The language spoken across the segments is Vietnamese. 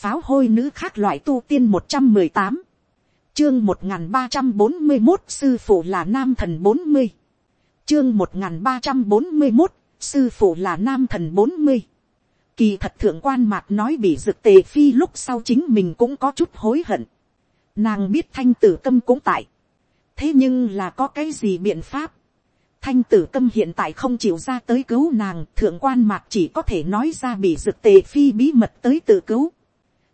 pháo hôi nữ khác loại tu tiên một trăm mười tám, chương một n g h n ba trăm bốn mươi một sư phụ là nam thần bốn mươi, chương một n g h n ba trăm bốn mươi một sư phụ là nam thần bốn mươi, kỳ thật thượng quan mạc nói bị dực tề phi lúc sau chính mình cũng có chút hối hận, nàng biết thanh tử câm cũng tại, thế nhưng là có cái gì biện pháp, thanh tử câm hiện tại không chịu ra tới cứu nàng, thượng quan mạc chỉ có thể nói ra bị dực tề phi bí mật tới tự cứu.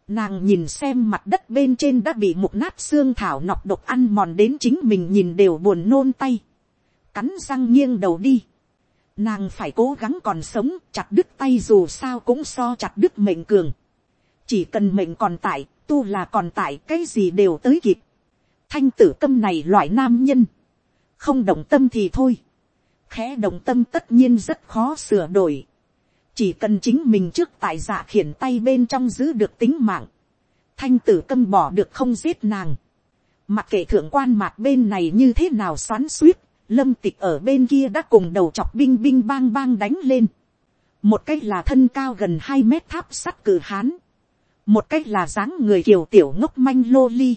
Nàng nhìn xem mặt đất bên trên đã bị mục nát xương thảo nọc độc ăn mòn đến chính mình nhìn đều buồn nôn tay. Cắn răng nghiêng đầu đi. Nàng phải cố gắng còn sống, chặt đứt tay dù sao cũng so chặt đứt mệnh cường. Chỉ cần mệnh còn tại, tu là còn tại, cái gì đều tới kịp. Thanh tử tâm này loại nam nhân. Không động tâm thì thôi. Khẽ động tâm tất nhiên rất khó sửa đổi chỉ cần chính mình trước tại giả khiển tay bên trong giữ được tính mạng, thanh tử câm bỏ được không giết nàng, mặc kệ thượng quan mạc bên này như thế nào xoắn suýt, lâm tịch ở bên kia đã cùng đầu chọc binh binh bang bang đánh lên, một cách là thân cao gần hai mét tháp sắt cử hán, một cách là dáng người kiều tiểu ngốc manh lô ly,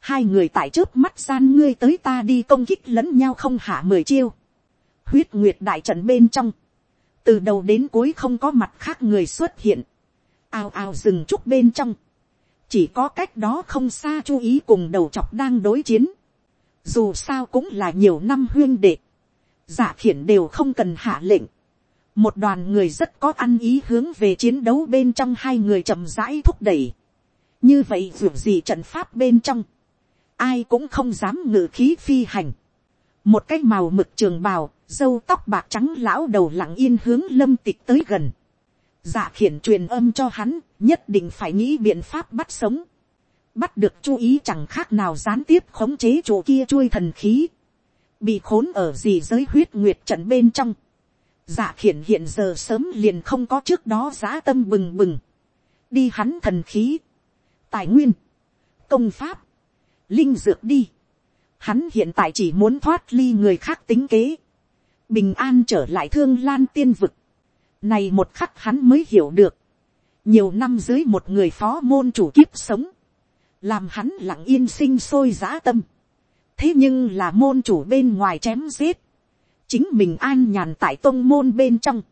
hai người tại trước mắt gian ngươi tới ta đi công kích lẫn nhau không hạ mười chiêu, huyết nguyệt đại trận bên trong, từ đầu đến cuối không có mặt khác người xuất hiện, ào ào dừng chút bên trong, chỉ có cách đó không xa chú ý cùng đầu chọc đang đối chiến, dù sao cũng là nhiều năm huyên đệ, giả khiển đều không cần hạ lệnh, một đoàn người rất có ăn ý hướng về chiến đấu bên trong hai người chậm rãi thúc đẩy, như vậy dù gì trận pháp bên trong, ai cũng không dám ngự khí phi hành, một cái màu mực trường bào, dâu tóc bạc trắng lão đầu lặng yên hướng lâm tịch tới gần. dạ khiển truyền âm cho hắn, nhất định phải nghĩ biện pháp bắt sống. bắt được chú ý chẳng khác nào gián tiếp khống chế chỗ kia chui thần khí. bị khốn ở gì giới huyết nguyệt trận bên trong. dạ khiển hiện giờ sớm liền không có trước đó giá tâm bừng bừng. đi hắn thần khí, tài nguyên, công pháp, linh dược đi Hắn hiện tại chỉ muốn thoát ly người khác tính kế. Bình an trở lại thương lan tiên vực. Này một khắc hắn mới hiểu được. Nhiều năm dưới một người phó môn chủ kiếp sống. Làm hắn lặng yên sinh sôi giã tâm. Thế nhưng là môn chủ bên ngoài chém giết. Chính mình an nhàn tại tông môn bên trong.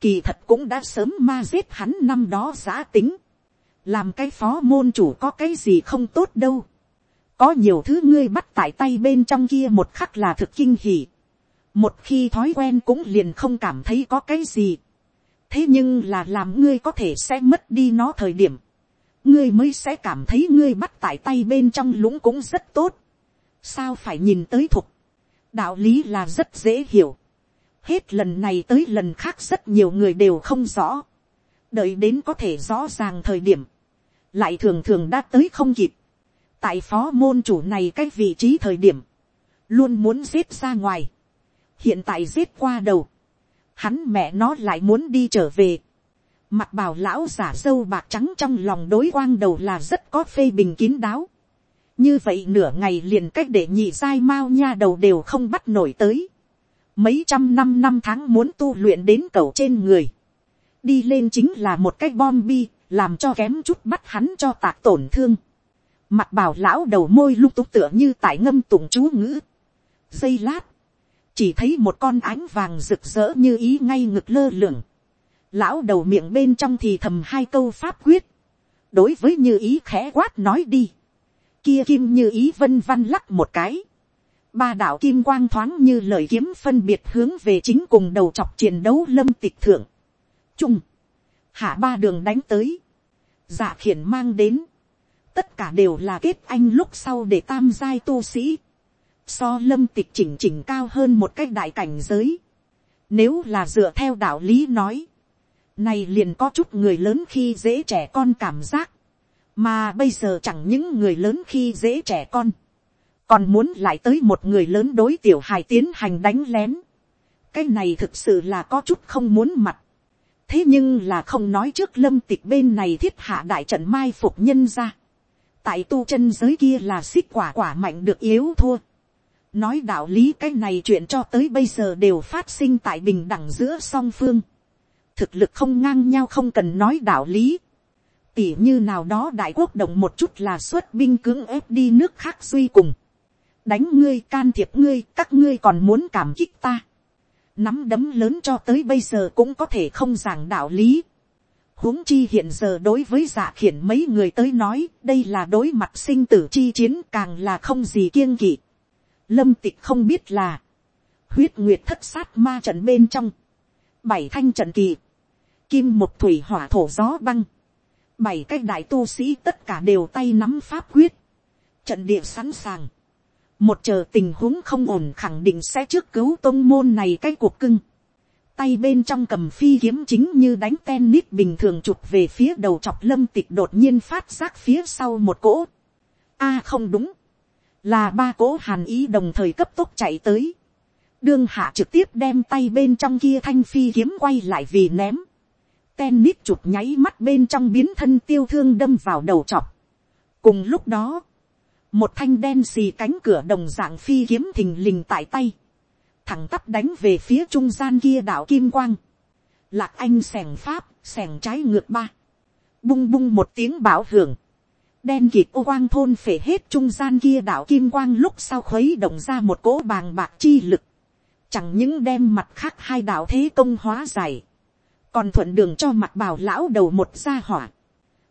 Kỳ thật cũng đã sớm ma giết hắn năm đó giã tính. Làm cái phó môn chủ có cái gì không tốt đâu có nhiều thứ ngươi bắt tại tay bên trong kia một khắc là thực kinh hỉ. một khi thói quen cũng liền không cảm thấy có cái gì. thế nhưng là làm ngươi có thể sẽ mất đi nó thời điểm. ngươi mới sẽ cảm thấy ngươi bắt tại tay bên trong lũng cũng rất tốt. sao phải nhìn tới thục. đạo lý là rất dễ hiểu. hết lần này tới lần khác rất nhiều người đều không rõ. đợi đến có thể rõ ràng thời điểm. lại thường thường đã tới không kịp tại phó môn chủ này cái vị trí thời điểm, luôn muốn giết ra ngoài, hiện tại giết qua đầu, hắn mẹ nó lại muốn đi trở về, mặt bảo lão giả dâu bạc trắng trong lòng đối quang đầu là rất có phê bình kín đáo, như vậy nửa ngày liền cách để nhị giai mao nha đầu đều không bắt nổi tới, mấy trăm năm năm tháng muốn tu luyện đến cầu trên người, đi lên chính là một cái bom bi, làm cho kém chút bắt hắn cho tạc tổn thương mặt bảo lão đầu môi lung túng tựa như tại ngâm tụng chú ngữ. giây lát, chỉ thấy một con ánh vàng rực rỡ như ý ngay ngực lơ lửng. lão đầu miệng bên trong thì thầm hai câu pháp quyết. đối với như ý khẽ quát nói đi. kia kim như ý vân văn lắc một cái. ba đạo kim quang thoáng như lời kiếm phân biệt hướng về chính cùng đầu chọc chiến đấu lâm tịch thượng. trung, hạ ba đường đánh tới. dạ khiển mang đến tất cả đều là kết anh lúc sau để tam giai tu sĩ, so lâm tịch chỉnh chỉnh cao hơn một cách đại cảnh giới. Nếu là dựa theo đạo lý nói, này liền có chút người lớn khi dễ trẻ con cảm giác, mà bây giờ chẳng những người lớn khi dễ trẻ con, còn muốn lại tới một người lớn đối tiểu hài tiến hành đánh lén. cái này thực sự là có chút không muốn mặt. thế nhưng là không nói trước lâm tịch bên này thiết hạ đại trận mai phục nhân ra tại tu chân giới kia là xích quả quả mạnh được yếu thua. nói đạo lý cái này chuyện cho tới bây giờ đều phát sinh tại bình đẳng giữa song phương. thực lực không ngang nhau không cần nói đạo lý. tỉ như nào đó đại quốc động một chút là xuất binh cưỡng ép đi nước khác suy cùng, đánh ngươi can thiệp ngươi các ngươi còn muốn cảm kích ta, nắm đấm lớn cho tới bây giờ cũng có thể không giảng đạo lý, huống chi hiện giờ đối với giả khiển mấy người tới nói, đây là đối mặt sinh tử chi chiến càng là không gì kiêng kỵ. Lâm tịch không biết là, huyết nguyệt thất sát ma trận bên trong, bảy thanh trận kỳ, kim một thủy hỏa thổ gió băng, bảy cái đại tu sĩ tất cả đều tay nắm pháp quyết, trận địa sẵn sàng một chờ tình huống không ổn khẳng định sẽ trước cứu tôn môn này cái cuộc cưng tay bên trong cầm phi kiếm chính như đánh tennis bình thường chụp về phía đầu chọc lâm tịch đột nhiên phát giác phía sau một cỗ. a không đúng, là ba cỗ hàn ý đồng thời cấp tốc chạy tới. đương hạ trực tiếp đem tay bên trong kia thanh phi kiếm quay lại vì ném. tennis chụp nháy mắt bên trong biến thân tiêu thương đâm vào đầu chọc. cùng lúc đó, một thanh đen xì cánh cửa đồng dạng phi kiếm thình lình tại tay thẳng tắp đánh về phía trung gian kia đạo kim quang, lạc anh sẻng pháp, sẻng trái ngược ba, bung bung một tiếng bảo hưởng, đen kịt ô quang thôn phể hết trung gian kia đạo kim quang lúc sau khuấy động ra một cỗ bàng bạc chi lực, chẳng những đem mặt khác hai đạo thế công hóa giải, còn thuận đường cho mặt bảo lão đầu một gia hỏa,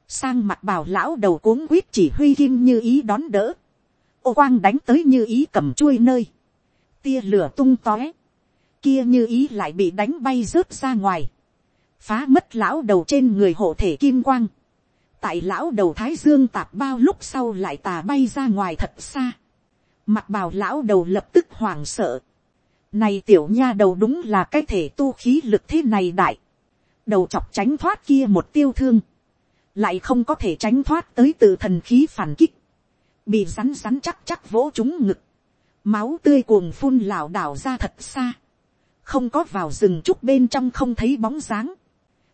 sang mặt bảo lão đầu cuống quýt chỉ huy kim như ý đón đỡ, ô quang đánh tới như ý cầm chuôi nơi, tia lửa tung tóe, kia như ý lại bị đánh bay rớt ra ngoài, phá mất lão đầu trên người hộ thể kim quang, tại lão đầu thái dương tạp bao lúc sau lại tà bay ra ngoài thật xa, mặt bào lão đầu lập tức hoảng sợ, này tiểu nha đầu đúng là cái thể tu khí lực thế này đại, đầu chọc tránh thoát kia một tiêu thương, lại không có thể tránh thoát tới từ thần khí phản kích, bị rắn rắn chắc chắc vỗ chúng ngực, máu tươi cuồng phun lảo đảo ra thật xa, không có vào rừng trúc bên trong không thấy bóng dáng,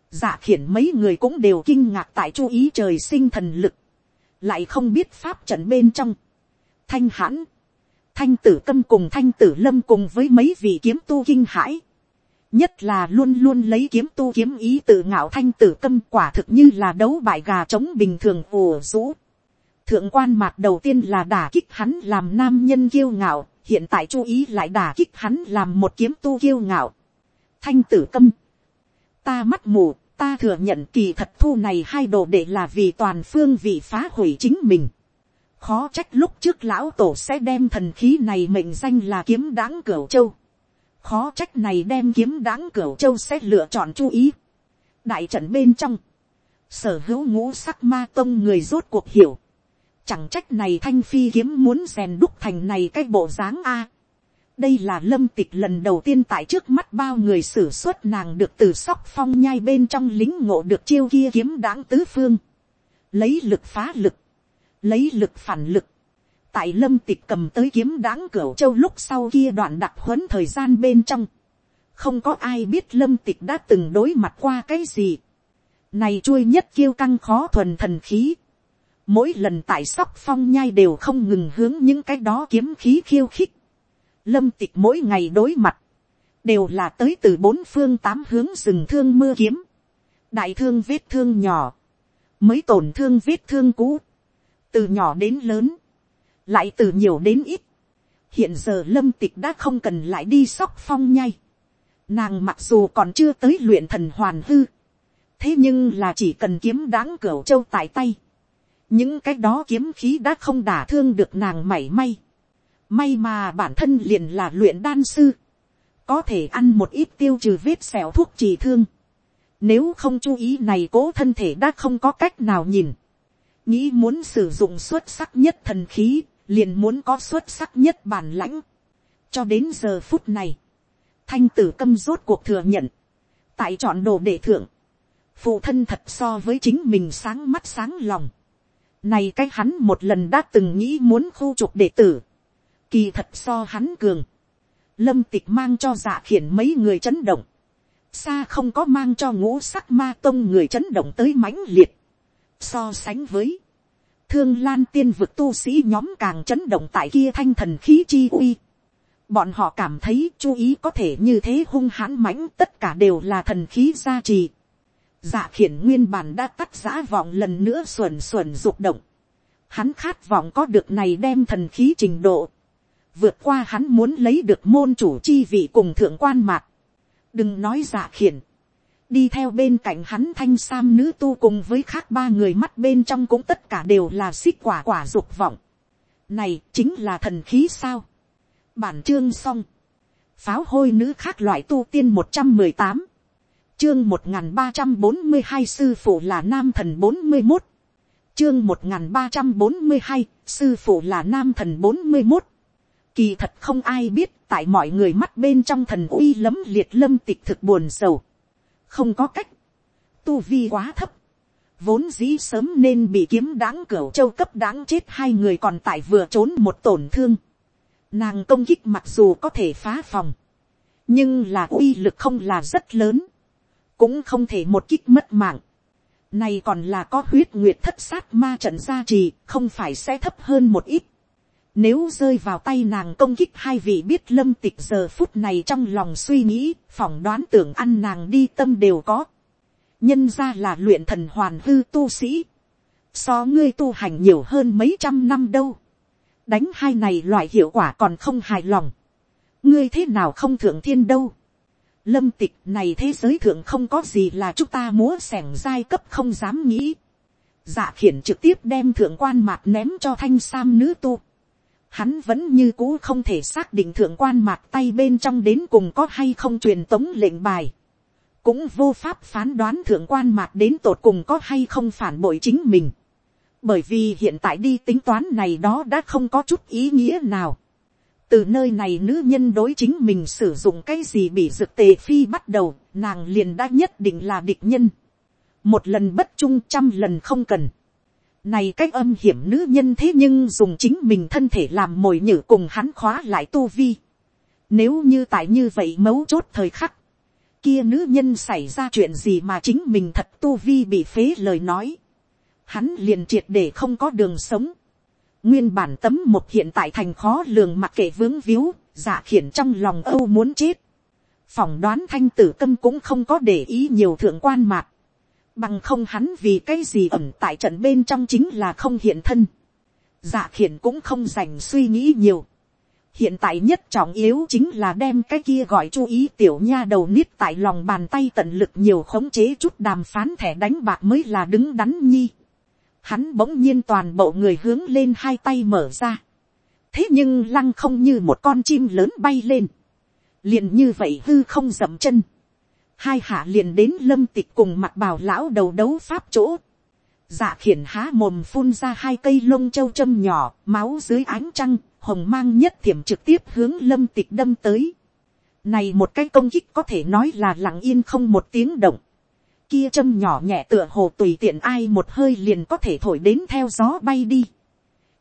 dạ khiển mấy người cũng đều kinh ngạc tại chú ý trời sinh thần lực, lại không biết pháp trận bên trong, thanh hãn, thanh tử câm cùng thanh tử lâm cùng với mấy vị kiếm tu kinh hãi, nhất là luôn luôn lấy kiếm tu kiếm ý tự ngạo thanh tử câm quả thực như là đấu bại gà trống bình thường ùa rũ thượng quan mạc đầu tiên là đả kích hắn làm nam nhân kiêu ngạo, hiện tại chú ý lại đả kích hắn làm một kiếm tu kiêu ngạo. thanh tử câm, ta mắt mù, ta thừa nhận kỳ thật thu này hai đồ để là vì toàn phương vị phá hủy chính mình. khó trách lúc trước lão tổ sẽ đem thần khí này mệnh danh là kiếm đáng cửu châu. khó trách này đem kiếm đáng cửu châu sẽ lựa chọn chú ý. đại trận bên trong, sở hữu ngũ sắc ma tông người rốt cuộc hiểu Chẳng trách này thanh phi kiếm muốn rèn đúc thành này cái bộ dáng A. Đây là lâm tịch lần đầu tiên tại trước mắt bao người xử suất nàng được từ sóc phong nhai bên trong lính ngộ được chiêu kia kiếm đáng tứ phương. Lấy lực phá lực. Lấy lực phản lực. Tại lâm tịch cầm tới kiếm đáng cửa châu lúc sau kia đoạn đặc huấn thời gian bên trong. Không có ai biết lâm tịch đã từng đối mặt qua cái gì. Này chui nhất kiêu căng khó thuần thần khí mỗi lần tại sóc phong nhai đều không ngừng hướng những cái đó kiếm khí khiêu khích. Lâm tịch mỗi ngày đối mặt, đều là tới từ bốn phương tám hướng rừng thương mưa kiếm. đại thương vết thương nhỏ, mới tổn thương vết thương cũ, từ nhỏ đến lớn, lại từ nhiều đến ít. hiện giờ lâm tịch đã không cần lại đi sóc phong nhai. nàng mặc dù còn chưa tới luyện thần hoàn hư, thế nhưng là chỉ cần kiếm đáng cửa châu tại tay những cái đó kiếm khí đã không đả thương được nàng mảy may. may mà bản thân liền là luyện đan sư, có thể ăn một ít tiêu trừ vết xẻo thuốc trì thương. nếu không chú ý này cố thân thể đã không có cách nào nhìn. nghĩ muốn sử dụng xuất sắc nhất thần khí, liền muốn có xuất sắc nhất bản lãnh. cho đến giờ phút này, thanh tử câm rốt cuộc thừa nhận, tại chọn đồ đệ thượng, phụ thân thật so với chính mình sáng mắt sáng lòng này cái hắn một lần đã từng nghĩ muốn khu trục đệ tử. Kỳ thật so hắn cường. Lâm tịch mang cho dạ khiển mấy người chấn động. Xa không có mang cho ngũ sắc ma tông người chấn động tới mãnh liệt. So sánh với. Thương lan tiên vực tu sĩ nhóm càng chấn động tại kia thanh thần khí chi uy. Bọn họ cảm thấy chú ý có thể như thế hung hãn mãnh tất cả đều là thần khí gia trì dạ khiển nguyên bản đã tắt giã vọng lần nữa xuẩn xuẩn rục động. hắn khát vọng có được này đem thần khí trình độ. vượt qua hắn muốn lấy được môn chủ chi vị cùng thượng quan mạc. đừng nói dạ khiển. đi theo bên cạnh hắn thanh sam nữ tu cùng với khác ba người mắt bên trong cũng tất cả đều là xích quả quả dục vọng. này chính là thần khí sao. bản chương xong. pháo hôi nữ khác loại tu tiên một trăm mười tám chương một nghìn ba trăm bốn mươi hai, sư phụ là nam thần bốn mươi một chương một nghìn ba trăm bốn mươi hai, sư phụ là nam thần bốn mươi một kỳ thật không ai biết, tại mọi người mắt bên trong thần uy lấm liệt lâm tịch thực buồn sầu. Không có cách. Tu vi quá thấp. Vốn dĩ sớm nên bị kiếm đáng cửa châu cấp đáng chết hai người còn tại vừa trốn một tổn thương. Nàng công kích mặc dù có thể phá phòng. Nhưng là uy lực không là rất lớn cũng không thể một kích mất mạng. Này còn là có huyết nguyệt thất sát ma trận gia trì, không phải sẽ thấp hơn một ít. Nếu rơi vào tay nàng công kích hai vị biết lâm tịch giờ phút này trong lòng suy nghĩ, phỏng đoán tưởng ăn nàng đi tâm đều có. Nhân ra là luyện thần hoàn hư tu sĩ. So ngươi tu hành nhiều hơn mấy trăm năm đâu. Đánh hai này loại hiệu quả còn không hài lòng. Ngươi thế nào không thượng thiên đâu lâm tịch, này thế giới thượng không có gì là chúng ta múa sẻng giai cấp không dám nghĩ. dạ khiển trực tiếp đem thượng quan mạc ném cho thanh sam nữ tu. Hắn vẫn như cũ không thể xác định thượng quan mạc tay bên trong đến cùng có hay không truyền tống lệnh bài. Cũng vô pháp phán đoán thượng quan mạc đến tột cùng có hay không phản bội chính mình. Bởi vì hiện tại đi tính toán này đó đã không có chút ý nghĩa nào từ nơi này nữ nhân đối chính mình sử dụng cái gì bị dược tề phi bắt đầu, nàng liền đã nhất định là địch nhân. một lần bất trung trăm lần không cần. này cách âm hiểm nữ nhân thế nhưng dùng chính mình thân thể làm mồi nhử cùng hắn khóa lại tu vi. nếu như tại như vậy mấu chốt thời khắc, kia nữ nhân xảy ra chuyện gì mà chính mình thật tu vi bị phế lời nói. hắn liền triệt để không có đường sống Nguyên bản tấm một hiện tại thành khó lường mặc kệ vướng víu, giả khiển trong lòng âu muốn chết. Phỏng đoán thanh tử câm cũng không có để ý nhiều thượng quan mạc. Bằng không hắn vì cái gì ẩm tại trận bên trong chính là không hiện thân. Giả khiển cũng không dành suy nghĩ nhiều. Hiện tại nhất trọng yếu chính là đem cái kia gọi chú ý tiểu nha đầu nít tại lòng bàn tay tận lực nhiều khống chế chút đàm phán thẻ đánh bạc mới là đứng đắn nhi hắn bỗng nhiên toàn bộ người hướng lên hai tay mở ra. thế nhưng lăng không như một con chim lớn bay lên. liền như vậy hư không dậm chân. hai hạ liền đến lâm tịch cùng mặt bào lão đầu đấu pháp chỗ. dạ khiển há mồm phun ra hai cây lông châu châm nhỏ, máu dưới ánh trăng, hồng mang nhất thiểm trực tiếp hướng lâm tịch đâm tới. này một cái công kích có thể nói là lặng yên không một tiếng động kia châm nhỏ nhẹ tựa hồ tùy tiện ai một hơi liền có thể thổi đến theo gió bay đi.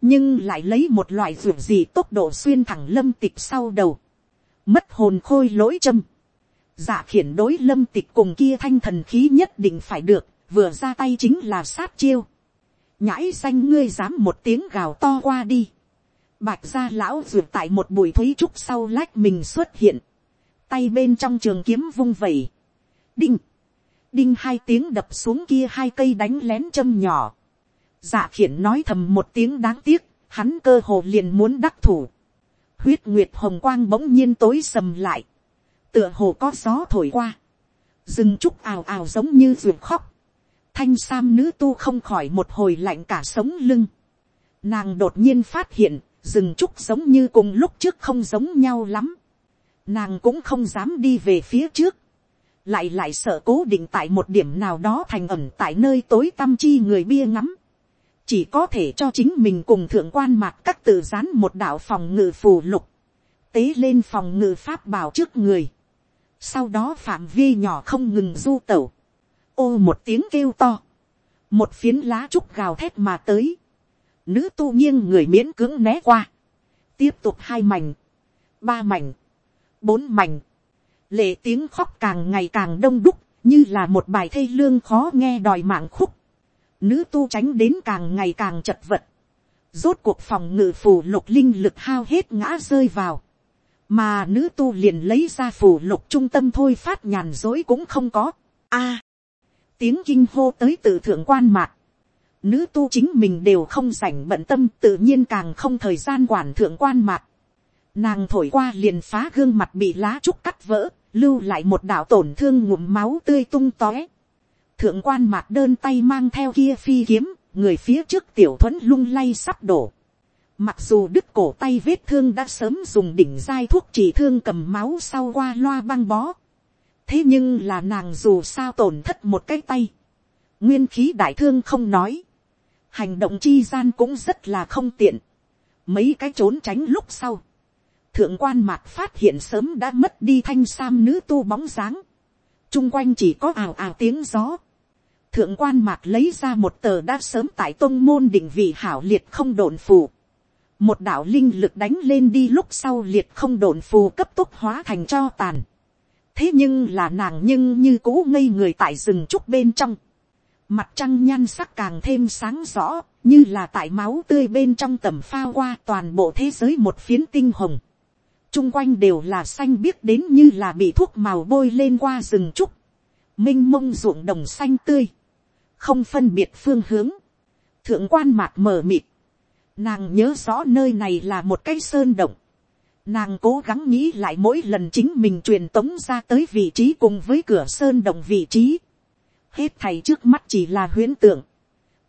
nhưng lại lấy một loại ruột gì tốc độ xuyên thẳng lâm tịch sau đầu. mất hồn khôi lỗi châm. dạ khiển đối lâm tịch cùng kia thanh thần khí nhất định phải được, vừa ra tay chính là sát chiêu. nhãi xanh ngươi dám một tiếng gào to qua đi. bạch gia lão ruột tại một bụi thúy trúc sau lách mình xuất hiện. tay bên trong trường kiếm vung vẩy. đinh đinh hai tiếng đập xuống kia hai cây đánh lén châm nhỏ. Dạ khiển nói thầm một tiếng đáng tiếc, hắn cơ hồ liền muốn đắc thủ. Huyết nguyệt hồng quang bỗng nhiên tối sầm lại. Tựa hồ có gió thổi qua. Rừng trúc ào ào giống như ruột khóc. Thanh sam nữ tu không khỏi một hồi lạnh cả sống lưng. Nàng đột nhiên phát hiện, rừng trúc giống như cùng lúc trước không giống nhau lắm. Nàng cũng không dám đi về phía trước lại lại sợ cố định tại một điểm nào đó thành ẩm tại nơi tối tăm chi người bia ngắm, chỉ có thể cho chính mình cùng thượng quan mạc các tự gián một đạo phòng ngự phù lục, tế lên phòng ngự pháp bảo trước người, sau đó phạm vi nhỏ không ngừng du tẩu, ô một tiếng kêu to, một phiến lá trúc gào thét mà tới, nữ tu nghiêng người miễn cưỡng né qua, tiếp tục hai mảnh, ba mảnh, bốn mảnh, lệ tiếng khóc càng ngày càng đông đúc, như là một bài thê lương khó nghe đòi mạng khúc. Nữ tu tránh đến càng ngày càng chật vật. Rốt cuộc phòng ngự phù lục linh lực hao hết ngã rơi vào. Mà nữ tu liền lấy ra phù lục trung tâm thôi phát nhàn dối cũng không có. a tiếng kinh hô tới từ thượng quan mạc, nữ tu chính mình đều không rảnh bận tâm tự nhiên càng không thời gian quản thượng quan mạc, nàng thổi qua liền phá gương mặt bị lá trúc cắt vỡ, lưu lại một đạo tổn thương ngụm máu tươi tung tóe. Thượng quan mạc đơn tay mang theo kia phi kiếm, người phía trước tiểu thuẫn lung lay sắp đổ. Mặc dù đứt cổ tay vết thương đã sớm dùng đỉnh dai thuốc trị thương cầm máu sau qua loa băng bó. Thế nhưng là nàng dù sao tổn thất một cái tay. Nguyên khí đại thương không nói. Hành động chi gian cũng rất là không tiện. Mấy cái trốn tránh lúc sau. Thượng quan mạc phát hiện sớm đã mất đi thanh sam nữ tu bóng dáng. Trung quanh chỉ có ào ào tiếng gió thượng quan mạc lấy ra một tờ đã sớm tại tôn môn định vị hảo liệt không đồn phù. một đạo linh lực đánh lên đi lúc sau liệt không đồn phù cấp tốc hóa thành cho tàn. thế nhưng là nàng nhưng như cũ ngây người tại rừng trúc bên trong. mặt trăng nhan sắc càng thêm sáng rõ, như là tại máu tươi bên trong tầm pha qua toàn bộ thế giới một phiến tinh hồng chung quanh đều là xanh biếc đến như là bị thuốc màu bôi lên qua rừng trúc. m i n h mông ruộng đồng xanh tươi. Không phân biệt phương hướng, thượng quan mạc mờ mịt, nàng nhớ rõ nơi này là một cái sơn động, nàng cố gắng nghĩ lại mỗi lần chính mình truyền tống ra tới vị trí cùng với cửa sơn động vị trí, hết thầy trước mắt chỉ là huyễn tượng,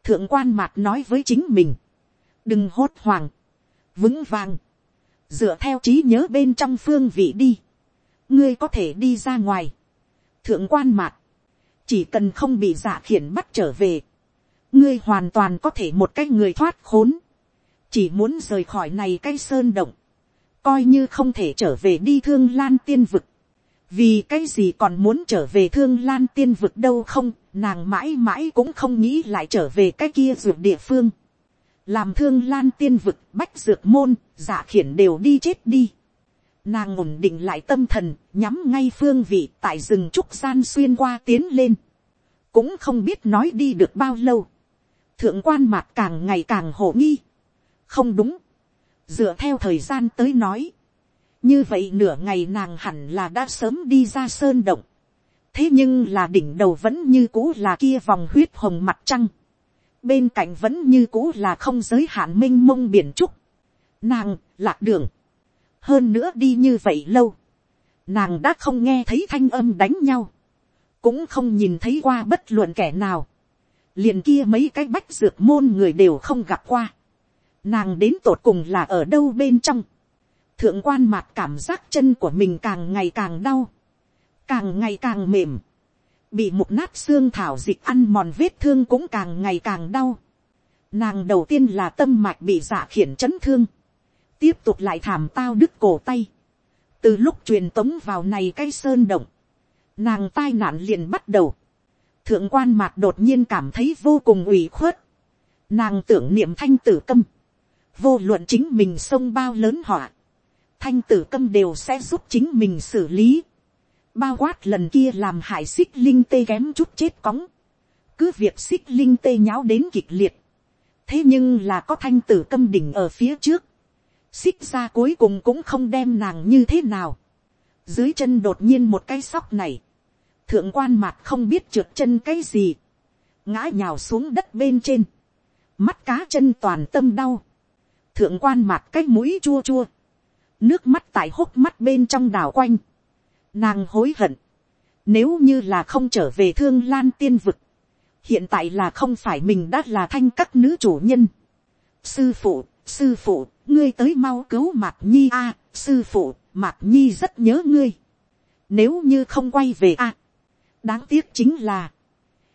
thượng quan mạc nói với chính mình, đừng hốt hoảng, vững vàng, dựa theo trí nhớ bên trong phương vị đi, ngươi có thể đi ra ngoài, thượng quan mạc, chỉ cần không bị giả khiển bắt trở về, ngươi hoàn toàn có thể một cái người thoát khốn, chỉ muốn rời khỏi này cái sơn động, coi như không thể trở về đi thương lan tiên vực, vì cái gì còn muốn trở về thương lan tiên vực đâu không, nàng mãi mãi cũng không nghĩ lại trở về cái kia ruột địa phương, làm thương lan tiên vực bách dược môn, giả khiển đều đi chết đi. Nàng ổn định lại tâm thần, nhắm ngay phương vị tại rừng trúc gian xuyên qua tiến lên. Cũng không biết nói đi được bao lâu. Thượng quan mạc càng ngày càng hổ nghi. Không đúng. Dựa theo thời gian tới nói. Như vậy nửa ngày nàng hẳn là đã sớm đi ra sơn động. Thế nhưng là đỉnh đầu vẫn như cũ là kia vòng huyết hồng mặt trăng. Bên cạnh vẫn như cũ là không giới hạn minh mông biển trúc. Nàng, lạc đường. Hơn nữa đi như vậy lâu, nàng đã không nghe thấy thanh âm đánh nhau, cũng không nhìn thấy qua bất luận kẻ nào, liền kia mấy cái bách dược môn người đều không gặp qua, nàng đến tột cùng là ở đâu bên trong, thượng quan mạc cảm giác chân của mình càng ngày càng đau, càng ngày càng mềm, bị một nát xương thảo dịch ăn mòn vết thương cũng càng ngày càng đau. Nàng đầu tiên là tâm mạch bị giả khiển chấn thương, tiếp tục lại thảm tao đứt cổ tay, từ lúc truyền tống vào này cái sơn động, nàng tai nạn liền bắt đầu, thượng quan mạc đột nhiên cảm thấy vô cùng ủy khuất, nàng tưởng niệm thanh tử câm, vô luận chính mình sông bao lớn họa, thanh tử câm đều sẽ giúp chính mình xử lý, bao quát lần kia làm hại xích linh tê kém chút chết cóng, cứ việc xích linh tê nháo đến kịch liệt, thế nhưng là có thanh tử câm đỉnh ở phía trước, xích ra cuối cùng cũng không đem nàng như thế nào. dưới chân đột nhiên một cái sóc này, thượng quan mặt không biết trượt chân cái gì, ngã nhào xuống đất bên trên, mắt cá chân toàn tâm đau, thượng quan mặt cái mũi chua chua, nước mắt tại hốc mắt bên trong đảo quanh, nàng hối hận, nếu như là không trở về thương lan tiên vực, hiện tại là không phải mình đã là thanh các nữ chủ nhân. sư phụ, sư phụ, ngươi tới mau cứu mạc nhi a, sư phụ, mạc nhi rất nhớ ngươi. Nếu như không quay về a, đáng tiếc chính là,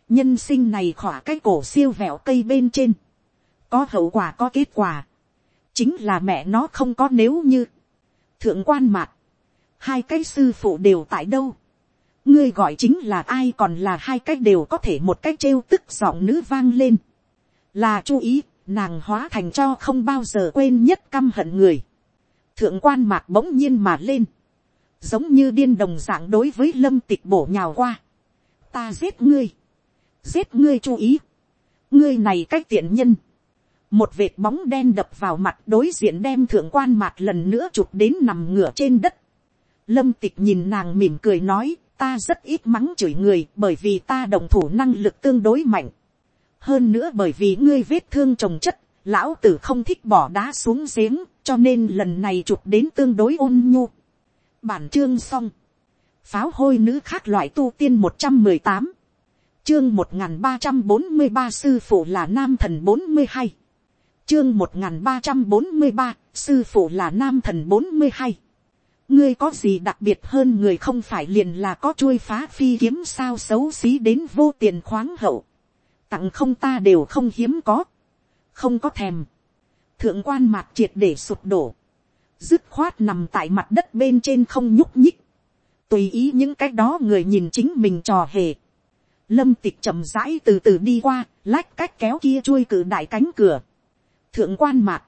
nhân sinh này khỏa cái cổ siêu vẹo cây bên trên, có hậu quả có kết quả, chính là mẹ nó không có nếu như, thượng quan mạc, hai cái sư phụ đều tại đâu, ngươi gọi chính là ai còn là hai cái đều có thể một cái trêu tức giọng nữ vang lên, là chú ý nàng hóa thành cho không bao giờ quên nhất căm hận người. thượng quan mạc bỗng nhiên mà lên, giống như điên đồng dạng đối với lâm tịch bổ nhào qua. ta giết ngươi, giết ngươi chú ý, ngươi này cách tiện nhân, một vệt bóng đen đập vào mặt đối diện đem thượng quan mạc lần nữa chụp đến nằm ngửa trên đất lâm tịch nhìn nàng mỉm cười nói, ta rất ít mắng chửi người bởi vì ta đồng thủ năng lực tương đối mạnh. hơn nữa bởi vì ngươi vết thương trồng chất, lão tử không thích bỏ đá xuống giếng, cho nên lần này chụp đến tương đối ôn nhu. bản chương xong. pháo hôi nữ khác loại tu tiên một trăm mười tám, chương một n g h n ba trăm bốn mươi ba sư phụ là nam thần bốn mươi hai, chương một n g h n ba trăm bốn mươi ba sư phụ là nam thần bốn mươi hai ngươi có gì đặc biệt hơn người không phải liền là có chuôi phá phi kiếm sao xấu xí đến vô tiền khoáng hậu, tặng không ta đều không hiếm có, không có thèm, thượng quan mặt triệt để sụp đổ, dứt khoát nằm tại mặt đất bên trên không nhúc nhích, tùy ý những cái đó người nhìn chính mình trò hề, lâm tịch chậm rãi từ từ đi qua, lách cách kéo kia chui cử đại cánh cửa, thượng quan mạc,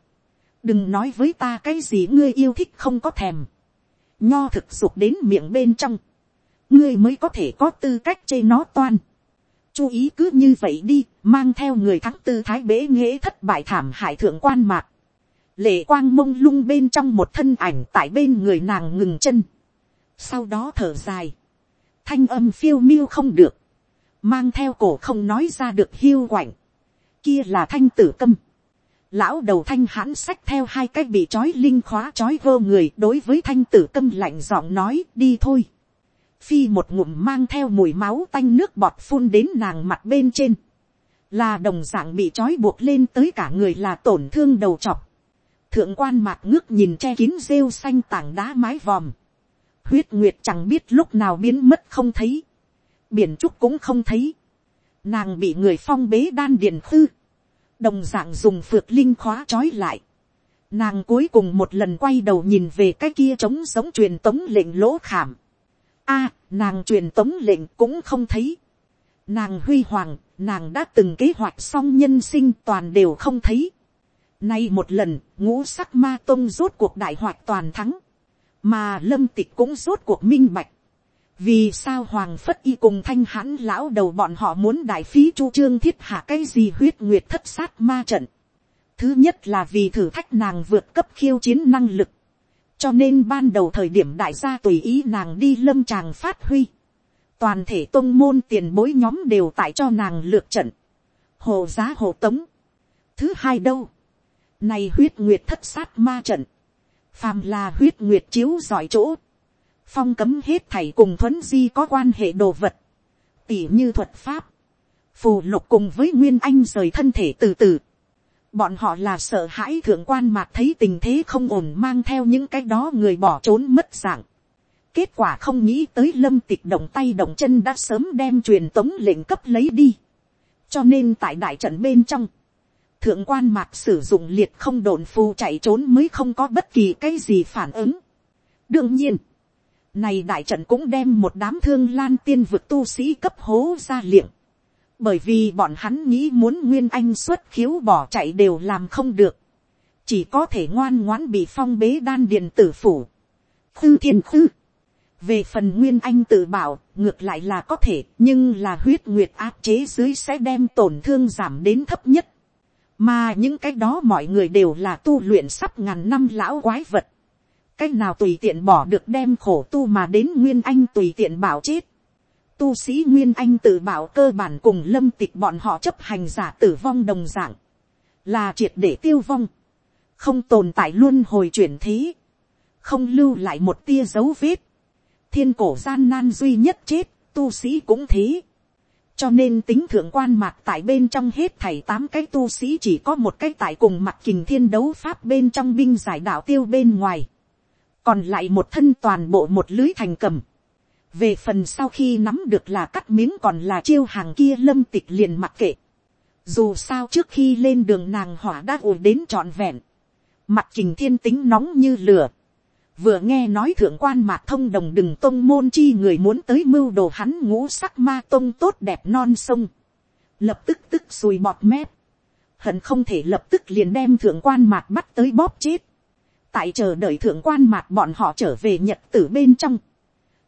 đừng nói với ta cái gì ngươi yêu thích không có thèm, nho thực dục đến miệng bên trong, ngươi mới có thể có tư cách chê nó toan. chú ý cứ như vậy đi, mang theo người thắng tư thái bế nghễ thất bại thảm hại thượng quan mạc. lệ quang mông lung bên trong một thân ảnh tại bên người nàng ngừng chân. sau đó thở dài, thanh âm phiêu miêu không được, mang theo cổ không nói ra được hiu quạnh, kia là thanh tử câm lão đầu thanh hãn sách theo hai cái bị trói linh khóa trói vô người đối với thanh tử câm lạnh giọng nói, đi thôi. phi một ngụm mang theo mùi máu tanh nước bọt phun đến nàng mặt bên trên. là đồng dạng bị trói buộc lên tới cả người là tổn thương đầu chọc. thượng quan mạc ngước nhìn che kín rêu xanh tảng đá mái vòm. huyết nguyệt chẳng biết lúc nào biến mất không thấy. biển trúc cũng không thấy. nàng bị người phong bế đan điện khư đồng dạng dùng phượt linh khóa trói lại. Nàng cuối cùng một lần quay đầu nhìn về cái kia trống giống truyền tống lệnh lỗ khảm. a nàng truyền tống lệnh cũng không thấy. Nàng huy hoàng, nàng đã từng kế hoạch xong nhân sinh toàn đều không thấy. Nay một lần, ngũ sắc ma tông rốt cuộc đại hoạt toàn thắng. Mà lâm tịch cũng rốt cuộc minh bạch vì sao hoàng phất y cùng thanh hãn lão đầu bọn họ muốn đại phí chu trương thiết hạ cái gì huyết nguyệt thất sát ma trận. thứ nhất là vì thử thách nàng vượt cấp khiêu chiến năng lực. cho nên ban đầu thời điểm đại gia tùy ý nàng đi lâm tràng phát huy. toàn thể tôn môn tiền bối nhóm đều tại cho nàng lược trận. hồ giá hồ tống. thứ hai đâu. này huyết nguyệt thất sát ma trận. phàm là huyết nguyệt chiếu giỏi chỗ phong cấm hết thảy cùng thuấn di có quan hệ đồ vật, tỉ như thuật pháp, phù lục cùng với nguyên anh rời thân thể từ từ. Bọn họ là sợ hãi thượng quan mạc thấy tình thế không ổn mang theo những cái đó người bỏ trốn mất dạng. Kết quả không nghĩ tới lâm tịch động tay động chân đã sớm đem truyền tống lệnh cấp lấy đi. Cho nên tại đại trận bên trong, thượng quan mạc sử dụng liệt không đồn phù chạy trốn mới không có bất kỳ cái gì phản ứng. đương nhiên, này đại trận cũng đem một đám thương lan tiên vực tu sĩ cấp hố ra liệng. Bởi vì bọn hắn nghĩ muốn Nguyên Anh xuất khiếu bỏ chạy đều làm không được. Chỉ có thể ngoan ngoãn bị phong bế đan điện tử phủ. Khư thiên khư. Về phần Nguyên Anh tự bảo, ngược lại là có thể, nhưng là huyết nguyệt áp chế dưới sẽ đem tổn thương giảm đến thấp nhất. Mà những cái đó mọi người đều là tu luyện sắp ngàn năm lão quái vật cách nào tùy tiện bỏ được đem khổ tu mà đến nguyên anh tùy tiện bảo chết. Tu sĩ nguyên anh tự bảo cơ bản cùng lâm tịch bọn họ chấp hành giả tử vong đồng dạng, là triệt để tiêu vong, không tồn tại luôn hồi chuyển thế, không lưu lại một tia dấu vết, thiên cổ gian nan duy nhất chết, tu sĩ cũng thế. cho nên tính thượng quan mạc tại bên trong hết thảy tám cái tu sĩ chỉ có một cái tại cùng mặt kình thiên đấu pháp bên trong binh giải đạo tiêu bên ngoài còn lại một thân toàn bộ một lưới thành cầm. về phần sau khi nắm được là cắt miếng còn là chiêu hàng kia lâm tịch liền mặc kệ. dù sao trước khi lên đường nàng hỏa đã ủi đến trọn vẹn. mặt kình thiên tính nóng như lửa. vừa nghe nói thượng quan mạc thông đồng đừng tông môn chi người muốn tới mưu đồ hắn ngũ sắc ma tông tốt đẹp non sông. lập tức tức sùi bọt mép. hận không thể lập tức liền đem thượng quan mạc bắt tới bóp chết tại chờ đợi thượng quan mạc bọn họ trở về nhật tử bên trong.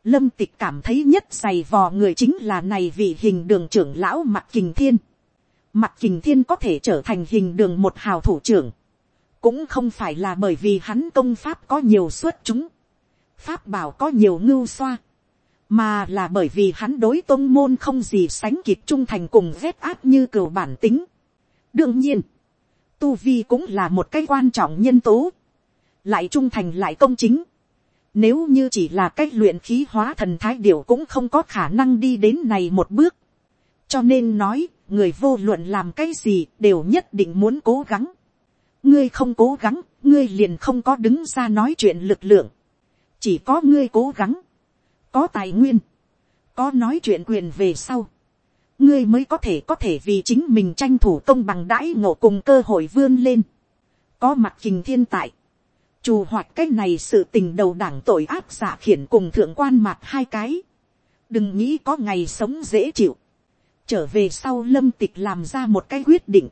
Lâm tịch cảm thấy nhất dày vò người chính là này vì hình đường trưởng lão mặt kình thiên. Mặt kình thiên có thể trở thành hình đường một hào thủ trưởng. Cũng không phải là bởi vì hắn công pháp có nhiều xuất chúng. Pháp bảo có nhiều ngưu xoa. mà là bởi vì hắn đối tôn môn không gì sánh kịp trung thành cùng vét áp như cừu bản tính. đương nhiên, tu vi cũng là một cái quan trọng nhân tố, lại trung thành lại công chính. Nếu như chỉ là cách luyện khí hóa thần thái điểu cũng không có khả năng đi đến này một bước. cho nên nói, người vô luận làm cái gì đều nhất định muốn cố gắng. ngươi không cố gắng, ngươi liền không có đứng ra nói chuyện lực lượng. chỉ có ngươi cố gắng, có tài nguyên, có nói chuyện quyền về sau. ngươi mới có thể có thể vì chính mình tranh thủ công bằng đãi ngộ cùng cơ hội vươn lên. có mặt kình thiên tại, Chù hoạt cái này sự tình đầu đảng tội ác giả khiển cùng thượng quan mặt hai cái. Đừng nghĩ có ngày sống dễ chịu. Trở về sau lâm tịch làm ra một cái quyết định.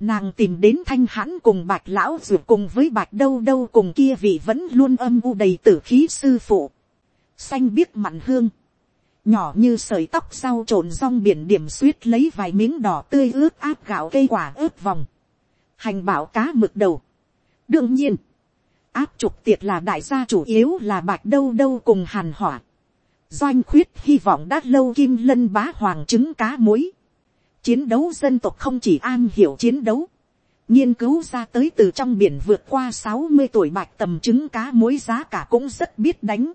Nàng tìm đến thanh hãn cùng bạch lão ruột cùng với bạch đâu đâu cùng kia vị vẫn luôn âm u đầy tử khí sư phụ. Xanh biếc mặn hương. Nhỏ như sợi tóc sau trộn rong biển điểm suýt lấy vài miếng đỏ tươi ướt áp gạo cây quả ướt vòng. Hành bảo cá mực đầu. Đương nhiên áp trục tiệc là đại gia chủ yếu là bạch đâu đâu cùng hàn hỏa. Doanh khuyết hy vọng đã lâu kim lân bá hoàng trứng cá muối. Chiến đấu dân tộc không chỉ an hiểu chiến đấu. Nghiên cứu ra tới từ trong biển vượt qua sáu mươi tuổi bạch tầm trứng cá muối giá cả cũng rất biết đánh.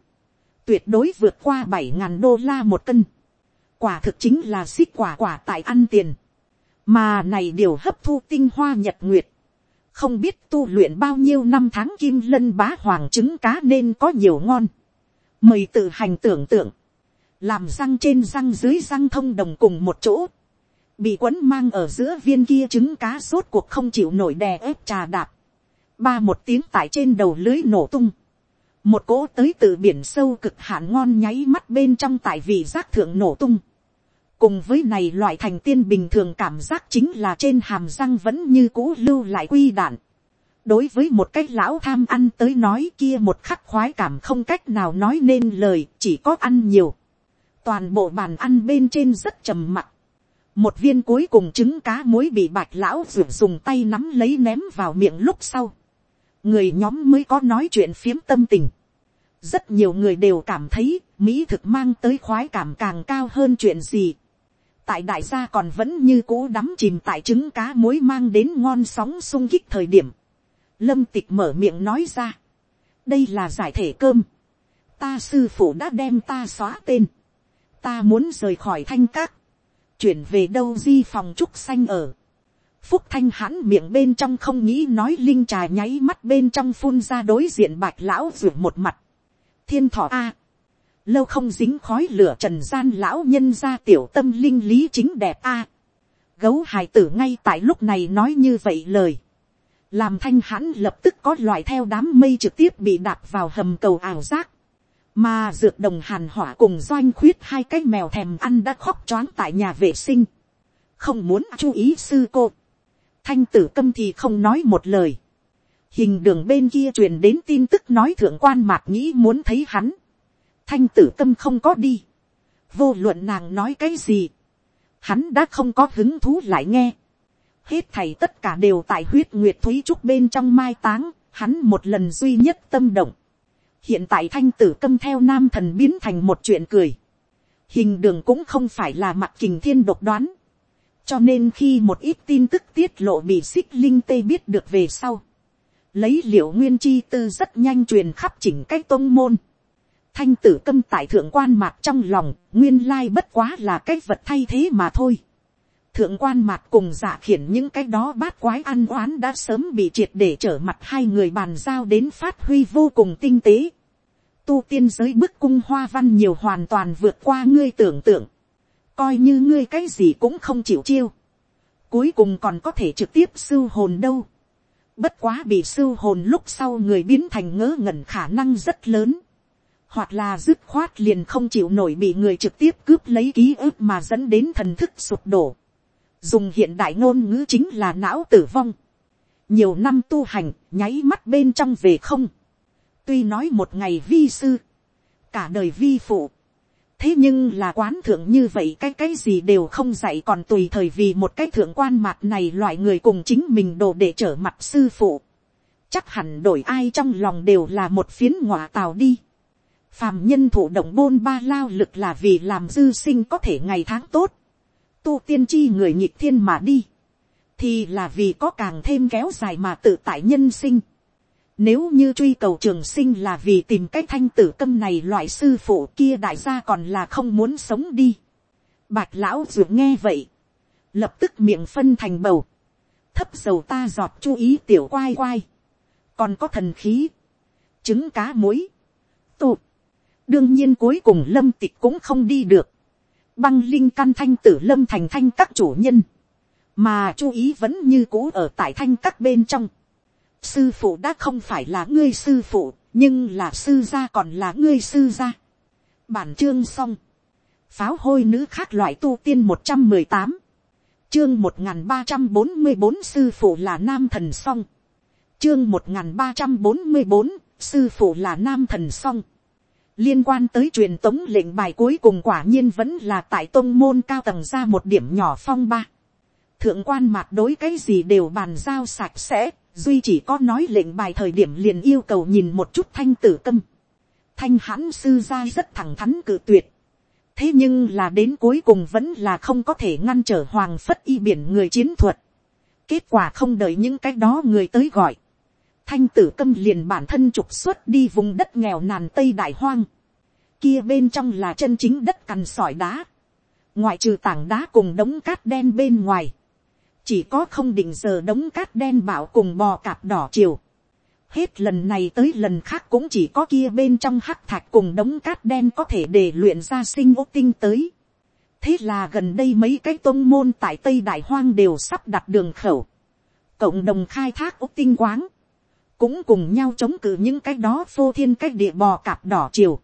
Tuyệt đối vượt qua bảy ngàn đô la một cân. Quả thực chính là xích quả quả tại ăn tiền. Mà này điều hấp thu tinh hoa nhật nguyệt không biết tu luyện bao nhiêu năm tháng kim lân bá hoàng trứng cá nên có nhiều ngon. mời tự hành tưởng tượng, làm răng trên răng dưới răng thông đồng cùng một chỗ, bị quấn mang ở giữa viên kia trứng cá sốt cuộc không chịu nổi đè ép trà đạp, ba một tiếng tại trên đầu lưới nổ tung, một cỗ tới từ biển sâu cực hạn ngon nháy mắt bên trong tại vị giác thượng nổ tung, cùng với này loại thành tiên bình thường cảm giác chính là trên hàm răng vẫn như cũ lưu lại quy đạn. đối với một cái lão tham ăn tới nói kia một khắc khoái cảm không cách nào nói nên lời, chỉ có ăn nhiều. toàn bộ bàn ăn bên trên rất trầm mặc. một viên cuối cùng trứng cá muối bị bạch lão ruột dùng tay nắm lấy ném vào miệng lúc sau. người nhóm mới có nói chuyện phiếm tâm tình. rất nhiều người đều cảm thấy, mỹ thực mang tới khoái cảm càng cao hơn chuyện gì tại đại gia còn vẫn như cũ đắm chìm tại trứng cá muối mang đến ngon sóng sung kích thời điểm. Lâm tịch mở miệng nói ra. đây là giải thể cơm. ta sư phụ đã đem ta xóa tên. ta muốn rời khỏi thanh các. chuyển về đâu di phòng trúc xanh ở. phúc thanh hãn miệng bên trong không nghĩ nói linh trà nháy mắt bên trong phun ra đối diện bạch lão ruột một mặt. thiên thọ a lâu không dính khói lửa trần gian lão nhân ra tiểu tâm linh lý chính đẹp a. gấu hài tử ngay tại lúc này nói như vậy lời. làm thanh hãn lập tức có loại theo đám mây trực tiếp bị đạp vào hầm cầu ảo giác. mà dược đồng hàn hỏa cùng doanh khuyết hai cái mèo thèm ăn đã khóc choáng tại nhà vệ sinh. không muốn chú ý sư cô. thanh tử câm thì không nói một lời. hình đường bên kia truyền đến tin tức nói thượng quan mạc nghĩ muốn thấy hắn thanh tử tâm không có đi, vô luận nàng nói cái gì, hắn đã không có hứng thú lại nghe, hết thầy tất cả đều tại huyết nguyệt thúy trúc bên trong mai táng, hắn một lần duy nhất tâm động, hiện tại thanh tử câm theo nam thần biến thành một chuyện cười, hình đường cũng không phải là mặt kình thiên độc đoán, cho nên khi một ít tin tức tiết lộ bị xích linh tê biết được về sau, lấy liệu nguyên chi tư rất nhanh truyền khắp chỉnh cái tôn môn, thanh tử câm tại thượng quan mạc trong lòng, nguyên lai bất quá là cái vật thay thế mà thôi. Thượng quan mạc cùng giả khiển những cái đó bát quái ăn oán đã sớm bị triệt để trở mặt hai người bàn giao đến phát huy vô cùng tinh tế. Tu tiên giới bức cung hoa văn nhiều hoàn toàn vượt qua ngươi tưởng tượng. Coi như ngươi cái gì cũng không chịu chiêu. Cuối cùng còn có thể trực tiếp sưu hồn đâu. Bất quá bị sưu hồn lúc sau người biến thành ngớ ngẩn khả năng rất lớn hoặc là dứt khoát liền không chịu nổi bị người trực tiếp cướp lấy ký ức mà dẫn đến thần thức sụp đổ. Dùng hiện đại ngôn ngữ chính là não tử vong. Nhiều năm tu hành, nháy mắt bên trong về không. Tuy nói một ngày vi sư, cả đời vi phụ. Thế nhưng là quán thượng như vậy cái cái gì đều không dạy còn tùy thời vì một cái thượng quan mặt này loại người cùng chính mình đồ để trở mặt sư phụ. Chắc hẳn đổi ai trong lòng đều là một phiến ngọa tào đi phàm nhân thụ động bôn ba lao lực là vì làm dư sinh có thể ngày tháng tốt, tu tiên chi người nhịp thiên mà đi, thì là vì có càng thêm kéo dài mà tự tại nhân sinh. Nếu như truy cầu trường sinh là vì tìm cách thanh tử câm này loại sư phụ kia đại gia còn là không muốn sống đi. Bạch lão ruột nghe vậy. Lập tức miệng phân thành bầu. Thấp dầu ta giọt chú ý tiểu quai quai. Còn có thần khí. Trứng cá muối. Tụ. Đương nhiên cuối cùng lâm tịch cũng không đi được. Băng linh căn thanh tử lâm thành thanh các chủ nhân. Mà chú ý vẫn như cũ ở tại thanh các bên trong sư phụ đã không phải là ngươi sư phụ, nhưng là sư gia còn là ngươi sư gia. bản chương xong, pháo hôi nữ khác loại tu tiên một trăm mười tám, chương một n g h n ba trăm bốn mươi bốn sư phụ là nam thần xong, chương một n g h n ba trăm bốn mươi bốn sư phụ là nam thần xong liên quan tới truyền tống lệnh bài cuối cùng quả nhiên vẫn là tại tôn môn cao tầng ra một điểm nhỏ phong ba. thượng quan mạc đối cái gì đều bàn giao sạch sẽ, duy chỉ có nói lệnh bài thời điểm liền yêu cầu nhìn một chút thanh tử câm. thanh hãn sư gia rất thẳng thắn cự tuyệt. thế nhưng là đến cuối cùng vẫn là không có thể ngăn trở hoàng phất y biển người chiến thuật. kết quả không đợi những cái đó người tới gọi thanh tử câm liền bản thân trục xuất đi vùng đất nghèo nàn tây đại hoang. kia bên trong là chân chính đất cằn sỏi đá. ngoại trừ tảng đá cùng đống cát đen bên ngoài chỉ có không định giờ đống cát đen bảo cùng bò cạp đỏ chiều. Hết lần này tới lần khác cũng chỉ có kia bên trong hắc thạch cùng đống cát đen có thể để luyện ra sinh ốc tinh tới. Thế là gần đây mấy cái tôn môn tại Tây Đại Hoang đều sắp đặt đường khẩu. Cộng đồng khai thác ốc tinh quáng. Cũng cùng nhau chống cự những cái đó phô thiên cách địa bò cạp đỏ chiều.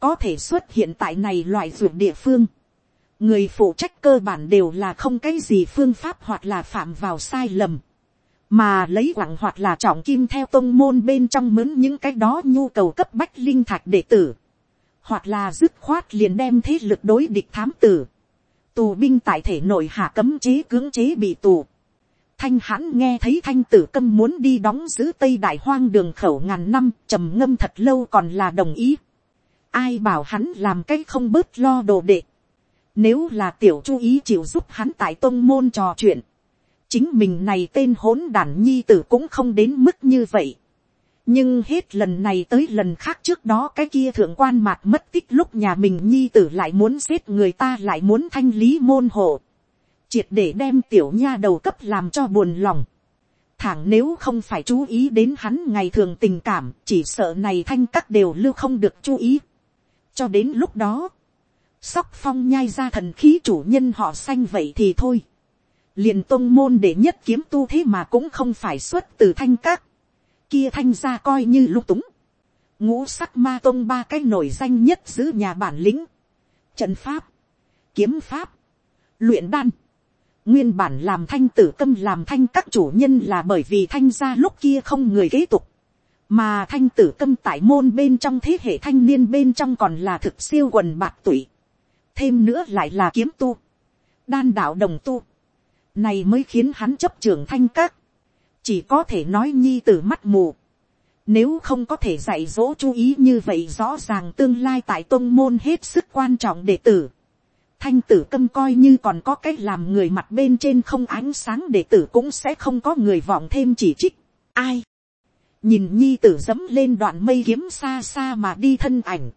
Có thể xuất hiện tại này loại ruột địa phương người phụ trách cơ bản đều là không cái gì phương pháp hoặc là phạm vào sai lầm, mà lấy quặng hoặc là trọng kim theo tôn môn bên trong mướn những cái đó nhu cầu cấp bách linh thạch đệ tử, hoặc là dứt khoát liền đem thế lực đối địch thám tử, tù binh tại thể nội hạ cấm chế cưỡng chế bị tù. Thanh hãn nghe thấy thanh tử câm muốn đi đóng giữ tây đại hoang đường khẩu ngàn năm, trầm ngâm thật lâu còn là đồng ý. Ai bảo hắn làm cái không bớt lo đồ đệ. Nếu là tiểu chú ý chịu giúp hắn tại tôn môn trò chuyện. Chính mình này tên hỗn đản nhi tử cũng không đến mức như vậy. Nhưng hết lần này tới lần khác trước đó cái kia thượng quan mạc mất tích lúc nhà mình nhi tử lại muốn giết người ta lại muốn thanh lý môn hộ. Triệt để đem tiểu nha đầu cấp làm cho buồn lòng. Thẳng nếu không phải chú ý đến hắn ngày thường tình cảm, chỉ sợ này thanh các đều lưu không được chú ý. Cho đến lúc đó, sóc phong nhai ra thần khí chủ nhân họ xanh vậy thì thôi. liền tôn môn để nhất kiếm tu thế mà cũng không phải xuất từ thanh các. kia thanh ra coi như lúc túng. ngũ sắc ma tôn ba cái nổi danh nhất giữ nhà bản lĩnh. trận pháp, kiếm pháp, luyện đan nguyên bản làm thanh tử câm làm thanh các chủ nhân là bởi vì thanh gia lúc kia không người kế tục. Mà thanh tử câm tại môn bên trong thế hệ thanh niên bên trong còn là thực siêu quần bạc tụy, thêm nữa lại là kiếm tu, đan đạo đồng tu, này mới khiến hắn chấp trường thanh các, chỉ có thể nói nhi tử mắt mù, nếu không có thể dạy dỗ chú ý như vậy rõ ràng tương lai tại tôn môn hết sức quan trọng đệ tử. Thanh tử câm coi như còn có cách làm người mặt bên trên không ánh sáng đệ tử cũng sẽ không có người vọng thêm chỉ trích. Ai? Nhìn nhi tử dẫm lên đoạn mây kiếm xa xa mà đi thân ảnh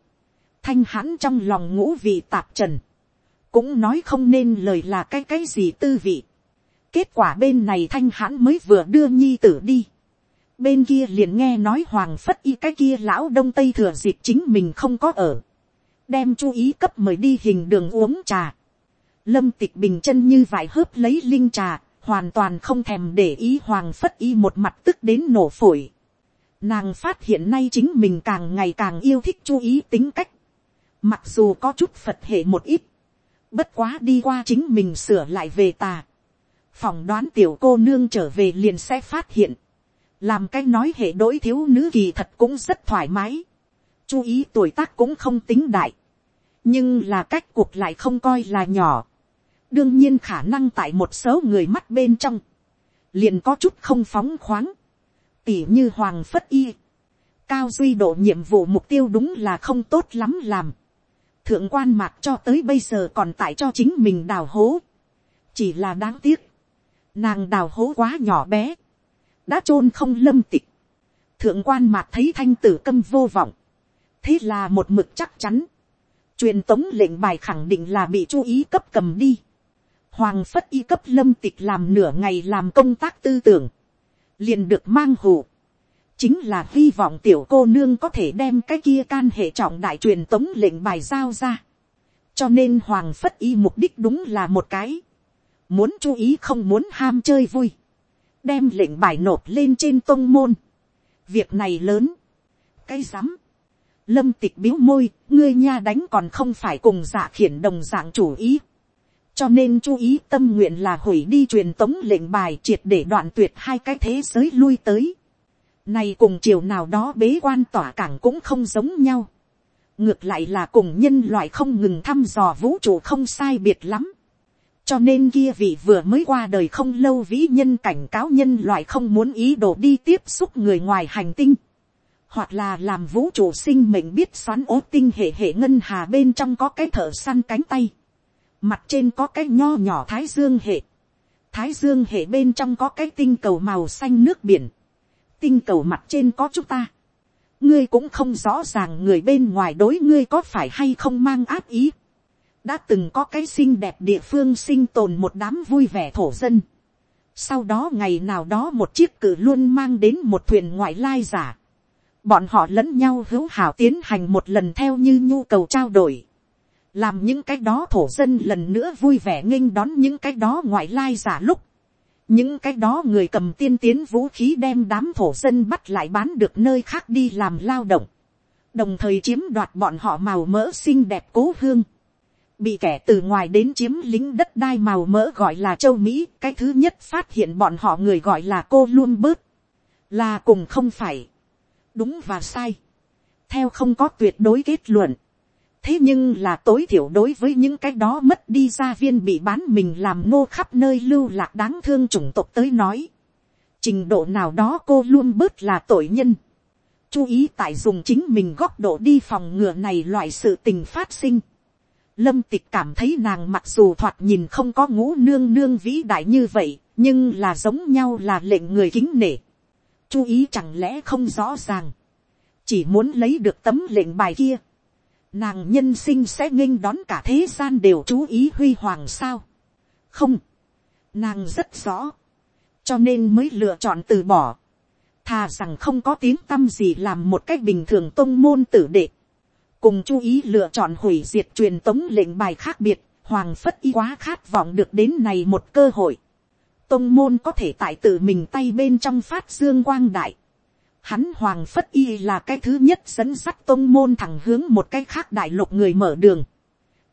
thanh hãn trong lòng ngũ vị tạp trần, cũng nói không nên lời là cái cái gì tư vị. kết quả bên này thanh hãn mới vừa đưa nhi tử đi. bên kia liền nghe nói hoàng phất y cái kia lão đông tây thừa dịp chính mình không có ở đem chú ý cấp mời đi hình đường uống trà. lâm tịch bình chân như vải hớp lấy linh trà, hoàn toàn không thèm để ý hoàng phất y một mặt tức đến nổ phổi. Nàng phát hiện nay chính mình càng ngày càng yêu thích chú ý tính cách. Mặc dù có chút Phật hệ một ít. Bất quá đi qua chính mình sửa lại về tà. Phỏng đoán tiểu cô nương trở về liền sẽ phát hiện. Làm cái nói hệ đối thiếu nữ kỳ thật cũng rất thoải mái. Chú ý tuổi tác cũng không tính đại. Nhưng là cách cuộc lại không coi là nhỏ. Đương nhiên khả năng tại một số người mắt bên trong. Liền có chút không phóng khoáng. Tỉ như Hoàng Phất Y cao duy độ nhiệm vụ mục tiêu đúng là không tốt lắm làm. thượng quan mạc cho tới bây giờ còn tại cho chính mình đào hố. chỉ là đáng tiếc. nàng đào hố quá nhỏ bé. đã t r ô n không lâm tịch. thượng quan mạc thấy thanh tử câm vô vọng thế là một mực chắc chắn. truyền tống lệnh bài khẳng định là bị chú ý cấp cầm đi. hoàng phất y cấp lâm tịch làm nửa ngày làm công tác tư tưởng. liền được mang hù chính là hy vọng tiểu cô nương có thể đem cái kia can hệ trọng đại truyền tống lệnh bài giao ra. cho nên hoàng phất y mục đích đúng là một cái. muốn chú ý không muốn ham chơi vui. đem lệnh bài nộp lên trên tông môn. việc này lớn. cái rắm lâm tịch biếu môi, ngươi nha đánh còn không phải cùng dạ khiển đồng dạng chủ ý. cho nên chú ý tâm nguyện là hủy đi truyền tống lệnh bài triệt để đoạn tuyệt hai cái thế giới lui tới này cùng chiều nào đó bế quan tỏa cảng cũng không giống nhau. Ngược lại là cùng nhân loại không ngừng thăm dò vũ trụ không sai biệt lắm. Cho nên kia vị vừa mới qua đời không lâu vĩ nhân cảnh cáo nhân loại không muốn ý đồ đi tiếp xúc người ngoài hành tinh. Hoặc là làm vũ trụ sinh mệnh biết xoắn ố tinh hệ hệ ngân hà bên trong có cái thở săn cánh tay. Mặt trên có cái nho nhỏ thái dương hệ. Thái dương hệ bên trong có cái tinh cầu màu xanh nước biển tinh cầu mặt trên có chúng ta. ngươi cũng không rõ ràng người bên ngoài đối ngươi có phải hay không mang áp ý. đã từng có cái xinh đẹp địa phương sinh tồn một đám vui vẻ thổ dân. sau đó ngày nào đó một chiếc cử luôn mang đến một thuyền ngoại lai giả bọn họ lẫn nhau hữu hảo tiến hành một lần theo như nhu cầu trao đổi. Làm những cái đó thổ dân lần nữa vui vẻ nghênh đón những cái đó ngoại lai giả lúc, những cái đó người cầm tiên tiến vũ khí đem đám thổ dân bắt lại bán được nơi khác đi làm lao động, đồng thời chiếm đoạt bọn họ màu mỡ xinh đẹp cố hương, bị kẻ từ ngoài đến chiếm lính đất đai màu mỡ gọi là châu mỹ cái thứ nhất phát hiện bọn họ người gọi là cô luôn bớt, là cùng không phải, đúng và sai, theo không có tuyệt đối kết luận, thế nhưng là tối thiểu đối với những cái đó mất đi gia viên bị bán mình làm nô khắp nơi lưu lạc đáng thương chủng tộc tới nói. trình độ nào đó cô luôn bớt là tội nhân. chú ý tại dùng chính mình góc độ đi phòng ngừa này loại sự tình phát sinh. lâm tịch cảm thấy nàng mặc dù thoạt nhìn không có ngũ nương nương vĩ đại như vậy, nhưng là giống nhau là lệnh người kính nể chú ý chẳng lẽ không rõ ràng. chỉ muốn lấy được tấm lệnh bài kia nàng nhân sinh sẽ nghênh đón cả thế gian đều chú ý huy hoàng sao. không, nàng rất rõ, cho nên mới lựa chọn từ bỏ. thà rằng không có tiếng tâm gì làm một cách bình thường tôn môn tử đệ. cùng chú ý lựa chọn hủy diệt truyền tống lệnh bài khác biệt, hoàng phất y quá khát vọng được đến này một cơ hội. Tông môn có thể tại tự mình tay bên trong phát dương quang đại hắn hoàng phất y là cái thứ nhất dẫn sắt tông môn thẳng hướng một cái khác đại lục người mở đường.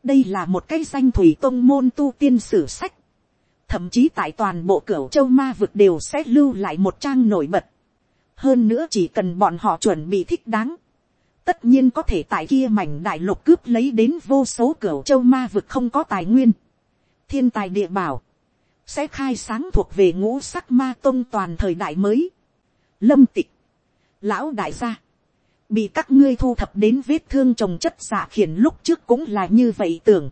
đây là một cái danh thủy tông môn tu tiên sử sách. thậm chí tại toàn bộ cửu châu ma vực đều sẽ lưu lại một trang nổi bật. hơn nữa chỉ cần bọn họ chuẩn bị thích đáng. tất nhiên có thể tại kia mảnh đại lục cướp lấy đến vô số cửu châu ma vực không có tài nguyên. thiên tài địa bảo sẽ khai sáng thuộc về ngũ sắc ma tôn toàn thời đại mới. lâm tịch lão đại gia, bị các ngươi thu thập đến vết thương trồng chất giả khiển lúc trước cũng là như vậy tưởng.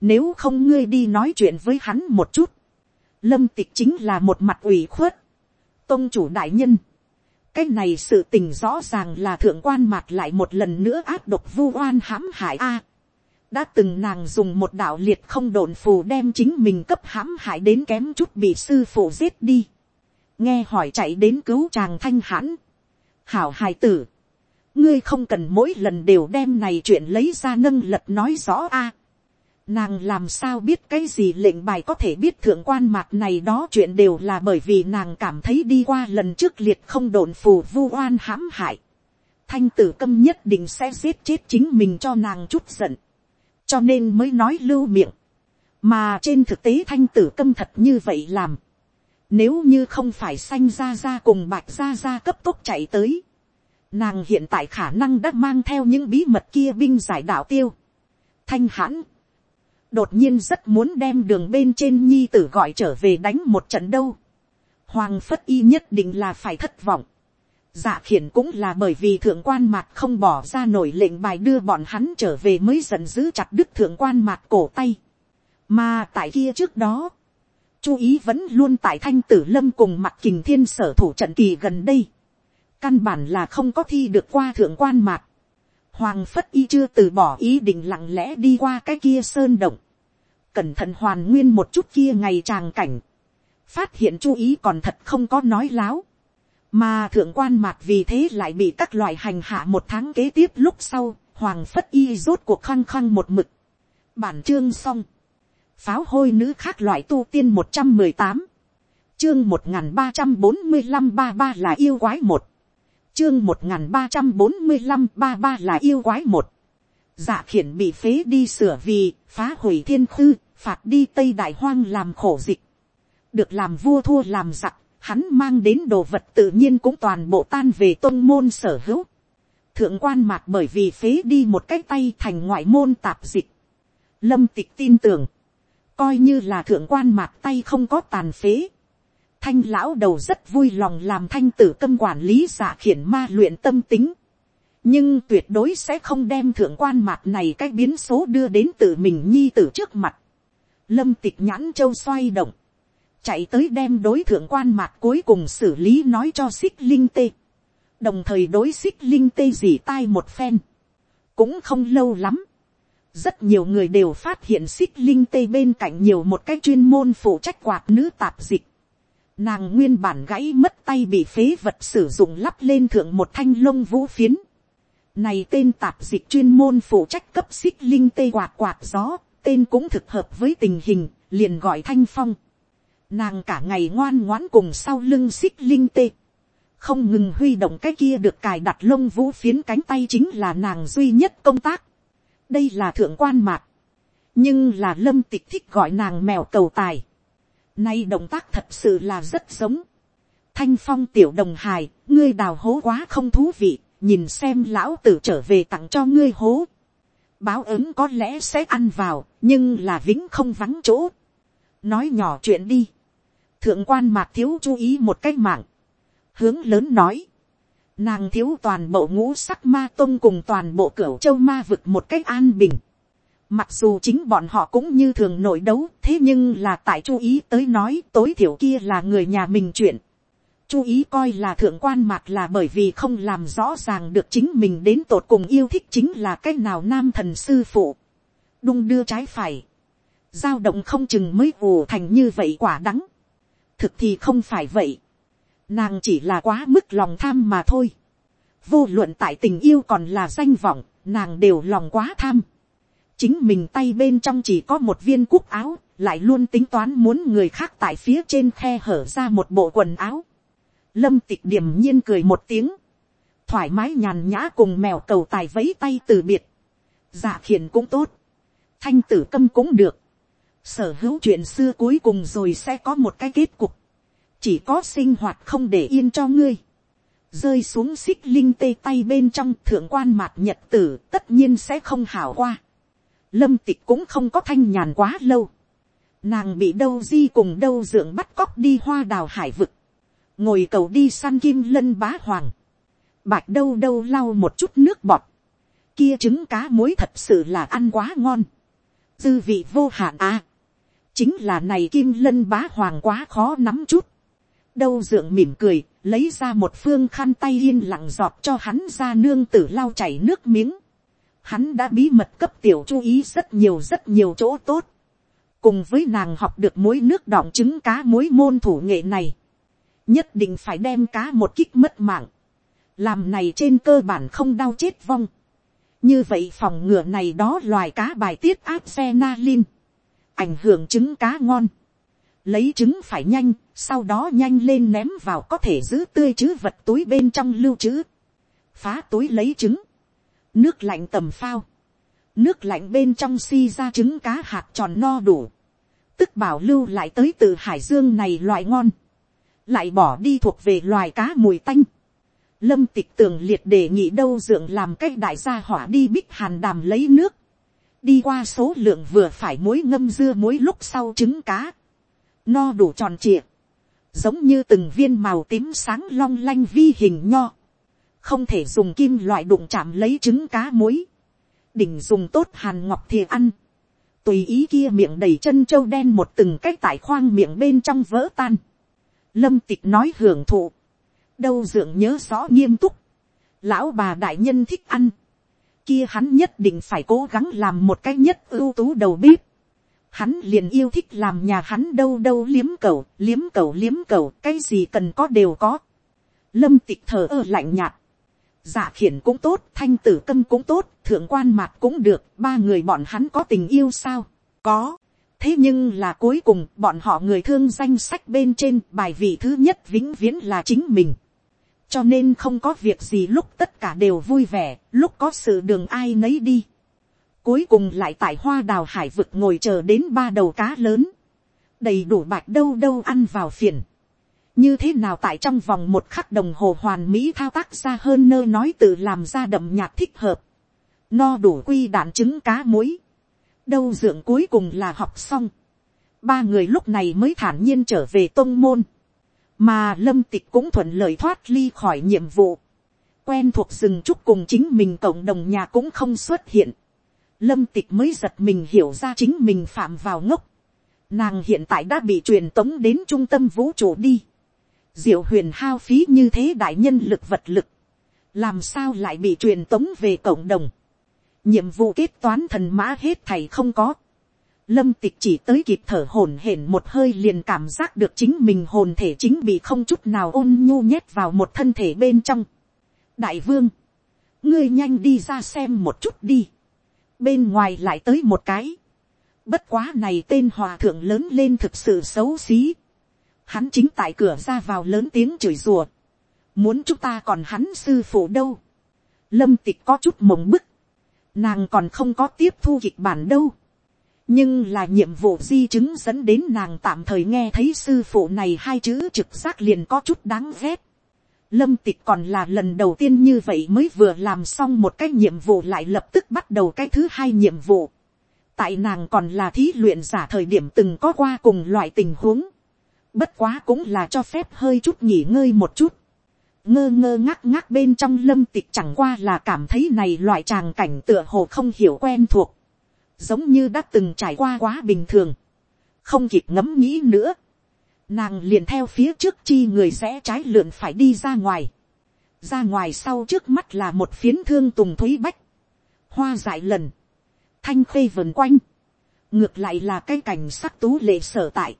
Nếu không ngươi đi nói chuyện với hắn một chút, lâm tịch chính là một mặt ủy khuất. tôn chủ đại nhân, cái này sự tình rõ ràng là thượng quan mặt lại một lần nữa áp độc vu oan hãm hại a đã từng nàng dùng một đạo liệt không đồn phù đem chính mình cấp hãm hại đến kém chút bị sư phụ giết đi. nghe hỏi chạy đến cứu chàng thanh hãn hảo hài tử, ngươi không cần mỗi lần đều đem này chuyện lấy ra nâng lật nói rõ a. Nàng làm sao biết cái gì lệnh bài có thể biết thượng quan mạc này đó chuyện đều là bởi vì nàng cảm thấy đi qua lần trước liệt không đồn phù vu oan hãm hại. Thanh tử câm nhất định sẽ giết chết chính mình cho nàng chút giận. Cho nên mới nói lưu miệng. Mà trên thực tế thanh tử câm thật như vậy làm. Nếu như không phải xanh ra ra cùng bạch ra ra cấp tốc chạy tới. Nàng hiện tại khả năng đã mang theo những bí mật kia binh giải đạo tiêu. Thanh hãn. Đột nhiên rất muốn đem đường bên trên nhi tử gọi trở về đánh một trận đâu. Hoàng phất y nhất định là phải thất vọng dạ khiển cũng là bởi vì thượng quan mạc không bỏ ra nổi lệnh bài đưa bọn hắn trở về mới giận dữ chặt đứt thượng quan mạc cổ tay. mà tại kia trước đó, chú ý vẫn luôn tại thanh tử lâm cùng mặt kình thiên sở thủ trận kỳ gần đây. căn bản là không có thi được qua thượng quan mạc. hoàng phất y chưa từ bỏ ý định lặng lẽ đi qua cái kia sơn động. cẩn thận hoàn nguyên một chút kia ngày tràng cảnh. phát hiện chú ý còn thật không có nói láo mà thượng quan mạc vì thế lại bị các loại hành hạ một tháng kế tiếp lúc sau, hoàng phất y rốt cuộc khăng khăng một mực. bản chương xong, pháo hôi nữ khác loại tu tiên một trăm mười tám, chương một nghìn ba trăm bốn mươi năm ba ba là yêu quái một, chương một nghìn ba trăm bốn mươi năm ba ba là yêu quái một, dạ khiển bị phế đi sửa vì phá hủy thiên khư, phạt đi tây đại hoang làm khổ dịch, được làm vua thua làm giặc, hắn mang đến đồ vật tự nhiên cũng toàn bộ tan về tôn môn sở hữu. Thượng quan mạc bởi vì phế đi một cái tay thành ngoại môn tạp dịch. Lâm tịch tin tưởng, coi như là thượng quan mạc tay không có tàn phế. Thanh lão đầu rất vui lòng làm thanh tử câm quản lý giả khiển ma luyện tâm tính. Nhưng tuyệt đối sẽ không đem thượng quan mạc này cái biến số đưa đến tự mình nhi tử trước mặt. Lâm tịch nhãn châu xoay động chạy tới đem đối thượng quan mạc cuối cùng xử lý nói cho xích linh tê, đồng thời đối xích linh tê dì tai một phen, cũng không lâu lắm, rất nhiều người đều phát hiện xích linh tê bên cạnh nhiều một cái chuyên môn phụ trách quạt nữ tạp dịch, nàng nguyên bản gãy mất tay bị phế vật sử dụng lắp lên thượng một thanh lông vũ phiến, này tên tạp dịch chuyên môn phụ trách cấp xích linh tê quạt quạt gió, tên cũng thực hợp với tình hình, liền gọi thanh phong nàng cả ngày ngoan ngoãn cùng sau lưng xích linh tê, không ngừng huy động cái kia được cài đặt lông vũ phiến cánh tay chính là nàng duy nhất công tác. đây là thượng quan mạc, nhưng là lâm tịch thích gọi nàng mèo cầu tài. nay động tác thật sự là rất giống. thanh phong tiểu đồng hài, ngươi đào hố quá không thú vị, nhìn xem lão tử trở về tặng cho ngươi hố. báo ứng có lẽ sẽ ăn vào, nhưng là vĩnh không vắng chỗ nói nhỏ chuyện đi thượng quan mạc thiếu chú ý một cách mạng, hướng lớn nói, nàng thiếu toàn bộ ngũ sắc ma tôn cùng toàn bộ cửa châu ma vực một cách an bình. Mặc dù chính bọn họ cũng như thường nội đấu, thế nhưng là tại chú ý tới nói tối thiểu kia là người nhà mình chuyện. Chú ý coi là thượng quan mạc là bởi vì không làm rõ ràng được chính mình đến tột cùng yêu thích chính là cái nào nam thần sư phụ. Đung đưa trái phải dao động không chừng mới ù thành như vậy quả đắng thực thì không phải vậy. Nàng chỉ là quá mức lòng tham mà thôi. Vô luận tại tình yêu còn là danh vọng, nàng đều lòng quá tham. Chính mình tay bên trong chỉ có một viên cúc áo, lại luôn tính toán muốn người khác tại phía trên khe hở ra một bộ quần áo. Lâm tịch điểm nhiên cười một tiếng. Thoải mái nhàn nhã cùng mèo cầu tài vấy tay từ biệt. Dạ khiển cũng tốt. Thanh tử câm cũng được sở hữu chuyện xưa cuối cùng rồi sẽ có một cái kết cục, chỉ có sinh hoạt không để yên cho ngươi, rơi xuống xích linh tê tay bên trong thượng quan mạc nhật tử tất nhiên sẽ không hảo qua, lâm tịch cũng không có thanh nhàn quá lâu, nàng bị đâu di cùng đâu dượng bắt cóc đi hoa đào hải vực, ngồi cầu đi săn kim lân bá hoàng, bạch đâu đâu lau một chút nước bọt, kia trứng cá muối thật sự là ăn quá ngon, dư vị vô hạn à chính là này kim lân bá hoàng quá khó nắm chút. đâu dượng mỉm cười, lấy ra một phương khăn tay yên lặng giọt cho hắn ra nương tử lau chảy nước miếng. Hắn đã bí mật cấp tiểu chú ý rất nhiều rất nhiều chỗ tốt. cùng với nàng học được mối nước đọng trứng cá mối môn thủ nghệ này. nhất định phải đem cá một kích mất mạng. làm này trên cơ bản không đau chết vong. như vậy phòng ngừa này đó loài cá bài tiết áp xe na lin ảnh hưởng trứng cá ngon. Lấy trứng phải nhanh, sau đó nhanh lên ném vào có thể giữ tươi chứ vật túi bên trong lưu trữ. Phá túi lấy trứng. Nước lạnh tầm phao. Nước lạnh bên trong si ra trứng cá hạt tròn no đủ. Tức bảo lưu lại tới từ hải dương này loại ngon. Lại bỏ đi thuộc về loài cá mùi tanh. Lâm tịch tường liệt đề nghị đâu dượng làm cách đại gia hỏa đi bích hàn đàm lấy nước đi qua số lượng vừa phải muối ngâm dưa muối lúc sau trứng cá, no đủ tròn trịa, giống như từng viên màu tím sáng long lanh vi hình nho, không thể dùng kim loại đụng chạm lấy trứng cá muối, đỉnh dùng tốt hàn ngọc thì ăn, tùy ý kia miệng đầy chân trâu đen một từng cách tại khoang miệng bên trong vỡ tan. Lâm tịch nói hưởng thụ, đâu dượng nhớ rõ nghiêm túc, lão bà đại nhân thích ăn, kia hắn nhất định phải cố gắng làm một cách nhất ưu tú đầu bếp. Hắn liền yêu thích làm nhà hắn đâu đâu liếm cầu, liếm cầu liếm cầu, cái gì cần có đều có. Lâm tịch thờ ơ lạnh nhạt. Dạ khiển cũng tốt, thanh tử câm cũng tốt, thượng quan mạc cũng được, ba người bọn hắn có tình yêu sao? Có. Thế nhưng là cuối cùng, bọn họ người thương danh sách bên trên, bài vị thứ nhất vĩnh viễn là chính mình cho nên không có việc gì lúc tất cả đều vui vẻ, lúc có sự đường ai nấy đi. Cuối cùng lại tại hoa đào hải vực ngồi chờ đến ba đầu cá lớn, đầy đủ bạch đâu đâu ăn vào phiền. như thế nào tại trong vòng một khắc đồng hồ hoàn mỹ thao tác ra hơn nơ nói tự làm ra đậm nhạc thích hợp, no đủ quy đạn trứng cá muối, đâu dưỡng cuối cùng là học xong, ba người lúc này mới thản nhiên trở về tôn môn, mà lâm tịch cũng thuận lợi thoát ly khỏi nhiệm vụ, quen thuộc rừng trúc cùng chính mình cộng đồng nhà cũng không xuất hiện, lâm tịch mới giật mình hiểu ra chính mình phạm vào ngốc, nàng hiện tại đã bị truyền tống đến trung tâm vũ trụ đi, diệu huyền hao phí như thế đại nhân lực vật lực, làm sao lại bị truyền tống về cộng đồng, nhiệm vụ kết toán thần mã hết thầy không có, Lâm tịch chỉ tới kịp thở hổn hển một hơi liền cảm giác được chính mình hồn thể chính bị không chút nào ôn nhu nhét vào một thân thể bên trong. Đại vương, ngươi nhanh đi ra xem một chút đi. Bên ngoài lại tới một cái. Bất quá này tên hòa thượng lớn lên thực sự xấu xí. Hắn chính tại cửa ra vào lớn tiếng chửi rùa. Muốn chúng ta còn hắn sư phụ đâu. Lâm tịch có chút mộng bức. Nàng còn không có tiếp thu kịch bản đâu nhưng là nhiệm vụ di chứng dẫn đến nàng tạm thời nghe thấy sư phụ này hai chữ trực giác liền có chút đáng ghét. Lâm tịch còn là lần đầu tiên như vậy mới vừa làm xong một cái nhiệm vụ lại lập tức bắt đầu cái thứ hai nhiệm vụ. Tại nàng còn là thí luyện giả thời điểm từng có qua cùng loại tình huống. Bất quá cũng là cho phép hơi chút nghỉ ngơi một chút. Ngơ ngơ ngác ngác bên trong lâm tịch chẳng qua là cảm thấy này loại tràng cảnh tựa hồ không hiểu quen thuộc giống như đã từng trải qua quá bình thường, không kịp ngẫm nghĩ nữa, nàng liền theo phía trước chi người sẽ trái lượn phải đi ra ngoài, ra ngoài sau trước mắt là một phiến thương tùng thúy bách, hoa dại lần, thanh khê vần quanh, ngược lại là cái cảnh sắc tú lệ sở tại,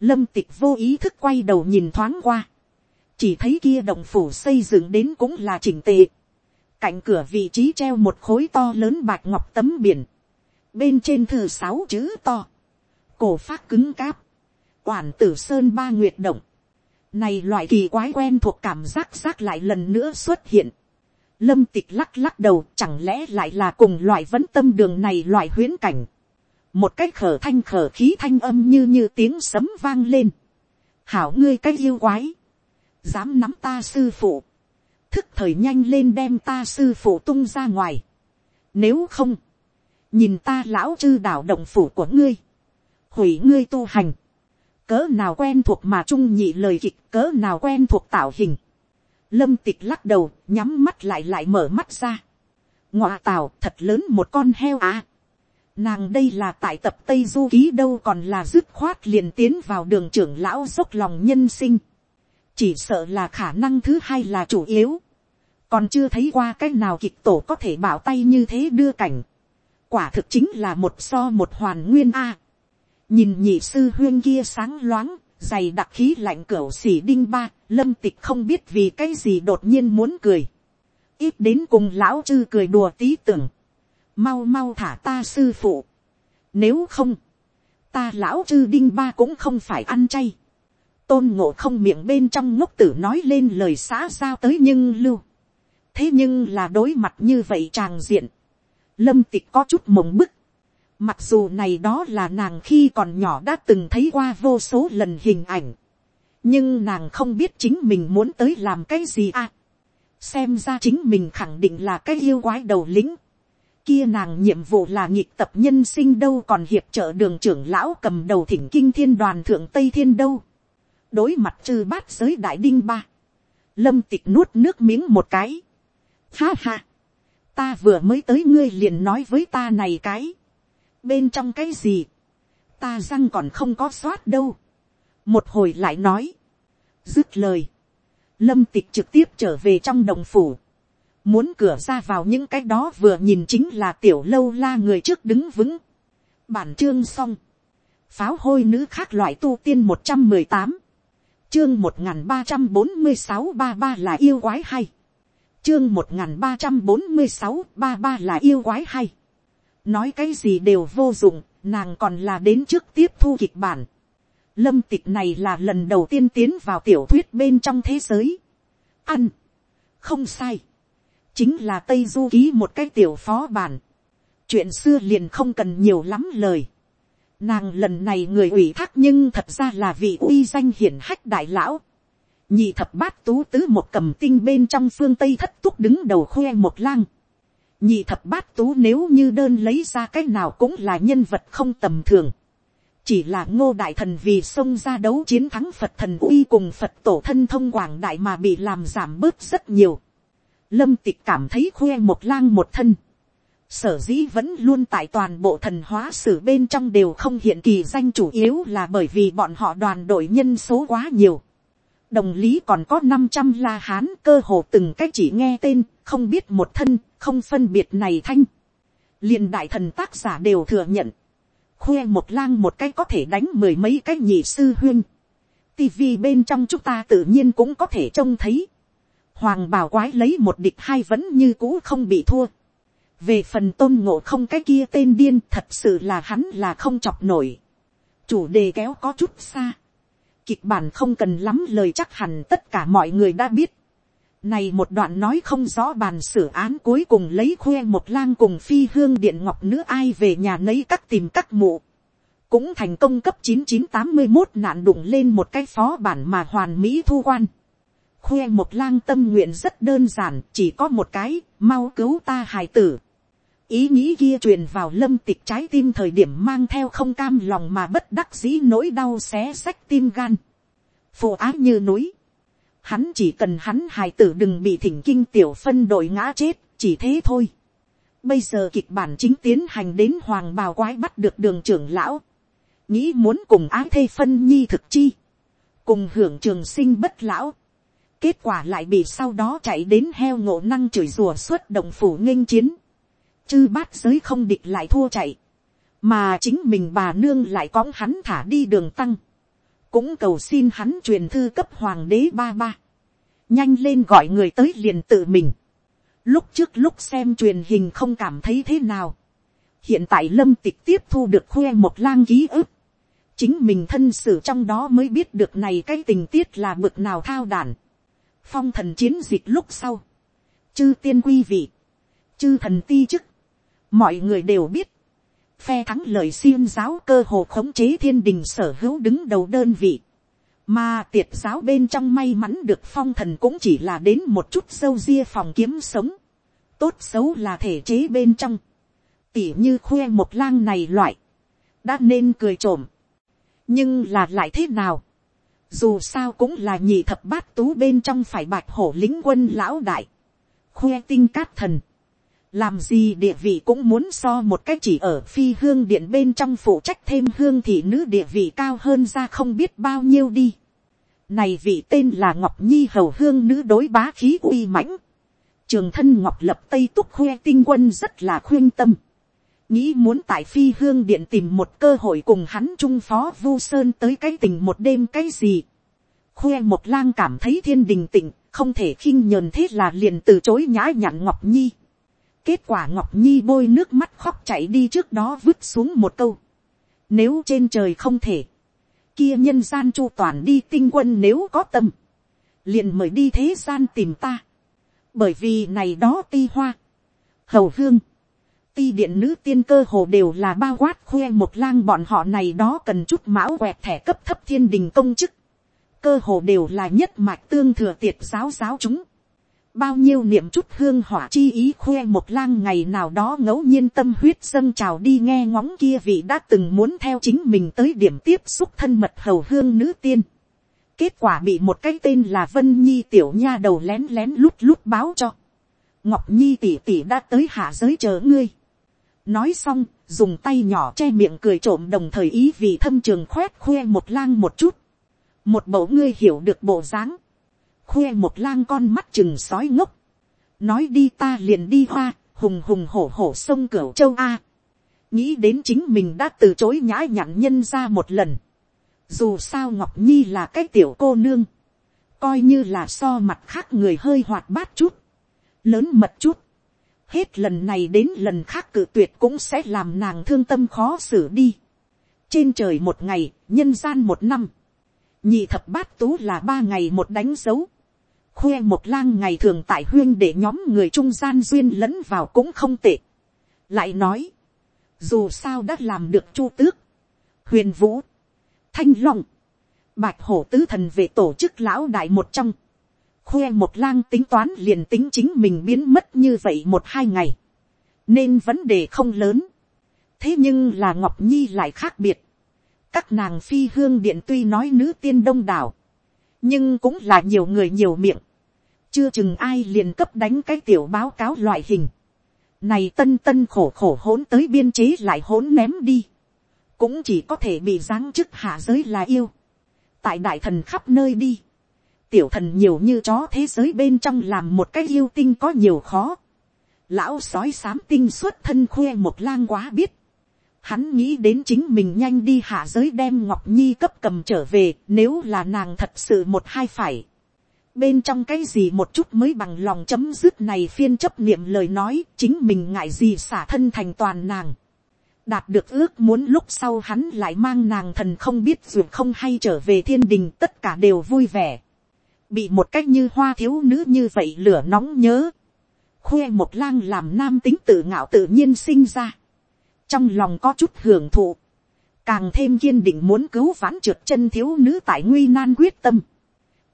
lâm tịch vô ý thức quay đầu nhìn thoáng qua, chỉ thấy kia động phủ xây dựng đến cũng là chỉnh tệ, cạnh cửa vị trí treo một khối to lớn bạc ngọc tấm biển, bên trên thư sáu chữ to, cổ phát cứng cáp, quản tử sơn ba nguyệt động, này loại kỳ quái quen thuộc cảm giác giác lại lần nữa xuất hiện, lâm tịch lắc lắc đầu chẳng lẽ lại là cùng loại vẫn tâm đường này loại huyễn cảnh, một cách khở thanh khở khí thanh âm như như tiếng sấm vang lên, hảo ngươi cái yêu quái, dám nắm ta sư phụ, thức thời nhanh lên đem ta sư phụ tung ra ngoài, nếu không, nhìn ta lão chư đảo động phủ của ngươi, hủy ngươi tu hành, cỡ nào quen thuộc mà trung nhị lời kịch cỡ nào quen thuộc tạo hình, lâm tịch lắc đầu nhắm mắt lại lại mở mắt ra, ngọa tào thật lớn một con heo à. Nàng đây là tại tập Tây Du Ký đâu còn là dứt khoát liền tiến vào đường trưởng lão dốc lòng nhân sinh. Chỉ sợ là khả năng thứ hai là chủ yếu. Còn chưa thấy qua cách nào kịch tổ có thể bảo tay như thế đưa cảnh quả thực chính là một so một hoàn nguyên a. nhìn nhị sư huyên kia sáng loáng, dày đặc khí lạnh cửa xỉ đinh ba, lâm tịch không biết vì cái gì đột nhiên muốn cười. ít đến cùng lão chư cười đùa tí tưởng. mau mau thả ta sư phụ. nếu không, ta lão chư đinh ba cũng không phải ăn chay. tôn ngộ không miệng bên trong ngốc tử nói lên lời xã giao tới nhưng lưu. thế nhưng là đối mặt như vậy tràng diện lâm tịch có chút mộng bức. Mặc dù này đó là nàng khi còn nhỏ đã từng thấy qua vô số lần hình ảnh. Nhưng nàng không biết chính mình muốn tới làm cái gì à. Xem ra chính mình khẳng định là cái yêu quái đầu lĩnh. Kia nàng nhiệm vụ là nhịp tập nhân sinh đâu còn hiệp trợ đường trưởng lão cầm đầu thỉnh kinh thiên đoàn thượng Tây Thiên đâu. Đối mặt trừ bát giới đại đinh ba. Lâm tịch nuốt nước miếng một cái Ha ha, ta vừa mới tới ngươi liền nói với ta này cái, bên trong cái gì, ta răng còn không có soát đâu, một hồi lại nói, dứt lời, lâm tịch trực tiếp trở về trong đồng phủ, muốn cửa ra vào những cái đó vừa nhìn chính là tiểu lâu la người trước đứng vững. bản chương xong, pháo hôi nữ khác loại tu tiên một trăm mười tám, chương một n g h n ba trăm bốn mươi sáu ba ba là yêu quái hay, chương một n g h n ba trăm bốn mươi sáu ba ba là yêu quái hay, nói cái gì đều vô dụng, nàng còn là đến trước tiếp thu kịch bản, lâm tịch này là lần đầu tiên tiến vào tiểu thuyết bên trong thế giới, ăn, không sai, chính là tây du ký một cái tiểu phó bản. chuyện xưa liền không cần nhiều lắm lời. nàng lần này người ủy thác nhưng thật ra là vị uy danh hiển hách đại lão nhị thập bát tú tứ một cầm tinh bên trong phương tây thất túc đứng đầu khoe một lang. nhị thập bát tú nếu như đơn lấy ra cái nào cũng là nhân vật không tầm thường chỉ là ngô đại thần vì xông ra đấu chiến thắng phật thần uy cùng phật tổ thân thông quảng đại mà bị làm giảm bớt rất nhiều lâm tịch cảm thấy khoe một lang một thân, sở dĩ vẫn luôn tại toàn bộ thần hóa sử bên trong đều không hiện kỳ danh chủ yếu là bởi vì bọn họ đoàn đội nhân số quá nhiều đồng lý còn có năm trăm la hán cơ hồ từng cách chỉ nghe tên, không biết một thân, không phân biệt này thanh. liền đại thần tác giả đều thừa nhận. khoe một lang một cái có thể đánh mười mấy cái nhị sư huyên. tivi bên trong chúng ta tự nhiên cũng có thể trông thấy hoàng bào quái lấy một địch hai vẫn như cũ không bị thua. về phần tôn ngộ không cái kia tên điên thật sự là hắn là không chọc nổi. chủ đề kéo có chút xa kịch bản không cần lắm lời chắc hẳn tất cả mọi người đã biết. này một đoạn nói không rõ bàn xử án cuối cùng lấy khoe một lang cùng phi hương điện ngọc nữ ai về nhà nấy các tìm các mụ. cũng thành công cấp chín chín tám mươi một nạn đụng lên một cái phó bản mà hoàn mỹ thu quan khoe một lang tâm nguyện rất đơn giản, chỉ có một cái, mau cứu ta hài tử ý nghĩ kia truyền vào lâm tịch trái tim thời điểm mang theo không cam lòng mà bất đắc dĩ nỗi đau xé xách tim gan. phù á như núi. Hắn chỉ cần hắn hài tử đừng bị thỉnh kinh tiểu phân đội ngã chết, chỉ thế thôi. Bây giờ kịch bản chính tiến hành đến hoàng bào quái bắt được đường trưởng lão. Nghĩ muốn cùng ái thê phân nhi thực chi. Cùng hưởng trường sinh bất lão kết quả lại bị sau đó chạy đến heo ngộ năng chửi rùa suốt động phủ nghênh chiến, chư bát giới không địch lại thua chạy, mà chính mình bà nương lại cõng hắn thả đi đường tăng, cũng cầu xin hắn truyền thư cấp hoàng đế ba ba, nhanh lên gọi người tới liền tự mình, lúc trước lúc xem truyền hình không cảm thấy thế nào, hiện tại lâm tịch tiếp thu được khoe một lang ký ức, chính mình thân xử trong đó mới biết được này cái tình tiết là bực nào thao đản. Phong thần chiến dịch lúc sau, chư tiên quy vị, chư thần ti chức, mọi người đều biết, phe thắng lợi xiêm giáo cơ hồ khống chế thiên đình sở hữu đứng đầu đơn vị, mà tiệt giáo bên trong may mắn được phong thần cũng chỉ là đến một chút sâu ria phòng kiếm sống, tốt xấu là thể chế bên trong, tỉ như khoe một lang này loại, đã nên cười trộm, nhưng là lại thế nào, dù sao cũng là nhị thập bát tú bên trong phải bạch hổ lính quân lão đại, khoe tinh cát thần, làm gì địa vị cũng muốn so một cách chỉ ở phi hương điện bên trong phụ trách thêm hương thị nữ địa vị cao hơn ra không biết bao nhiêu đi. Này vị tên là Ngọc Nhi hầu hương nữ đối bá khí uy mãnh. Trường thân Ngọc lập Tây Túc khoe tinh quân rất là khuyên tâm. Nghĩ muốn tại phi hương điện tìm một cơ hội cùng hắn trung phó vu sơn tới cái tình một đêm cái gì. Khoe một lang cảm thấy thiên đình tịnh, không thể khinh nhờn thế là liền từ chối nhã nhặn Ngọc Nhi. Kết quả Ngọc Nhi bôi nước mắt khóc chạy đi trước đó vứt xuống một câu. Nếu trên trời không thể, kia nhân gian chu toàn đi tinh quân nếu có tâm. Liền mời đi thế gian tìm ta. Bởi vì này đó ti hoa. Hầu hương ti điện nữ tiên cơ hồ đều là bao quát khoe một lang bọn họ này đó cần chút mão quẹt thẻ cấp thấp thiên đình công chức. Cơ hồ đều là nhất mạch tương thừa tiệt giáo giáo chúng. Bao nhiêu niệm chút hương hỏa chi ý khoe một lang ngày nào đó ngẫu nhiên tâm huyết dâng trào đi nghe ngóng kia vị đã từng muốn theo chính mình tới điểm tiếp xúc thân mật hầu hương nữ tiên. Kết quả bị một cái tên là Vân Nhi tiểu nha đầu lén lén lút lút báo cho ngọc nhi tỷ tỷ đã tới hạ giới chờ ngươi. nói xong, dùng tay nhỏ che miệng cười trộm đồng thời ý vị thâm trường khoét khoe một lang một chút. một bầu ngươi hiểu được bộ dáng khoe một lang con mắt chừng sói ngốc. nói đi ta liền đi hoa, hùng hùng hổ hổ sông cửa châu a. nghĩ đến chính mình đã từ chối nhã nhặn nhân ra một lần. dù sao ngọc nhi là cái tiểu cô nương. coi như là so mặt khác người hơi hoạt bát chút. lớn mật chút hết lần này đến lần khác cự tuyệt cũng sẽ làm nàng thương tâm khó xử đi. trên trời một ngày, nhân gian một năm, nhị thập bát tú là ba ngày một đánh dấu, khoe một lang ngày thường tại huyên để nhóm người trung gian duyên lẫn vào cũng không tệ. lại nói, dù sao đã làm được chu tước, huyền vũ, thanh long, bạch hổ tứ thần về tổ chức lão đại một trong, khoe một lang tính toán liền tính chính mình biến mất như vậy một hai ngày, nên vấn đề không lớn. thế nhưng là ngọc nhi lại khác biệt. các nàng phi hương điện tuy nói nữ tiên đông đảo, nhưng cũng là nhiều người nhiều miệng, chưa chừng ai liền cấp đánh cái tiểu báo cáo loại hình. này tân tân khổ khổ hỗn tới biên chế lại hỗn ném đi, cũng chỉ có thể bị giáng chức hạ giới là yêu, tại đại thần khắp nơi đi tiểu thần nhiều như chó thế giới bên trong làm một cái yêu tinh có nhiều khó. Lão sói xám tinh xuất thân khoe một lang quá biết. Hắn nghĩ đến chính mình nhanh đi hạ giới đem Ngọc Nhi cấp cầm trở về nếu là nàng thật sự một hai phải. Bên trong cái gì một chút mới bằng lòng chấm dứt này phiên chấp niệm lời nói chính mình ngại gì xả thân thành toàn nàng. Đạt được ước muốn lúc sau hắn lại mang nàng thần không biết dù không hay trở về thiên đình tất cả đều vui vẻ bị một cách như hoa thiếu nữ như vậy lửa nóng nhớ, khoe một lang làm nam tính tự ngạo tự nhiên sinh ra, trong lòng có chút hưởng thụ, càng thêm kiên định muốn cứu vãn trượt chân thiếu nữ tại nguy nan quyết tâm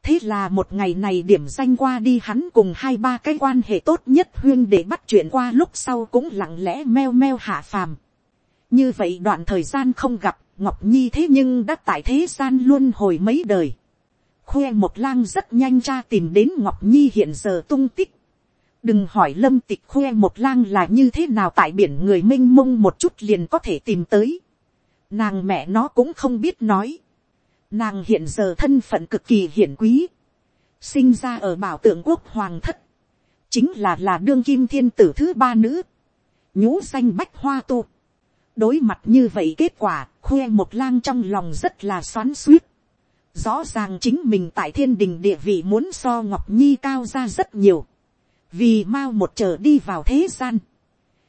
thế là một ngày này điểm danh qua đi hắn cùng hai ba cái quan hệ tốt nhất huyên để bắt chuyện qua lúc sau cũng lặng lẽ meo meo hạ phàm. như vậy đoạn thời gian không gặp, ngọc nhi thế nhưng đã tại thế gian luôn hồi mấy đời khoe một lang rất nhanh ra tìm đến ngọc nhi hiện giờ tung tích. đừng hỏi lâm tịch khoe một lang là như thế nào tại biển người m i n h mông một chút liền có thể tìm tới. nàng mẹ nó cũng không biết nói nàng hiện giờ thân phận cực kỳ hiển quý. sinh ra ở bảo tượng quốc hoàng thất. chính là là đương kim thiên tử thứ ba nữ. nhũ xanh bách hoa tu. đối mặt như vậy kết quả, khoe một lang trong lòng rất là xoắn suýt Rõ ràng chính mình tại thiên đình địa vị muốn so Ngọc Nhi cao ra rất nhiều. Vì mau một trở đi vào thế gian.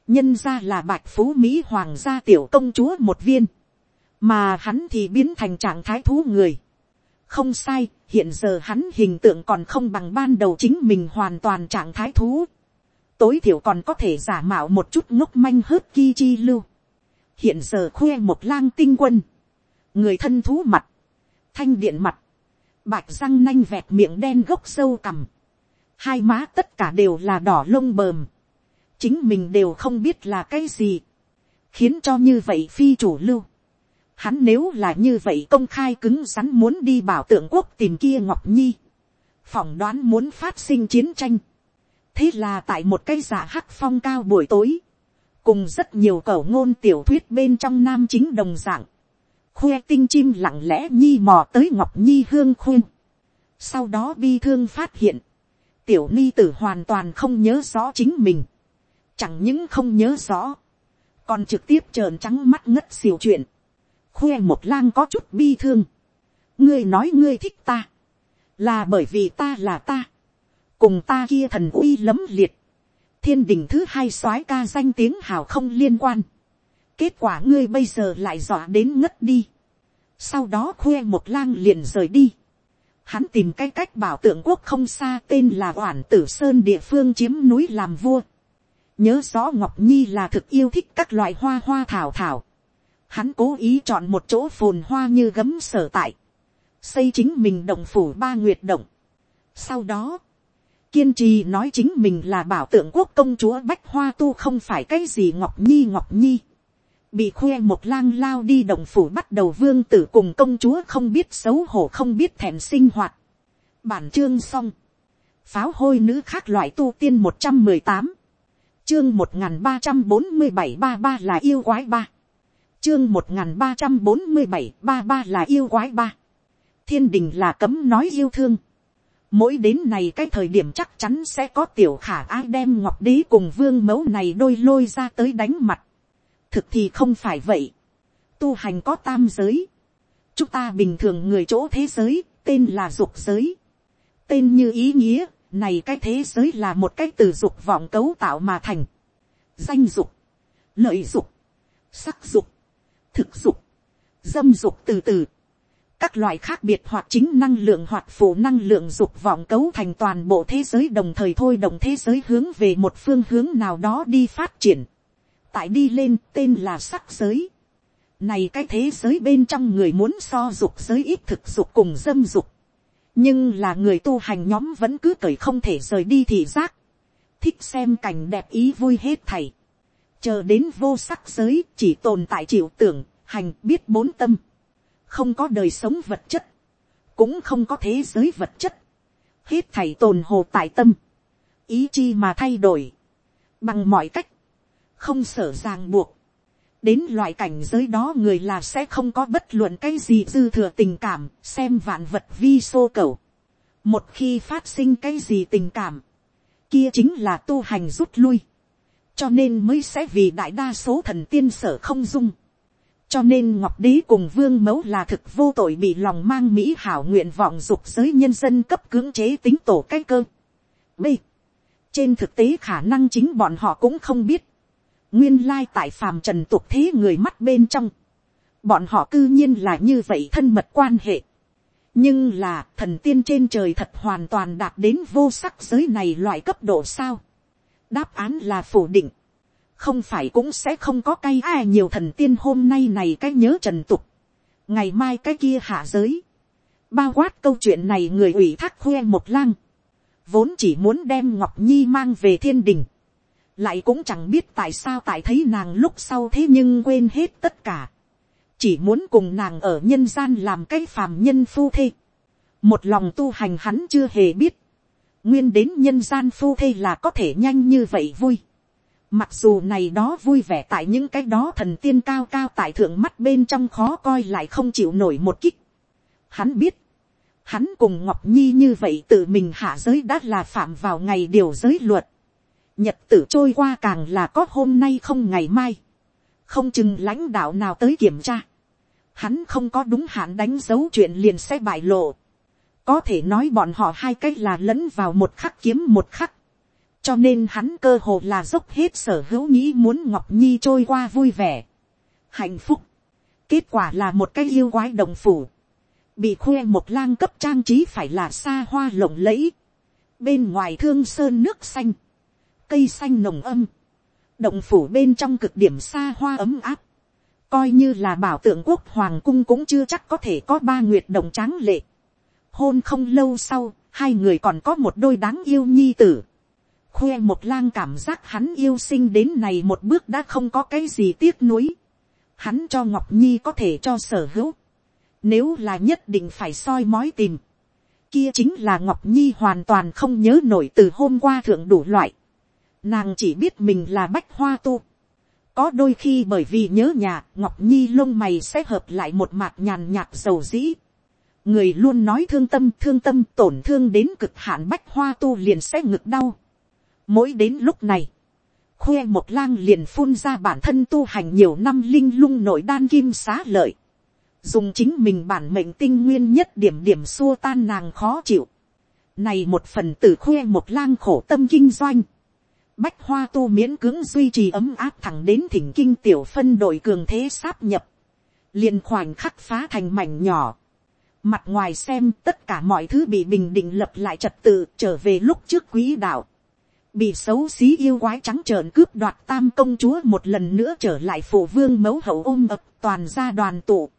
Nhân ra là bạch phú Mỹ hoàng gia tiểu công chúa một viên. Mà hắn thì biến thành trạng thái thú người. Không sai, hiện giờ hắn hình tượng còn không bằng ban đầu chính mình hoàn toàn trạng thái thú. Tối thiểu còn có thể giả mạo một chút ngốc manh hớt ki chi lưu. Hiện giờ khoe một lang tinh quân. Người thân thú mặt thanh điện mặt, bạch răng nanh vẹt miệng đen gốc sâu cằm, hai má tất cả đều là đỏ lông bờm, chính mình đều không biết là cái gì, khiến cho như vậy phi chủ lưu. Hắn nếu là như vậy công khai cứng rắn muốn đi bảo tượng quốc tìm kia ngọc nhi, phỏng đoán muốn phát sinh chiến tranh. thế là tại một cái giả hắc phong cao buổi tối, cùng rất nhiều cẩu ngôn tiểu thuyết bên trong nam chính đồng dạng, khoe tinh chim lặng lẽ nhi mò tới ngọc nhi hương khuyên. sau đó bi thương phát hiện, tiểu ni tử hoàn toàn không nhớ rõ chính mình, chẳng những không nhớ rõ, còn trực tiếp trợn trắng mắt ngất xìu chuyện, khoe một lang có chút bi thương, ngươi nói ngươi thích ta, là bởi vì ta là ta, cùng ta kia thần uy lấm liệt, thiên đình thứ hai soái ca danh tiếng hào không liên quan, Kết quả ngươi bây giờ lại dọa đến ngất đi. Sau đó khoe một lang liền rời đi. Hắn tìm cái cách bảo tượng quốc không xa tên là Oản Tử Sơn địa phương chiếm núi làm vua. Nhớ rõ Ngọc Nhi là thực yêu thích các loại hoa hoa thảo thảo. Hắn cố ý chọn một chỗ phồn hoa như gấm sở tại. Xây chính mình động phủ ba nguyệt động. Sau đó, kiên trì nói chính mình là bảo tượng quốc công chúa Bách Hoa Tu không phải cái gì Ngọc Nhi Ngọc Nhi bị khoe một lang lao đi đồng phủ bắt đầu vương tử cùng công chúa không biết xấu hổ không biết thèm sinh hoạt. bản chương xong. pháo hôi nữ khác loại tu tiên một trăm mười tám, chương một n ba trăm bốn mươi bảy ba ba là yêu quái ba, chương một n g h n ba trăm bốn mươi bảy ba ba là yêu quái ba, thiên đình là cấm nói yêu thương, mỗi đến này cái thời điểm chắc chắn sẽ có tiểu khả ai đem ngọc đế cùng vương mẫu này đôi lôi ra tới đánh mặt, thực thì không phải vậy, tu hành có tam giới, chúng ta bình thường người chỗ thế giới tên là dục giới, tên như ý nghĩa này cái thế giới là một cái từ dục vọng cấu tạo mà thành. Danh dục, lợi dục, sắc dục, thực dục, dâm dục từ từ. Các loại khác biệt hoặc chính năng lượng hoặc phụ năng lượng dục vọng cấu thành toàn bộ thế giới đồng thời thôi đồng thế giới hướng về một phương hướng nào đó đi phát triển. Tại đi lên tên là sắc giới. Này cái thế giới bên trong người muốn so dục giới ít thực dục cùng dâm dục nhưng là người tu hành nhóm vẫn cứ cởi không thể rời đi thị giác, thích xem cảnh đẹp ý vui hết thầy, chờ đến vô sắc giới chỉ tồn tại chịu tưởng, hành biết bốn tâm, không có đời sống vật chất, cũng không có thế giới vật chất, hết thảy tồn hồ tại tâm, ý chi mà thay đổi, bằng mọi cách, không sở ràng buộc, đến loại cảnh giới đó người là sẽ không có bất luận cái gì dư thừa tình cảm, xem vạn vật vi xô cầu. Một khi phát sinh cái gì tình cảm, kia chính là tu hành rút lui. Cho nên mới sẽ vì đại đa số thần tiên sở không dung. Cho nên Ngọc Đế cùng Vương Mẫu là thực vô tội bị lòng mang Mỹ hảo nguyện vọng dục giới nhân dân cấp cưỡng chế tính tổ cái cơ. B. Trên thực tế khả năng chính bọn họ cũng không biết nguyên lai tại phàm trần tục thế người mắt bên trong, bọn họ cư nhiên là như vậy thân mật quan hệ. nhưng là thần tiên trên trời thật hoàn toàn đạt đến vô sắc giới này loại cấp độ sao đáp án là phủ định. không phải cũng sẽ không có cay ai nhiều thần tiên hôm nay này cái nhớ trần tục. ngày mai cái kia hạ giới. bao quát câu chuyện này người ủy thác khoe một lang. vốn chỉ muốn đem ngọc nhi mang về thiên đình lại cũng chẳng biết tại sao tại thấy nàng lúc sau thế nhưng quên hết tất cả, chỉ muốn cùng nàng ở nhân gian làm cái phàm nhân phu thê, một lòng tu hành hắn chưa hề biết, nguyên đến nhân gian phu thê là có thể nhanh như vậy vui, mặc dù này đó vui vẻ tại những cái đó thần tiên cao cao tại thượng mắt bên trong khó coi lại không chịu nổi một kích, hắn biết, hắn cùng ngọc nhi như vậy tự mình hạ giới đã là phạm vào ngày điều giới luật, nhật tử trôi qua càng là có hôm nay không ngày mai, không chừng lãnh đạo nào tới kiểm tra, hắn không có đúng hạn đánh dấu chuyện liền sẽ bại lộ, có thể nói bọn họ hai cái là lẫn vào một khắc kiếm một khắc, cho nên hắn cơ hồ là dốc hết sở hữu nghĩ muốn ngọc nhi trôi qua vui vẻ, hạnh phúc, kết quả là một cái yêu quái đồng phủ, bị khoe một lang cấp trang trí phải là xa hoa lộng lẫy, bên ngoài thương sơn nước xanh, cây xanh nồng âm, động phủ bên trong cực điểm xa hoa ấm áp, coi như là bảo tượng quốc hoàng cung cũng chưa chắc có thể có ba nguyệt đồng tráng lệ hôn không lâu sau, hai người còn có một đôi đáng yêu nhi tử. khoe một lang cảm giác hắn yêu sinh đến này một bước đã không có cái gì tiếc nuối. hắn cho ngọc nhi có thể cho sở hữu. nếu là nhất định phải soi mói tìm. kia chính là ngọc nhi hoàn toàn không nhớ nổi từ hôm qua thượng đủ loại Nàng chỉ biết mình là bách hoa tu. Có đôi khi bởi vì nhớ nhà, Ngọc Nhi lông mày sẽ hợp lại một mặt nhàn nhạt dầu dĩ. Người luôn nói thương tâm, thương tâm tổn thương đến cực hạn bách hoa tu liền sẽ ngực đau. Mỗi đến lúc này, khoe một lang liền phun ra bản thân tu hành nhiều năm linh lung nội đan kim xá lợi. Dùng chính mình bản mệnh tinh nguyên nhất điểm điểm xua tan nàng khó chịu. Này một phần từ khoe một lang khổ tâm kinh doanh Bách hoa tu miễn cưỡng duy trì ấm áp thẳng đến thỉnh kinh tiểu phân đội cường thế sáp nhập. liền khoảnh khắc phá thành mảnh nhỏ. Mặt ngoài xem tất cả mọi thứ bị bình định lập lại trật tự trở về lúc trước quý đạo. Bị xấu xí yêu quái trắng trợn cướp đoạt tam công chúa một lần nữa trở lại phủ vương mẫu hậu ôm ập toàn gia đoàn tụ.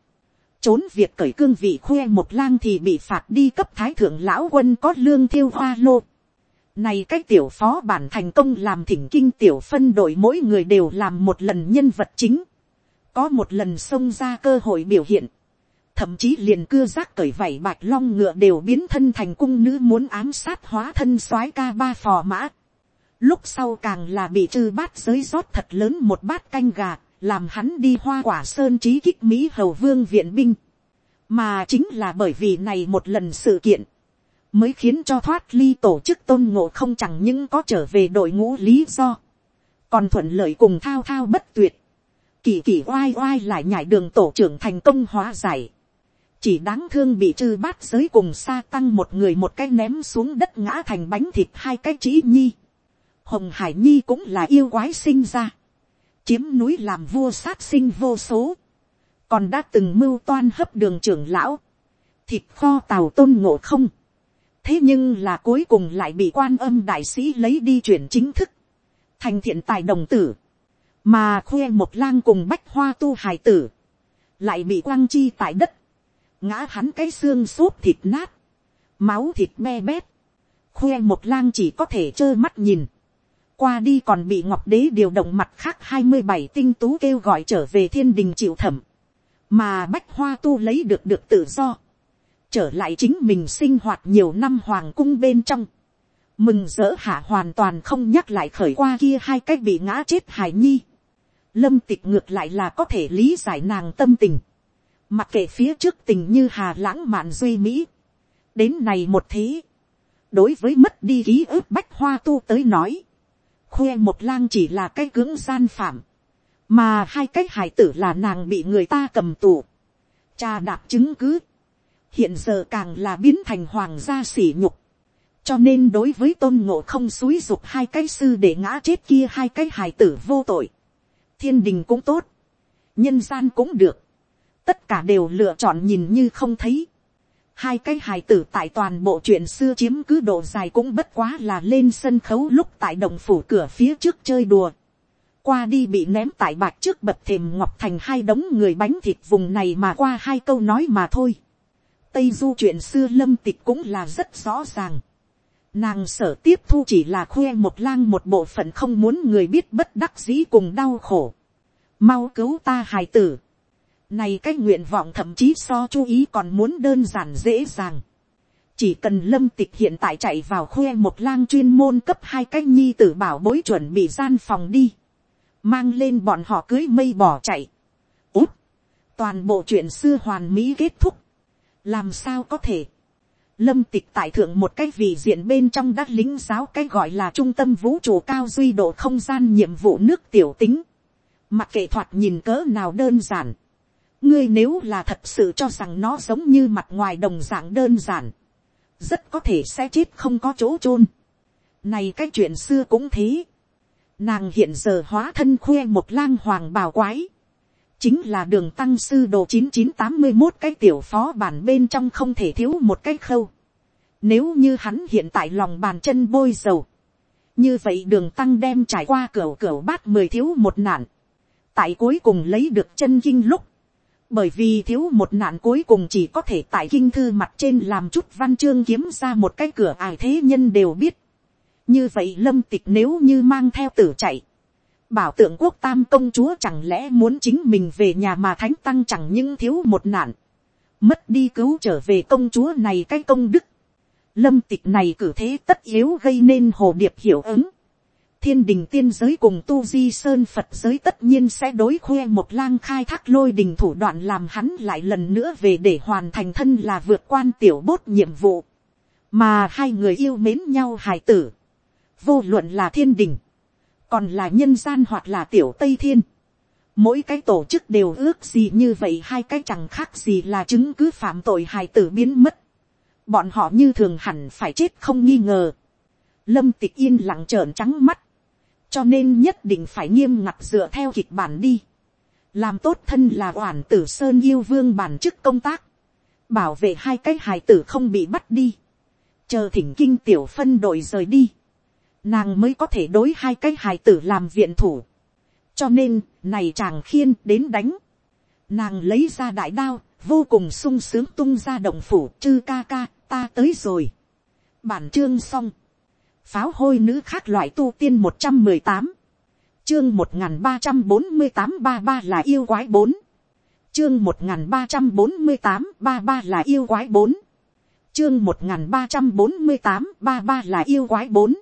Trốn việc cởi cương vị khoe một lang thì bị phạt đi cấp thái thượng lão quân có lương thiêu hoa lô này cách tiểu phó bản thành công làm thỉnh kinh tiểu phân đội mỗi người đều làm một lần nhân vật chính. Có một lần xông ra cơ hội biểu hiện thậm chí liền cưa rác cởi vảy bạch long ngựa đều biến thân thành cung nữ muốn ám sát hóa thân soái ca ba phò mã. Lúc sau càng là bị trừ bát giới rót thật lớn một bát canh gà, làm hắn đi hoa quả sơn trí kích Mỹ hầu vương viện binh. Mà chính là bởi vì này một lần sự kiện, mới khiến cho thoát ly tổ chức tôn ngộ không chẳng những có trở về đội ngũ lý do, còn thuận lợi cùng thao thao bất tuyệt. Kỳ kỳ oai oai lại nhảy đường tổ trưởng thành công hóa giải. Chỉ đáng thương bị chư bát giới cùng xa tăng một người một cái ném xuống đất ngã thành bánh thịt hai cái chỉ nhi. Hồng Hải Nhi cũng là yêu quái sinh ra. Chiếm núi làm vua sát sinh vô số. Còn đã từng mưu toan hấp đường trưởng lão. Thịt kho tàu tôn ngộ không. Thế nhưng là cuối cùng lại bị quan âm đại sĩ lấy đi chuyển chính thức. Thành thiện tài đồng tử. Mà khoe một lang cùng bách hoa tu hải tử. Lại bị quăng chi tại đất. Ngã hắn cái xương xốp thịt nát. Máu thịt me bét. Khoe một lang chỉ có thể trơ mắt nhìn qua đi còn bị ngọc đế điều động mặt khác hai mươi bảy tinh tú kêu gọi trở về thiên đình chịu thẩm, mà bách hoa tu lấy được được tự do, trở lại chính mình sinh hoạt nhiều năm hoàng cung bên trong, mừng rỡ hạ hoàn toàn không nhắc lại khởi qua kia hai cách bị ngã chết hải nhi, lâm tịch ngược lại là có thể lý giải nàng tâm tình, mặc kệ phía trước tình như hà lãng mạn duy mỹ, đến này một thế, đối với mất đi ký ức bách hoa tu tới nói, khoe một lang chỉ là cái cưỡng gian phạm, mà hai cái hải tử là nàng bị người ta cầm tù, cha đạp chứng cứ, hiện giờ càng là biến thành hoàng gia sỉ nhục, cho nên đối với tôn ngộ không xúi dục hai cái sư để ngã chết kia hai cái hải tử vô tội, thiên đình cũng tốt, nhân gian cũng được, tất cả đều lựa chọn nhìn như không thấy, hai cái hài tử tại toàn bộ chuyện xưa chiếm cứ độ dài cũng bất quá là lên sân khấu lúc tại đồng phủ cửa phía trước chơi đùa. Qua đi bị ném tại bạc trước bật thềm ngọc thành hai đống người bánh thịt vùng này mà qua hai câu nói mà thôi. Tây du chuyện xưa lâm tịch cũng là rất rõ ràng. Nàng sở tiếp thu chỉ là khoe một lang một bộ phận không muốn người biết bất đắc dĩ cùng đau khổ. Mau cứu ta hài tử này cái nguyện vọng thậm chí so chú ý còn muốn đơn giản dễ dàng. Chỉ cần lâm tịch hiện tại chạy vào khoe một lang chuyên môn cấp hai cái nhi tử bảo bối chuẩn bị gian phòng đi. Mang lên bọn họ cưới mây bỏ chạy. úp Toàn bộ chuyện xưa hoàn mỹ kết thúc. Làm sao có thể? Lâm tịch tại thượng một cái vị diện bên trong đắc lính giáo cái gọi là trung tâm vũ trụ cao duy độ không gian nhiệm vụ nước tiểu tính. Mặc kệ thoạt nhìn cỡ nào đơn giản ngươi nếu là thật sự cho rằng nó giống như mặt ngoài đồng dạng đơn giản, rất có thể sẽ chết không có chỗ chôn. Này cái chuyện xưa cũng thế. Nàng hiện giờ hóa thân khoe một lang hoàng bào quái. Chính là đường tăng sư đồ chín chín tám mươi một cái tiểu phó bản bên trong không thể thiếu một cái khâu. Nếu như hắn hiện tại lòng bàn chân bôi dầu. Như vậy đường tăng đem trải qua cửa cửa bát mười thiếu một nạn. Tại cuối cùng lấy được chân kinh lúc bởi vì thiếu một nạn cuối cùng chỉ có thể tại kinh thư mặt trên làm chút văn chương kiếm ra một cái cửa ải thế nhân đều biết. như vậy lâm tịch nếu như mang theo tử chạy, bảo tượng quốc tam công chúa chẳng lẽ muốn chính mình về nhà mà thánh tăng chẳng những thiếu một nạn, mất đi cứu trở về công chúa này cái công đức. lâm tịch này cử thế tất yếu gây nên hồ điệp hiểu ứng thiên đình tiên giới cùng tu di sơn phật giới tất nhiên sẽ đối khoe một lang khai thác lôi đình thủ đoạn làm hắn lại lần nữa về để hoàn thành thân là vượt quan tiểu bốt nhiệm vụ. mà hai người yêu mến nhau hài tử. vô luận là thiên đình, còn là nhân gian hoặc là tiểu tây thiên. mỗi cái tổ chức đều ước gì như vậy hai cái chẳng khác gì là chứng cứ phạm tội hài tử biến mất. bọn họ như thường hẳn phải chết không nghi ngờ. lâm tịch yên lặng trợn trắng mắt cho nên nhất định phải nghiêm ngặt dựa theo kịch bản đi, làm tốt thân là oản tử sơn yêu vương bản chức công tác, bảo vệ hai cái hài tử không bị bắt đi, chờ thỉnh kinh tiểu phân đội rời đi, nàng mới có thể đối hai cái hài tử làm viện thủ, cho nên này chàng khiên đến đánh, nàng lấy ra đại đao, vô cùng sung sướng tung ra động phủ chư ca ca ta tới rồi, bản chương xong, pháo hôi nữ khác loại tu tiên một trăm mười tám. Chương một n ba trăm bốn mươi tám ba ba là yêu quái bốn. Chương một nghìn ba trăm bốn mươi tám ba ba là yêu quái bốn. Chương một nghìn ba trăm bốn mươi tám ba ba là yêu quái bốn.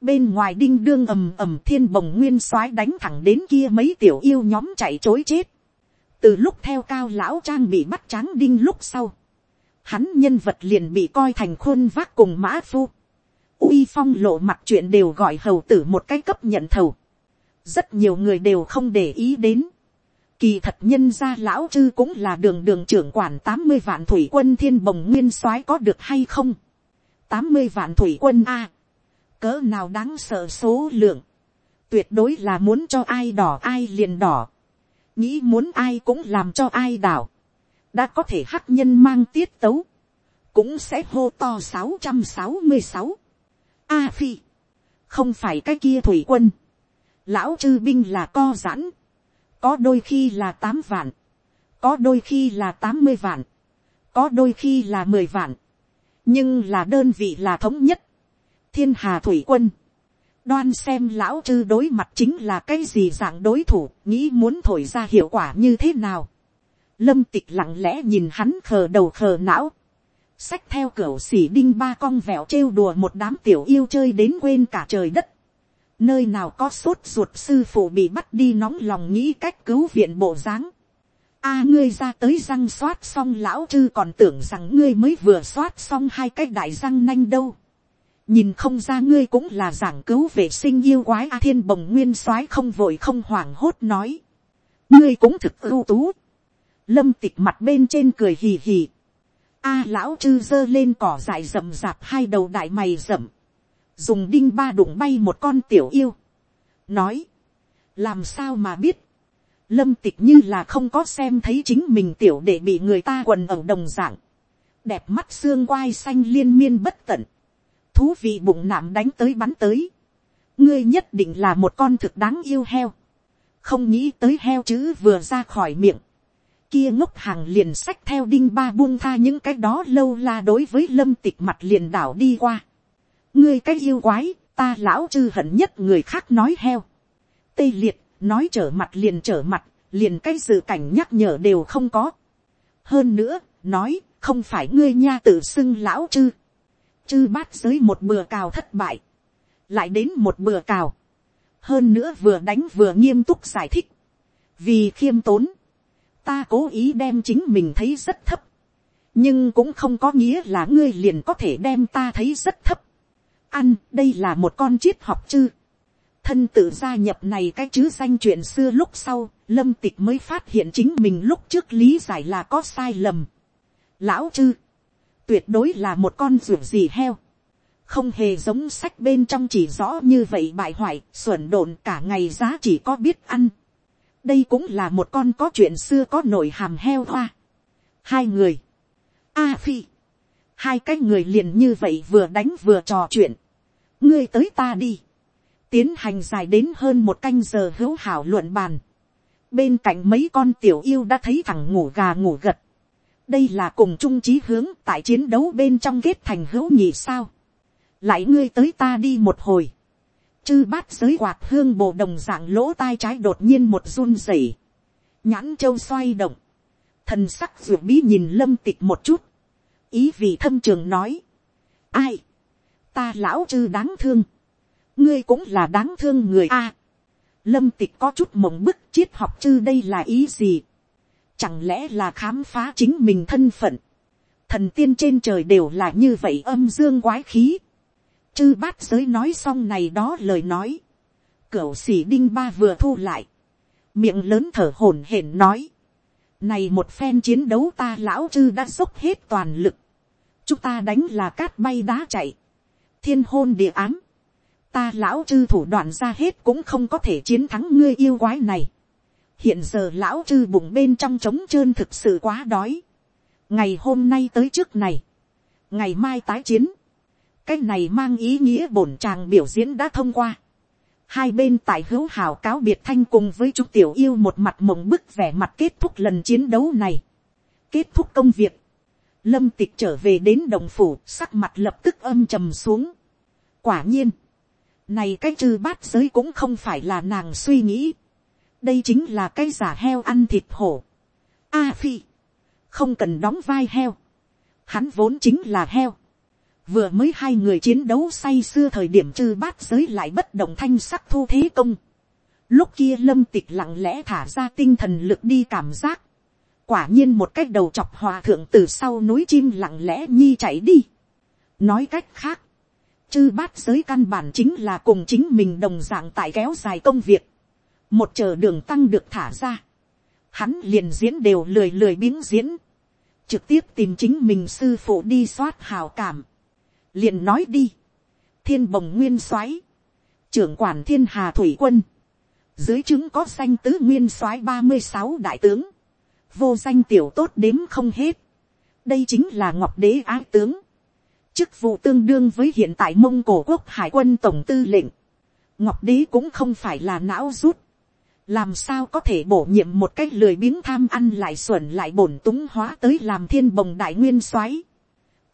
Bên ngoài đinh đương ầm ầm thiên bồng nguyên soái đánh thẳng đến kia mấy tiểu yêu nhóm chạy chối chết. Từ lúc theo cao lão trang bị bắt tráng đinh lúc sau, hắn nhân vật liền bị coi thành khuôn vác cùng mã phu uy phong lộ mặt chuyện đều gọi hầu tử một cái cấp nhận thầu rất nhiều người đều không để ý đến Kỳ thật nhân gia lão chư cũng là đường đường trưởng quản tám mươi vạn thủy quân thiên bồng nguyên soái có được hay không? tám mươi vạn thủy quân A. Cỡ nào đáng sợ số lượng. Tuyệt đối là muốn cho ai đỏ ai liền đỏ. Nghĩ muốn ai cũng làm cho ai đảo. Đã có thể hắc nhân mang tiết tấu. Cũng sẽ hô to sáu trăm sáu mươi sáu A phi. Không phải cái kia thủy quân. Lão chư binh là co giãn. Có đôi khi là tám vạn, có đôi khi là tám mươi vạn, có đôi khi là mười vạn, nhưng là đơn vị là thống nhất, thiên hà thủy quân, đoan xem lão chư đối mặt chính là cái gì dạng đối thủ, nghĩ muốn thổi ra hiệu quả như thế nào. Lâm tịch lặng lẽ nhìn hắn khờ đầu khờ não, xách theo cửa xỉ đinh ba con vẹo trêu đùa một đám tiểu yêu chơi đến quên cả trời đất nơi nào có sốt ruột sư phụ bị bắt đi nóng lòng nghĩ cách cứu viện bộ dáng. a, ngươi ra tới răng xoát xong lão chư còn tưởng rằng ngươi mới vừa xoát xong hai cái đại răng nanh đâu. nhìn không ra ngươi cũng là giảng cứu vệ sinh yêu quái a thiên bồng nguyên soái không vội không hoảng hốt nói. ngươi cũng thực ưu tú. lâm tịch mặt bên trên cười hì hì a lão chư dơ lên cỏ dại rậm rạp hai đầu đại mày rậm. Dùng đinh ba đụng bay một con tiểu yêu, nói, làm sao mà biết, lâm tịch như là không có xem thấy chính mình tiểu để bị người ta quần ở đồng dạng, đẹp mắt xương quai xanh liên miên bất tận, thú vị bụng nạm đánh tới bắn tới, ngươi nhất định là một con thực đáng yêu heo, không nghĩ tới heo chứ vừa ra khỏi miệng, kia ngốc hàng liền sách theo đinh ba buông tha những cái đó lâu la đối với lâm tịch mặt liền đảo đi qua ngươi cái yêu quái, ta lão chư hận nhất người khác nói heo. tây liệt, nói trở mặt liền trở mặt, liền cái dự cảnh nhắc nhở đều không có. hơn nữa, nói, không phải ngươi nha tự xưng lão chư. chư bát giới một bừa cào thất bại, lại đến một bừa cào. hơn nữa vừa đánh vừa nghiêm túc giải thích. vì khiêm tốn, ta cố ý đem chính mình thấy rất thấp. nhưng cũng không có nghĩa là ngươi liền có thể đem ta thấy rất thấp ăn, đây là một con triết học chư. Thân tự gia nhập này cái chứ danh chuyện xưa lúc sau, lâm tịch mới phát hiện chính mình lúc trước lý giải là có sai lầm. Lão chư, tuyệt đối là một con ruột gì heo. Không hề giống sách bên trong chỉ rõ như vậy bại hoại, xuẩn độn cả ngày giá chỉ có biết ăn. Đây cũng là một con có chuyện xưa có nổi hàm heo hoa. Hai người. A phi. Hai cái người liền như vậy vừa đánh vừa trò chuyện ngươi tới ta đi, tiến hành dài đến hơn một canh giờ hữu hảo luận bàn, bên cạnh mấy con tiểu yêu đã thấy thằng ngủ gà ngủ gật, đây là cùng chung chí hướng tại chiến đấu bên trong kết thành hữu nhị sao, lại ngươi tới ta đi một hồi, chư bát giới quạt hương bồ đồng dạng lỗ tai trái đột nhiên một run rẩy, nhãn châu xoay động, thần sắc ruột bí nhìn lâm tịch một chút, ý vị thâm trường nói, ai, ta lão chư đáng thương, ngươi cũng là đáng thương người a. lâm tịch có chút mộng bức triết học chư đây là ý gì, chẳng lẽ là khám phá chính mình thân phận, thần tiên trên trời đều là như vậy âm dương quái khí, chư bát giới nói xong này đó lời nói, cửu xỉ đinh ba vừa thu lại, miệng lớn thở hổn hển nói, này một phen chiến đấu ta lão chư đã dốc hết toàn lực, chúng ta đánh là cát bay đá chạy, thiên hôn địa ám, ta lão chư thủ đoạn ra hết cũng không có thể chiến thắng ngươi yêu quái này. hiện giờ lão chư bụng bên trong trống trơn thực sự quá đói. ngày hôm nay tới trước này, ngày mai tái chiến, cái này mang ý nghĩa bổn tràng biểu diễn đã thông qua. hai bên tại hữu hào cáo biệt thanh cùng với chú tiểu yêu một mặt mộng bức vẻ mặt kết thúc lần chiến đấu này. kết thúc công việc, lâm tịch trở về đến đồng phủ sắc mặt lập tức âm trầm xuống. quả nhiên, này cái trừ bát giới cũng không phải là nàng suy nghĩ. đây chính là cái giả heo ăn thịt hổ. A phi, không cần đóng vai heo, hắn vốn chính là heo, vừa mới hai người chiến đấu say xưa thời điểm chư bát giới lại bất động thanh sắc thu thế công, lúc kia lâm tịch lặng lẽ thả ra tinh thần lực đi cảm giác, quả nhiên một cách đầu chọc hòa thượng từ sau núi chim lặng lẽ nhi chạy đi. nói cách khác, chư bát giới căn bản chính là cùng chính mình đồng dạng tại kéo dài công việc, một chờ đường tăng được thả ra, hắn liền diễn đều lười lười biếng diễn, trực tiếp tìm chính mình sư phụ đi soát hào cảm, liền nói đi, thiên bồng nguyên soái, trưởng quản thiên hà thủy quân, dưới chứng có danh tứ nguyên soái ba mươi sáu đại tướng, vô danh tiểu tốt đếm không hết, đây chính là ngọc đế á tướng, chức vụ tương đương với hiện tại mông cổ quốc hải quân tổng tư lệnh, ngọc đế cũng không phải là não rút, làm sao có thể bổ nhiệm một cách lười biếng tham ăn lại xuẩn lại bổn túng hóa tới làm thiên bồng đại nguyên soái?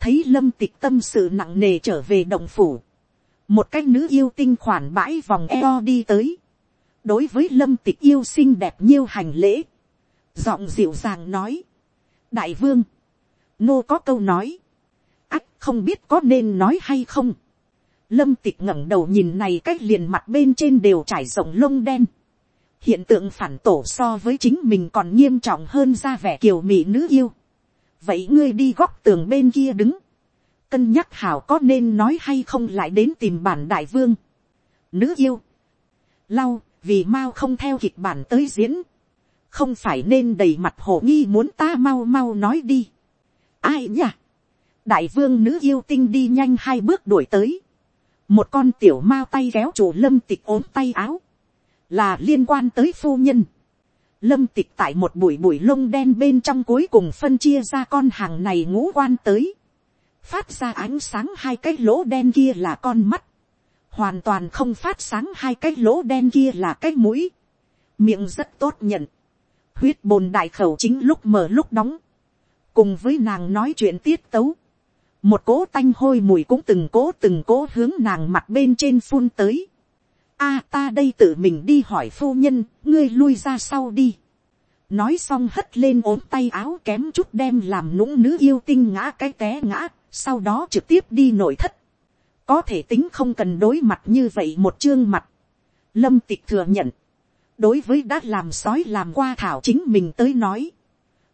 Thấy lâm tịch tâm sự nặng nề trở về đồng phủ, một cách nữ yêu tinh khoản bãi vòng eo đi tới, đối với lâm tịch yêu xinh đẹp nhiêu hành lễ, giọng dịu dàng nói, đại vương, nô có câu nói, ắt không biết có nên nói hay không, lâm tịch ngẩng đầu nhìn này cách liền mặt bên trên đều trải rộng lông đen, hiện tượng phản tổ so với chính mình còn nghiêm trọng hơn ra vẻ kiều mỹ nữ yêu, vậy ngươi đi góc tường bên kia đứng, cân nhắc hảo có nên nói hay không lại đến tìm bản đại vương, nữ yêu, lau, vì mau không theo kịch bản tới diễn, không phải nên đầy mặt hổ nghi muốn ta mau mau nói đi. ai nhỉ? đại vương nữ yêu tinh đi nhanh hai bước đuổi tới, một con tiểu mao tay kéo chủ lâm tịch ốm tay áo, là liên quan tới phu nhân. Lâm tịch tại một bụi bụi lông đen bên trong cuối cùng phân chia ra con hàng này ngũ quan tới. Phát ra ánh sáng hai cái lỗ đen kia là con mắt. Hoàn toàn không phát sáng hai cái lỗ đen kia là cái mũi, miệng rất tốt nhận, huyết bồn đại khẩu chính lúc mở lúc đóng, cùng với nàng nói chuyện tiết tấu, một cố tanh hôi mùi cũng từng cố từng cố hướng nàng mặt bên trên phun tới a ta đây tự mình đi hỏi phu nhân, ngươi lui ra sau đi. nói xong hất lên ốm tay áo kém chút đem làm nũng nữ yêu tinh ngã cái té ngã, sau đó trực tiếp đi nội thất có thể tính không cần đối mặt như vậy một chương mặt. lâm tịch thừa nhận, đối với đã làm sói làm qua thảo chính mình tới nói,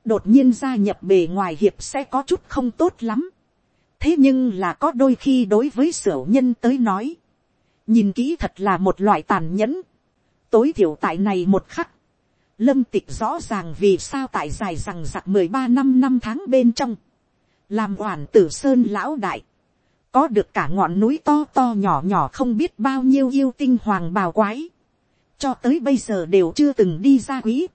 đột nhiên gia nhập bề ngoài hiệp sẽ có chút không tốt lắm. thế nhưng là có đôi khi đối với sở nhân tới nói, nhìn kỹ thật là một loại tàn nhẫn. tối thiểu tại này một khắc, lâm tịch rõ ràng vì sao tại dài rằng giặc mười ba năm năm tháng bên trong, làm oản tử sơn lão đại, có được cả ngọn núi to to nhỏ nhỏ không biết bao nhiêu yêu tinh hoàng bào quái, cho tới bây giờ đều chưa từng đi ra quý.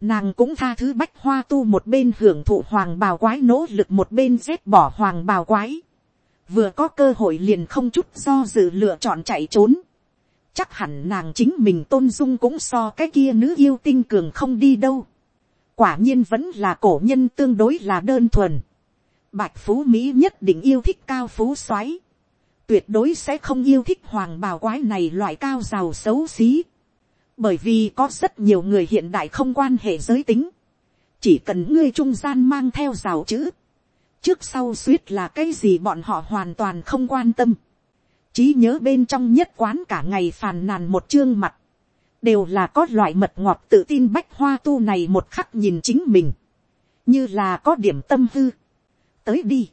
Nàng cũng tha thứ bách hoa tu một bên hưởng thụ hoàng bào quái nỗ lực một bên dép bỏ hoàng bào quái. Vừa có cơ hội liền không chút do dự lựa chọn chạy trốn. Chắc hẳn nàng chính mình tôn dung cũng so cái kia nữ yêu tinh cường không đi đâu. Quả nhiên vẫn là cổ nhân tương đối là đơn thuần bạch phú mỹ nhất định yêu thích cao phú xoáy tuyệt đối sẽ không yêu thích hoàng bào quái này loại cao giàu xấu xí. Bởi vì có rất nhiều người hiện đại không quan hệ giới tính. Chỉ cần ngươi trung gian mang theo rào chữ. Trước sau suýt là cái gì bọn họ hoàn toàn không quan tâm. Chí nhớ bên trong nhất quán cả ngày phàn nàn một chương mặt. Đều là có loại mật ngọt tự tin bách hoa tu này một khắc nhìn chính mình. Như là có điểm tâm hư tới đi.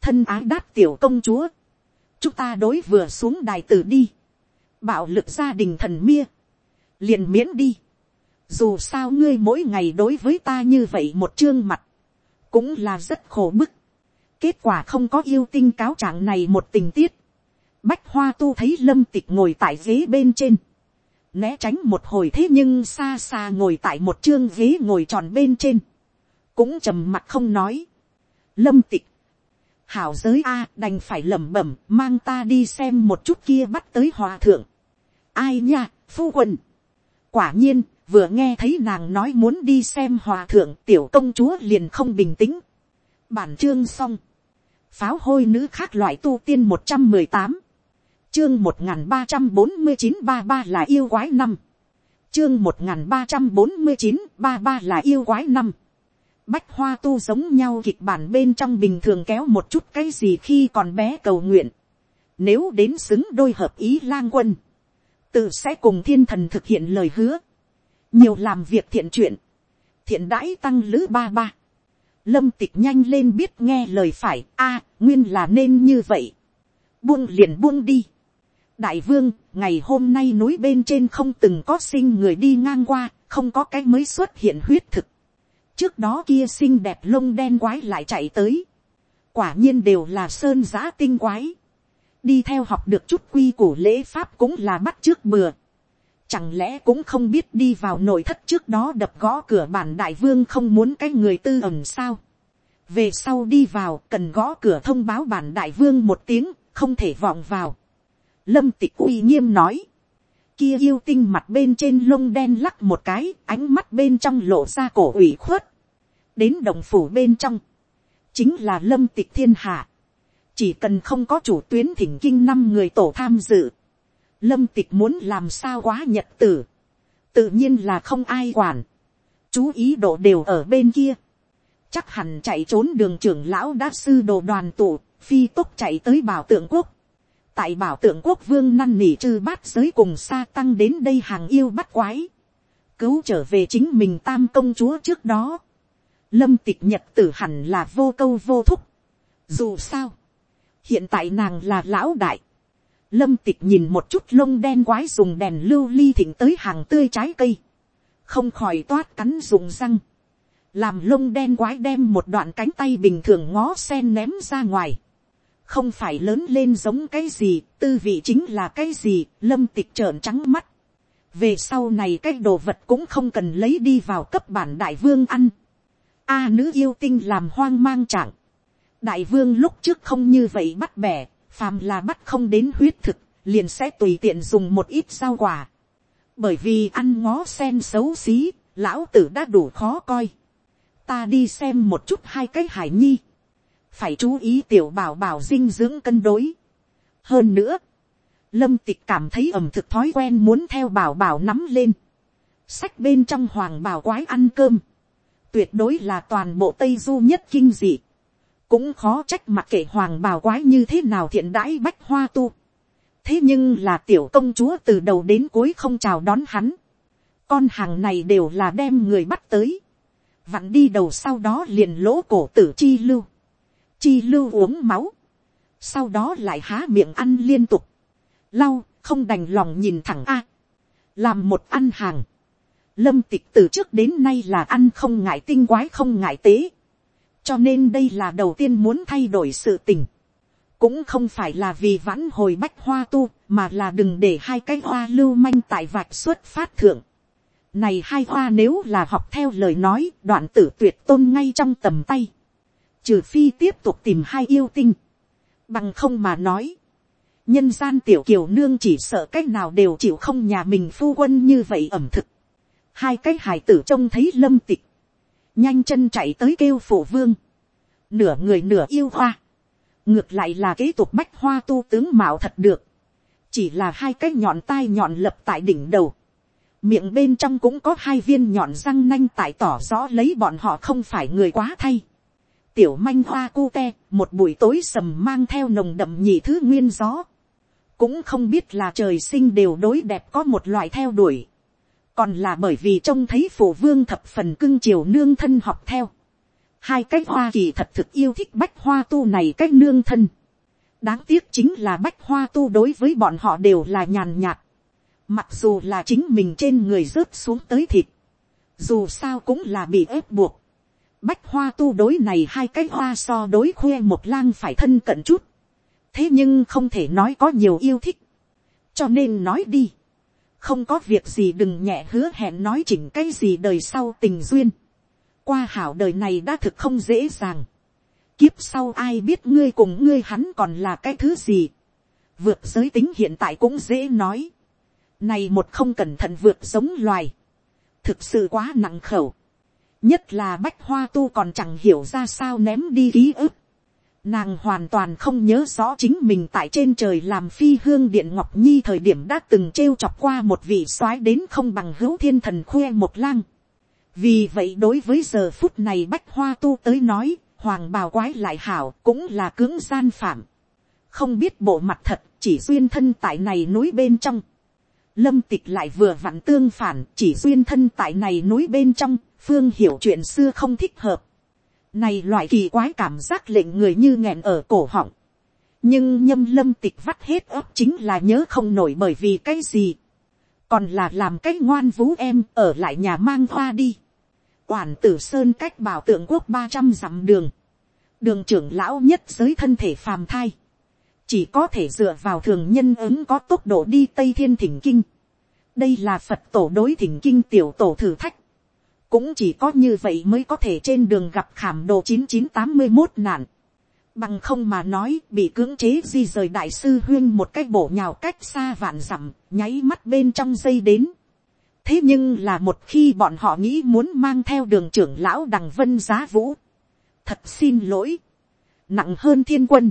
thân ái đát tiểu công chúa. chúng ta đối vừa xuống đài tử đi. bạo lực gia đình thần mia. liền miễn đi. dù sao ngươi mỗi ngày đối với ta như vậy một chương mặt cũng là rất khổ bức. kết quả không có yêu tinh cáo trạng này một tình tiết. bách hoa tu thấy lâm tịch ngồi tại ghế bên trên né tránh một hồi thế nhưng xa xa ngồi tại một chương ghế ngồi tròn bên trên, cũng trầm mặt không nói lâm tịch, hảo giới a đành phải lẩm bẩm mang ta đi xem một chút kia bắt tới hòa thượng. ai nha, phu quần. quả nhiên, vừa nghe thấy nàng nói muốn đi xem hòa thượng tiểu công chúa liền không bình tĩnh. bản chương xong. pháo hôi nữ khác loại tu tiên một trăm mười tám. chương một nghìn ba trăm bốn mươi chín ba ba là yêu quái năm. chương một nghìn ba trăm bốn mươi chín ba ba là yêu quái năm bách hoa tu giống nhau kịch bản bên trong bình thường kéo một chút cái gì khi còn bé cầu nguyện. Nếu đến xứng đôi hợp ý lang quân, tự sẽ cùng thiên thần thực hiện lời hứa. Nhiều làm việc thiện chuyện, thiện đãi tăng lữ ba ba. Lâm tịch nhanh lên biết nghe lời phải, a nguyên là nên như vậy. Buông liền buông đi. Đại vương, ngày hôm nay núi bên trên không từng có sinh người đi ngang qua, không có cái mới xuất hiện huyết thực trước đó kia xinh đẹp lông đen quái lại chạy tới, quả nhiên đều là sơn giã tinh quái, đi theo học được chút quy củ lễ pháp cũng là bắt trước bừa, chẳng lẽ cũng không biết đi vào nội thất trước đó đập gõ cửa bản đại vương không muốn cái người tư ẩn sao, về sau đi vào cần gõ cửa thông báo bản đại vương một tiếng không thể vọng vào, lâm tịch uy nghiêm nói, kia yêu tinh mặt bên trên lông đen lắc một cái, ánh mắt bên trong lộ ra cổ ủy khuất. Đến đồng phủ bên trong, chính là lâm tịch thiên hạ. Chỉ cần không có chủ tuyến thỉnh kinh năm người tổ tham dự. Lâm tịch muốn làm sao quá nhật tử. Tự nhiên là không ai quản. Chú ý độ đều ở bên kia. Chắc hẳn chạy trốn đường trưởng lão đa sư đồ đoàn tụ, phi tốc chạy tới bảo tượng quốc tại bảo tượng quốc vương năn nỉ trừ bát giới cùng xa tăng đến đây hàng yêu bắt quái, cứu trở về chính mình tam công chúa trước đó, lâm tịch nhật tử hẳn là vô câu vô thúc, dù sao, hiện tại nàng là lão đại, lâm tịch nhìn một chút lông đen quái dùng đèn lưu ly thỉnh tới hàng tươi trái cây, không khỏi toát cắn dùng răng, làm lông đen quái đem một đoạn cánh tay bình thường ngó sen ném ra ngoài, không phải lớn lên giống cái gì, tư vị chính là cái gì, lâm tịch trợn trắng mắt. về sau này cái đồ vật cũng không cần lấy đi vào cấp bản đại vương ăn. a nữ yêu tinh làm hoang mang trạng. đại vương lúc trước không như vậy bắt bẻ, phàm là bắt không đến huyết thực, liền sẽ tùy tiện dùng một ít rau quả. bởi vì ăn ngó sen xấu xí, lão tử đã đủ khó coi. ta đi xem một chút hai cái hải nhi phải chú ý tiểu bảo bảo dinh dưỡng cân đối. hơn nữa, lâm tịch cảm thấy ẩm thực thói quen muốn theo bảo bảo nắm lên. sách bên trong hoàng bảo quái ăn cơm. tuyệt đối là toàn bộ tây du nhất kinh dị cũng khó trách mặc kệ hoàng bào quái như thế nào thiện đãi bách hoa tu. thế nhưng là tiểu công chúa từ đầu đến cuối không chào đón hắn. con hàng này đều là đem người bắt tới. vặn đi đầu sau đó liền lỗ cổ tử chi lưu chi lưu uống máu, sau đó lại há miệng ăn liên tục, lau không đành lòng nhìn thẳng a, làm một ăn hàng, lâm tịch từ trước đến nay là ăn không ngại tinh quái không ngại tế, cho nên đây là đầu tiên muốn thay đổi sự tình, cũng không phải là vì vãn hồi bách hoa tu, mà là đừng để hai cái hoa lưu manh tại vạch xuất phát thượng. Này hai hoa nếu là học theo lời nói, đoạn tử tuyệt tôn ngay trong tầm tay. Trừ phi tiếp tục tìm hai yêu tinh, bằng không mà nói, nhân gian tiểu kiều nương chỉ sợ c á c h nào đều chịu không nhà mình phu quân như vậy ẩm thực, hai cái hải tử trông thấy lâm tịch, nhanh chân chạy tới kêu phổ vương, nửa người nửa yêu hoa, ngược lại là kế tục bách hoa tu tướng mạo thật được, chỉ là hai cái nhọn tai nhọn lập tại đỉnh đầu, miệng bên trong cũng có hai viên nhọn răng nanh tại tỏ rõ lấy bọn họ không phải người quá thay. Tiểu manh hoa cu te, một buổi tối sầm mang theo nồng đậm nhị thứ nguyên gió. Cũng không biết là trời sinh đều đối đẹp có một loại theo đuổi. Còn là bởi vì trông thấy phổ vương thập phần cưng chiều nương thân học theo. Hai cái hoa kỳ thật thực yêu thích bách hoa tu này cách nương thân. Đáng tiếc chính là bách hoa tu đối với bọn họ đều là nhàn nhạt. Mặc dù là chính mình trên người rớt xuống tới thịt. Dù sao cũng là bị ép buộc bách hoa tu đối này hai cái hoa so đối khuê một lang phải thân cận chút. thế nhưng không thể nói có nhiều yêu thích. cho nên nói đi không có việc gì đừng nhẹ hứa hẹn nói chỉnh cái gì đời sau tình duyên. qua hảo đời này đã thực không dễ dàng. kiếp sau ai biết ngươi cùng ngươi hắn còn là cái thứ gì. vượt giới tính hiện tại cũng dễ nói. này một không cẩn thận vượt giống loài. thực sự quá nặng khẩu nhất là bách hoa tu còn chẳng hiểu ra sao ném đi ký ức. Nàng hoàn toàn không nhớ rõ chính mình tại trên trời làm phi hương điện ngọc nhi thời điểm đã từng trêu chọc qua một vị soái đến không bằng hữu thiên thần khoe một lang. vì vậy đối với giờ phút này bách hoa tu tới nói, hoàng bào quái lại hảo cũng là cưỡng gian phạm. không biết bộ mặt thật chỉ duyên thân tại này núi bên trong. lâm tịch lại vừa vặn tương phản chỉ duyên thân tại này núi bên trong, phương hiểu chuyện xưa không thích hợp này loại kỳ quái cảm giác lệnh người như nghẹn ở cổ họng. nhưng nhâm lâm tịch vắt hết ấp chính là nhớ không nổi bởi vì cái gì. còn là làm cái ngoan vú em ở lại nhà mang hoa đi quản tử sơn cách bảo tượng quốc ba trăm dặm đường, đường trưởng lão nhất giới thân thể phàm thai, chỉ có thể dựa vào thường nhân ứng có tốc độ đi tây thiên thỉnh kinh. đây là phật tổ đối thỉnh kinh tiểu tổ thử thách, cũng chỉ có như vậy mới có thể trên đường gặp khảm đồ chín chín tám mươi một nạn. Bằng không mà nói bị cưỡng chế di rời đại sư huyên một cách bổ nhào cách xa vạn dặm, nháy mắt bên trong dây đến. Thế nhưng là một khi bọn họ nghĩ muốn mang theo đường trưởng lão đằng vân giá vũ, thật xin lỗi, nặng hơn thiên quân,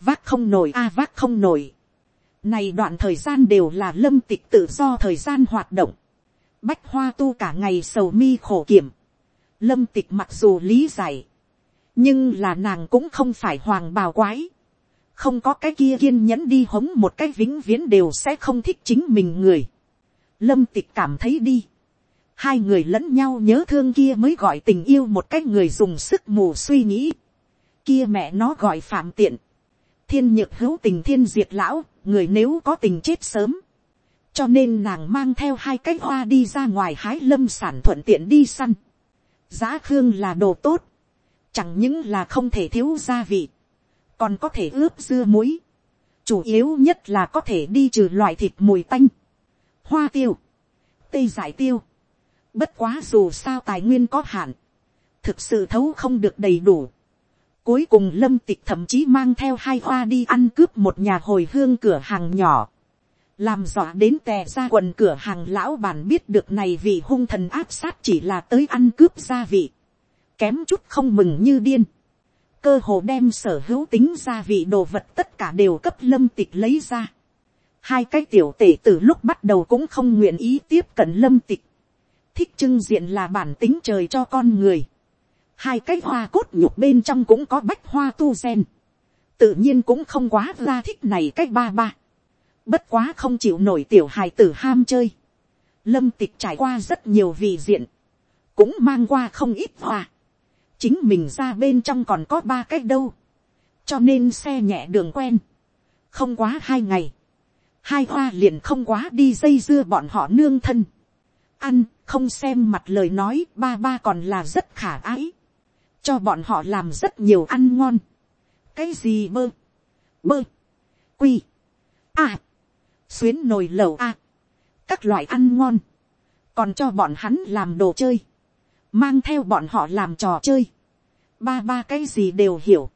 vác không nổi a à, vác không nổi, này đoạn thời gian đều là lâm tịch tự do thời gian hoạt động, bách hoa tu cả ngày sầu mi khổ kiểm, lâm tịch mặc dù lý giải, nhưng là nàng cũng không phải hoàng bào quái, không có cái kia kiên nhẫn đi hống một cái vĩnh viễn đều sẽ không thích chính mình người lâm tịch cảm thấy đi. hai người lẫn nhau nhớ thương kia mới gọi tình yêu một cái người dùng sức mù suy nghĩ. kia mẹ nó gọi phạm tiện. thiên nhược hữu tình thiên diệt lão, người nếu có tình chết sớm cho nên nàng mang theo hai cái hoa đi ra ngoài hái lâm sản thuận tiện đi săn. giá khương là đồ tốt. chẳng những là không thể thiếu gia vị. còn có thể ướp dưa muối. chủ yếu nhất là có thể đi trừ loại thịt mùi tanh hoa tiêu, tây giải tiêu. Bất quá dù sao tài nguyên có hạn, thực sự thấu không được đầy đủ. Cuối cùng lâm tịch thậm chí mang theo hai hoa đi ăn cướp một nhà hồi hương cửa hàng nhỏ. Làm dọa đến tè ra quần cửa hàng lão bản biết được này vì hung thần áp sát chỉ là tới ăn cướp gia vị. Kém chút không mừng như điên. Cơ hồ đem sở hữu tính gia vị đồ vật tất cả đều cấp lâm tịch lấy ra. Hai cái tiểu tể từ lúc bắt đầu cũng không nguyện ý tiếp cận lâm tịch, thích trưng diện là bản tính trời cho con người, hai cái hoa cốt nhục bên trong cũng có bách hoa tu sen, tự nhiên cũng không quá ra thích này cách ba ba, bất quá không chịu nổi tiểu hài tử ham chơi, lâm tịch trải qua rất nhiều vị diện, cũng mang qua không ít hoa, chính mình ra bên trong còn có ba cách đâu, cho nên xe nhẹ đường quen, không quá hai ngày, hai hoa liền không quá đi dây dưa bọn họ nương thân. ăn, không xem mặt lời nói ba ba còn là rất khả ái. cho bọn họ làm rất nhiều ăn ngon. cái gì bơ, bơ, quy, à, xuyến nồi lẩu a, các loại ăn ngon, còn cho bọn hắn làm đồ chơi, mang theo bọn họ làm trò chơi, ba ba cái gì đều hiểu,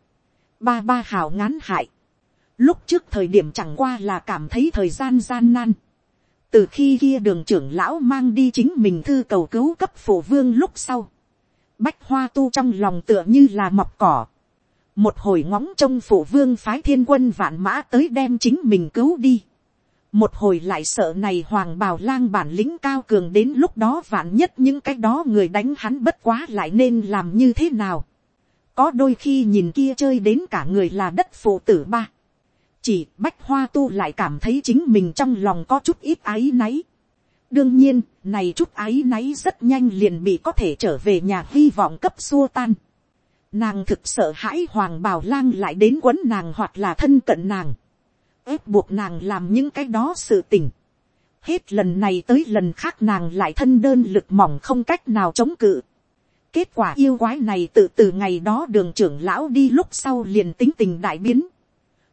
ba ba hào ngán hại, Lúc trước thời điểm chẳng qua là cảm thấy thời gian gian nan. Từ khi kia đường trưởng lão mang đi chính mình thư cầu cứu cấp phổ vương lúc sau. Bách hoa tu trong lòng tựa như là mọc cỏ. Một hồi ngóng trông phổ vương phái thiên quân vạn mã tới đem chính mình cứu đi. Một hồi lại sợ này hoàng bào lang bản lĩnh cao cường đến lúc đó vạn nhất những cái đó người đánh hắn bất quá lại nên làm như thế nào. Có đôi khi nhìn kia chơi đến cả người là đất phụ tử ba chỉ bách hoa tu lại cảm thấy chính mình trong lòng có chút ít áy náy. đương nhiên, này chút áy náy rất nhanh liền bị có thể trở về nhà hy vọng cấp xua tan. Nàng thực sợ hãi hoàng bào lang lại đến quấn nàng hoặc là thân cận nàng ép buộc nàng làm những cái đó sự tình. Hết lần này tới lần khác nàng lại thân đơn lực mỏng không cách nào chống cự. Kết quả yêu quái này tự từ ngày đó đường trưởng lão đi lúc sau liền tính tình đại biến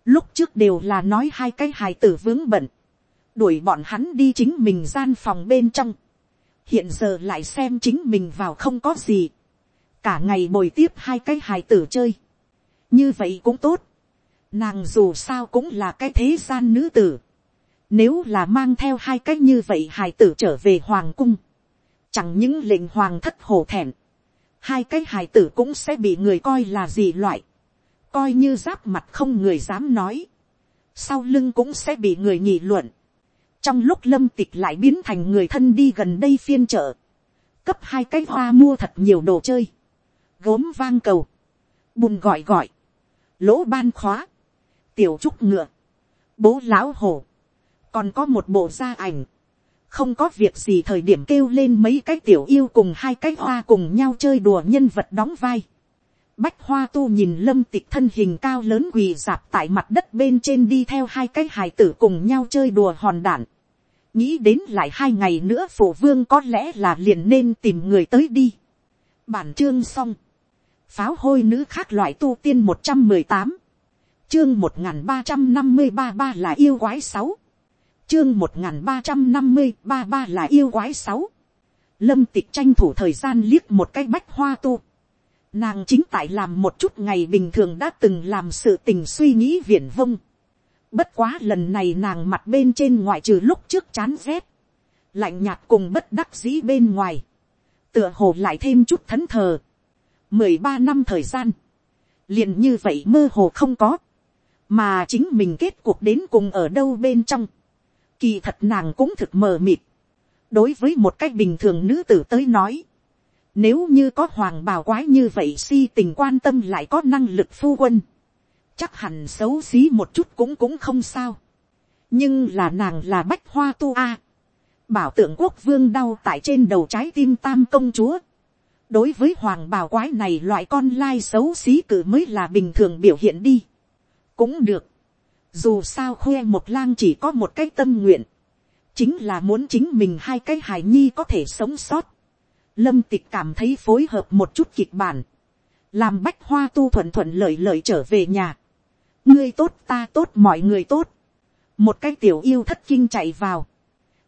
Lúc trước đều là nói hai cái hài tử vướng bận. Đuổi bọn hắn đi chính mình gian phòng bên trong. Hiện giờ lại xem chính mình vào không có gì. Cả ngày bồi tiếp hai cái hài tử chơi. Như vậy cũng tốt. Nàng dù sao cũng là cái thế gian nữ tử. Nếu là mang theo hai cách như vậy hài tử trở về hoàng cung. Chẳng những lệnh hoàng thất hổ thẹn. Hai cái hài tử cũng sẽ bị người coi là gì loại coi như giáp mặt không người dám nói, sau lưng cũng sẽ bị người nghị luận. trong lúc lâm tịch lại biến thành người thân đi gần đây phiên chợ, cấp hai cái hoa mua thật nhiều đồ chơi, gốm vang cầu, bùn gọi gọi, lỗ ban khóa, tiểu trúc ngựa, bố lão hổ, còn có một bộ gia ảnh, không có việc gì thời điểm kêu lên mấy cái tiểu yêu cùng hai cái hoa cùng nhau chơi đùa nhân vật đóng vai. Bách hoa tu nhìn lâm tịch thân hình cao lớn quỳ dạp tại mặt đất bên trên đi theo hai cái hài tử cùng nhau chơi đùa hòn đạn. Nghĩ đến lại hai ngày nữa phổ vương có lẽ là liền nên tìm người tới đi. Bản chương xong. Pháo hôi nữ khác loại tu tiên một trăm mười tám Chương một ba trăm năm mươi ba ba là yêu quái sáu. Chương một nghìn ba trăm năm mươi ba ba là yêu quái sáu. Lâm tịch tranh thủ thời gian liếc một cái bách hoa tu. Nàng chính tại làm một chút ngày bình thường đã từng làm sự tình suy nghĩ viển vông. Bất quá lần này nàng mặt bên trên ngoại trừ lúc trước chán rét. Lạnh nhạt cùng bất đắc dĩ bên ngoài. Tựa hồ lại thêm chút thẫn thờ. Mười ba năm thời gian. Liền như vậy mơ hồ không có mà chính mình kết cuộc đến cùng ở đâu bên trong Kỳ thật nàng cũng thực mờ mịt. Đối với một cách bình thường nữ tử tới nói. Nếu như có hoàng bào quái như vậy si tình quan tâm lại có năng lực phu quân. Chắc hẳn xấu xí một chút cũng cũng không sao. Nhưng là nàng là bách hoa tu a. Bảo tượng quốc vương đau tại trên đầu trái tim tam công chúa. Đối với hoàng bào quái này loại con lai xấu xí cử mới là bình thường biểu hiện đi. Cũng được dù sao khoe một lang chỉ có một cái tâm nguyện, chính là muốn chính mình hai cái hài nhi có thể sống sót. Lâm tịch cảm thấy phối hợp một chút kịch bản, làm bách hoa tu thuận thuận lợi lợi trở về nhà. ngươi tốt ta tốt mọi người tốt. một cái tiểu yêu thất kinh chạy vào.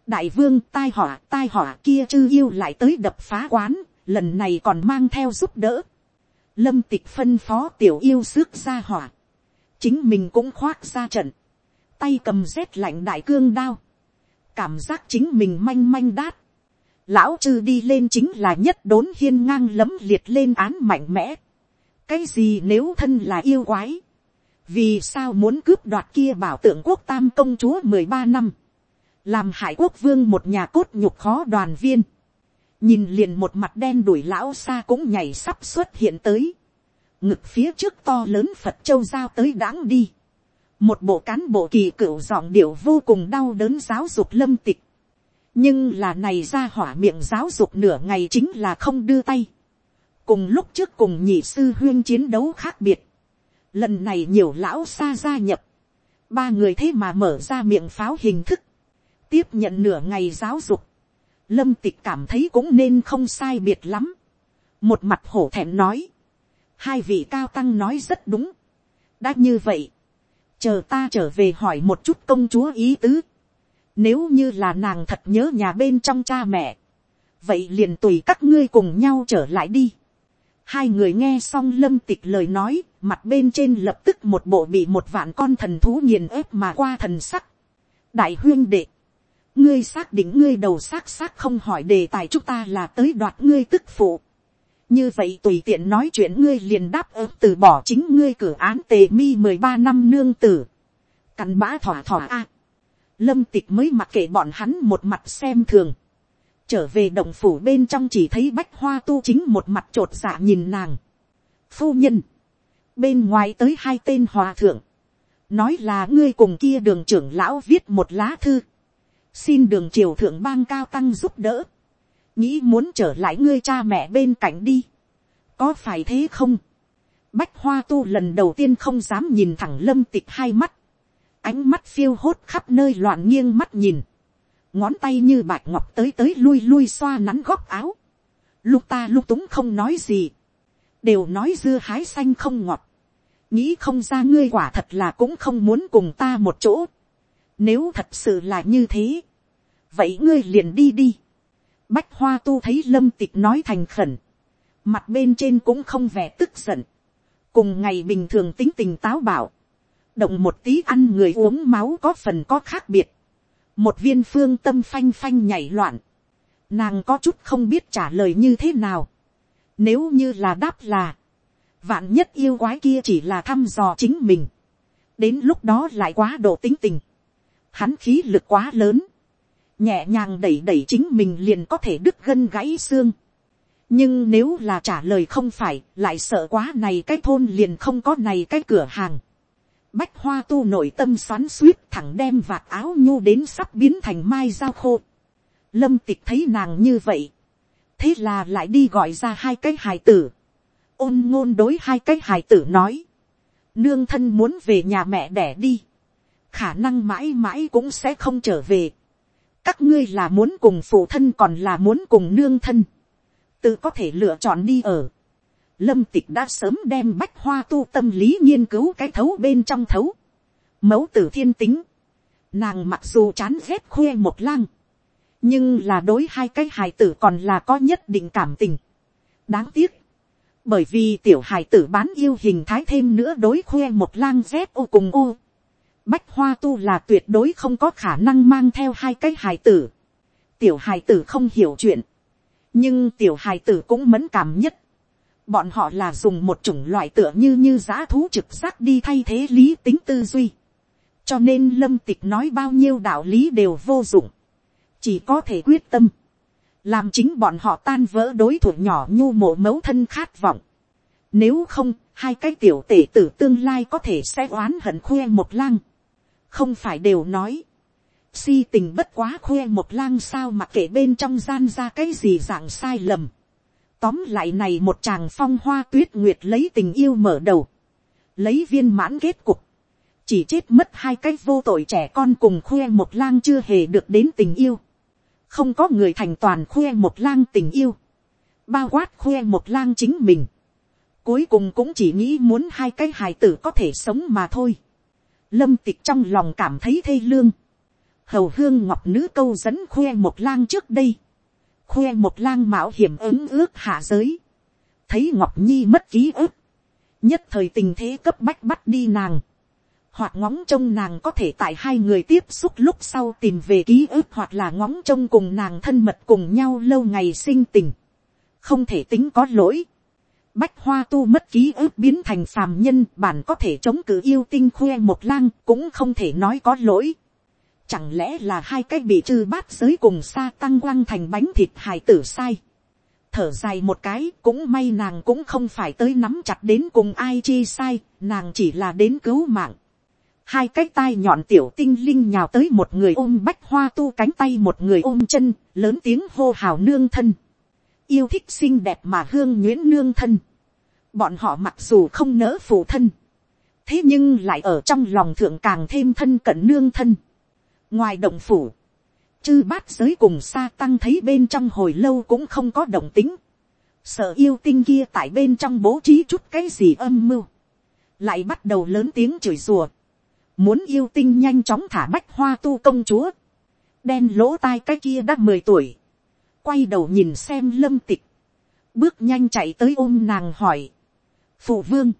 đại vương tai họa tai họa kia chư yêu lại tới đập phá quán, lần này còn mang theo giúp đỡ. lâm tịch phân phó tiểu yêu xước ra hỏa chính mình cũng khoác ra trận, tay cầm rét lạnh đại cương đao, cảm giác chính mình manh manh đát, lão chư đi lên chính là nhất đốn hiên ngang lấm liệt lên án mạnh mẽ, cái gì nếu thân là yêu quái, vì sao muốn cướp đoạt kia bảo tượng quốc tam công chúa mười ba năm, làm hải quốc vương một nhà cốt nhục khó đoàn viên, nhìn liền một mặt đen đuổi lão xa cũng nhảy sắp xuất hiện tới, ngực phía trước to lớn phật châu giao tới đáng đi. một bộ cán bộ kỳ cựu giọng điệu vô cùng đau đớn giáo dục lâm tịch. nhưng là này ra hỏa miệng giáo dục nửa ngày chính là không đưa tay. cùng lúc trước cùng nhị sư huyên chiến đấu khác biệt. lần này nhiều lão xa gia nhập. ba người thế mà mở ra miệng pháo hình thức. tiếp nhận nửa ngày giáo dục. lâm tịch cảm thấy cũng nên không sai biệt lắm. một mặt hổ thẹn nói hai vị cao tăng nói rất đúng. đã như vậy, chờ ta trở về hỏi một chút công chúa ý tứ. nếu như là nàng thật nhớ nhà bên trong cha mẹ, vậy liền tùy các ngươi cùng nhau trở lại đi. hai người nghe xong lâm tịch lời nói, mặt bên trên lập tức một bộ bị một vạn con thần thú nghiền ép mà qua thần sắc. đại huyên đệ, ngươi xác định ngươi đầu xác xác không hỏi đề tài chúng ta là tới đoạt ngươi tức phụ như vậy tùy tiện nói chuyện ngươi liền đáp ứng từ bỏ chính ngươi cử án tề mi mười ba năm nương tử. cặn bã thỏa thỏa a. lâm tịch mới mặc kệ bọn hắn một mặt xem thường. trở về động phủ bên trong chỉ thấy bách hoa tu chính một mặt t r ộ t dạ nhìn nàng. phu nhân. bên ngoài tới hai tên hòa thượng. nói là ngươi cùng kia đường trưởng lão viết một lá thư. xin đường triều thượng bang cao tăng giúp đỡ nghĩ muốn trở lại ngươi cha mẹ bên cạnh đi, có phải thế không, bách hoa tu lần đầu tiên không dám nhìn thẳng lâm tịch hai mắt, ánh mắt phiêu hốt khắp nơi loạn nghiêng mắt nhìn, ngón tay như bạc ngọc tới tới lui lui xoa nắn góc áo, lúc ta lúc túng không nói gì, đều nói dưa hái xanh không ngọt, nghĩ không ra ngươi quả thật là cũng không muốn cùng ta một chỗ, nếu thật sự là như thế, vậy ngươi liền đi đi, Bách hoa tu thấy lâm tịch nói thành khẩn. Mặt bên trên cũng không vẻ tức giận. Cùng ngày bình thường tính tình táo bảo. Động một tí ăn người uống máu có phần có khác biệt. Một viên phương tâm phanh phanh nhảy loạn. Nàng có chút không biết trả lời như thế nào. Nếu như là đáp là. Vạn nhất yêu quái kia chỉ là thăm dò chính mình. Đến lúc đó lại quá độ tính tình. Hắn khí lực quá lớn nhẹ nhàng đẩy đẩy chính mình liền có thể đứt gân gãy xương. nhưng nếu là trả lời không phải, lại sợ quá này cái thôn liền không có này cái cửa hàng. Bách hoa tu nội tâm xoắn suýt thẳng đem vạt áo nhu đến sắp biến thành mai dao khô. Lâm tịch thấy nàng như vậy. Thế là lại đi gọi ra hai cái hài tử. Ôn ngôn đối hai cái hài tử nói. Nương thân muốn về nhà mẹ đẻ đi. Khả năng mãi mãi cũng sẽ không trở về. Các ngươi là muốn cùng phụ thân còn là muốn cùng nương thân tự có thể lựa chọn đi ở. Lâm tịch đã sớm đem bách hoa tu tâm lý nghiên cứu cái thấu bên trong thấu. Mẫu tử thiên tính. Nàng mặc dù chán ghét khuê một lang. Nhưng là đối hai cái hài tử còn là có nhất định cảm tình. Đáng tiếc. Bởi vì tiểu hài tử bán yêu hình thái thêm nữa đối khuê một lang dép ô cùng ô. Bách hoa tu là tuyệt đối không có khả năng mang theo hai cái hài tử. Tiểu hài tử không hiểu chuyện nhưng tiểu hài tử cũng mẫn cảm nhất. bọn họ là dùng một chủng loại tựa như như giá thú trực giác đi thay thế lý tính tư duy. cho nên lâm tịch nói bao nhiêu đạo lý đều vô dụng. chỉ có thể quyết tâm. làm chính bọn họ tan vỡ đối thủ nhỏ nhu mộ mấu thân khát vọng. nếu không, hai cái tiểu tể tử tương lai có thể sẽ oán hận khoe một lang không phải đều nói si tình bất quá khoe một lang sao mà kể bên trong gian ra cái gì dạng sai lầm. Tóm lại này một chàng phong hoa tuyết nguyệt lấy tình yêu mở đầu. Lấy viên mãn kết cục. Chỉ chết mất hai cái vô tội trẻ con cùng khoe một lang chưa hề được đến tình yêu. Không có người thành toàn khoe một lang tình yêu. Bao quát khoe một lang chính mình. Cuối cùng cũng chỉ nghĩ muốn hai cái hài tử có thể sống mà thôi. Lâm tịch trong lòng cảm thấy thê lương. Hầu hương ngọc nữ câu dẫn khoe một lang trước đây, khoe một lang mạo hiểm ứng ước hạ giới, thấy ngọc nhi mất ký ức, nhất thời tình thế cấp bách bắt đi nàng, hoặc ngóng trông nàng có thể tại hai người tiếp xúc lúc sau tìm về ký ức hoặc là ngóng trông cùng nàng thân mật cùng nhau lâu ngày sinh tình, không thể tính có lỗi, bách hoa tu mất ký ức biến thành phàm nhân bản có thể chống cự yêu tinh khoe một lang cũng không thể nói có lỗi. Chẳng lẽ là hai cái bị trừ bát giới cùng xa tăng quang thành bánh thịt hài tử sai. Thở dài một cái cũng may nàng cũng không phải tới nắm chặt đến cùng ai chi sai, nàng chỉ là đến cứu mạng. Hai cái tai nhọn tiểu tinh linh nhào tới một người ôm bách hoa tu cánh tay một người ôm chân, lớn tiếng hô hào nương thân. Yêu thích xinh đẹp mà hương nguyễn nương thân. Bọn họ mặc dù không nỡ phụ thân. Thế nhưng lại ở trong lòng thượng càng thêm thân cận nương thân. Ngoài động phủ, chư bát giới cùng xa tăng thấy bên trong hồi lâu cũng không có động tính, sợ yêu tinh kia tại bên trong bố trí chút cái gì âm mưu, lại bắt đầu lớn tiếng chửi rùa, muốn yêu tinh nhanh chóng thả bách hoa tu công chúa, đen lỗ tai cái kia đã mười tuổi, quay đầu nhìn xem lâm tịch, bước nhanh chạy tới ôm nàng hỏi, phụ vương,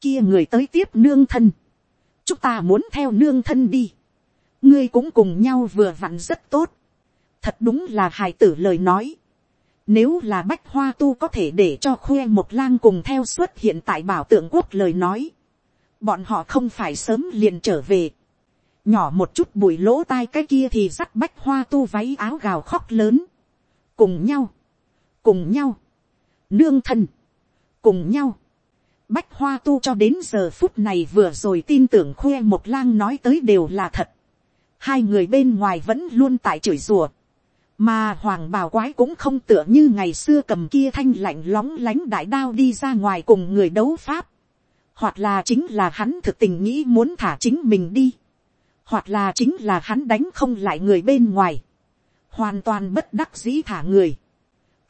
kia người tới tiếp nương thân, chúng ta muốn theo nương thân đi, ngươi cũng cùng nhau vừa vặn rất tốt. thật đúng là hài tử lời nói. nếu là bách hoa tu có thể để cho khoe một lang cùng theo xuất hiện tại bảo tượng quốc lời nói. bọn họ không phải sớm liền trở về. nhỏ một chút bụi lỗ tai cái kia thì dắt bách hoa tu váy áo gào khóc lớn cùng nhau, cùng nhau, nương thân, cùng nhau. Bách hoa tu cho đến giờ phút này vừa rồi tin tưởng khoe một lang nói tới đều là thật. Hai người bên ngoài vẫn luôn tại chửi rùa, mà hoàng bào quái cũng không tựa như ngày xưa cầm kia thanh lạnh lóng lánh đại đao đi ra ngoài cùng người đấu pháp, hoặc là chính là hắn thực tình nghĩ muốn thả chính mình đi, hoặc là chính là hắn đánh không lại người bên ngoài, hoàn toàn bất đắc dĩ thả người.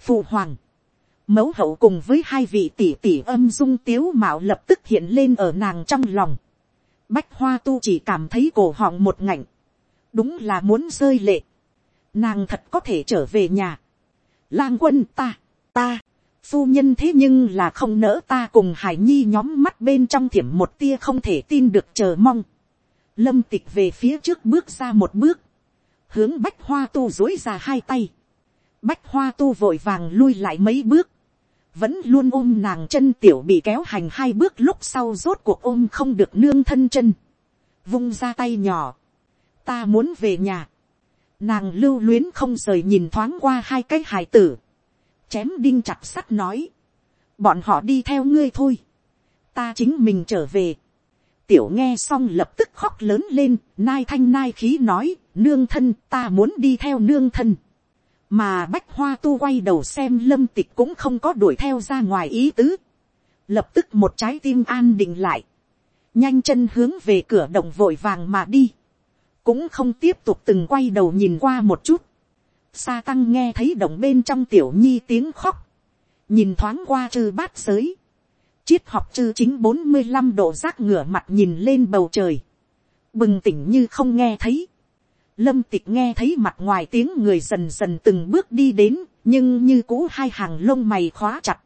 Phụ hoàng, mẫu hậu cùng với hai vị tỷ tỷ âm dung tiếu mạo lập tức hiện lên ở nàng trong lòng. Bách hoa tu chỉ cảm thấy cổ họng một ngạnh. Đúng là muốn rơi lệ, nàng thật có thể trở về nhà, lang quân ta, ta, phu nhân thế nhưng là không nỡ ta cùng hải nhi nhóm mắt bên trong thiểm một tia không thể tin được chờ mong, lâm tịch về phía trước bước ra một bước, hướng bách hoa tu dối ra hai tay, bách hoa tu vội vàng lui lại mấy bước, vẫn luôn ôm nàng chân tiểu bị kéo hành hai bước lúc sau rốt cuộc ôm không được nương thân chân, vung ra tay nhỏ, ta muốn về nhà. Nàng lưu luyến không rời nhìn thoáng qua hai cái hài tử. chém đinh chặt sắt nói, bọn họ đi theo ngươi thôi, ta chính mình trở về, tiểu nghe xong lập tức khóc lớn lên, nai thanh nai khí nói, nương thân ta muốn đi theo nương thân, mà bách hoa tu quay đầu xem lâm tịch cũng không có đuổi theo ra ngoài ý tứ, lập tức một trái tim an định lại, nhanh chân hướng về cửa động vội vàng mà đi, cũng không tiếp tục từng quay đầu nhìn qua một chút, sa tăng nghe thấy động bên trong tiểu nhi tiếng khóc, nhìn thoáng qua chư bát giới, triết học chư chính bốn mươi năm độ rác ngửa mặt nhìn lên bầu trời, bừng tỉnh như không nghe thấy, lâm tịch nghe thấy mặt ngoài tiếng người dần dần từng bước đi đến, nhưng như cũ hai hàng lông mày khóa chặt,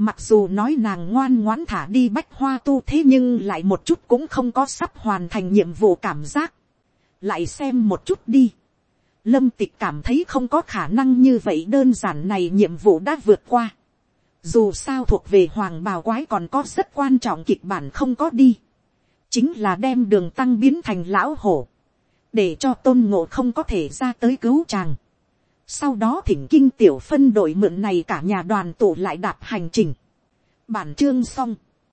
Mặc dù nói nàng ngoan ngoãn thả đi bách hoa tu thế nhưng lại một chút cũng không có sắp hoàn thành nhiệm vụ cảm giác. Lại xem một chút đi. Lâm tịch cảm thấy không có khả năng như vậy đơn giản này nhiệm vụ đã vượt qua. Dù sao thuộc về hoàng bào quái còn có rất quan trọng kịch bản không có đi. Chính là đem đường tăng biến thành lão hổ. Để cho tôn ngộ không có thể ra tới cứu chàng sau đó thỉnh kinh tiểu phân đội mượn này cả nhà đoàn tụ lại đạp hành trình. bản chương xong.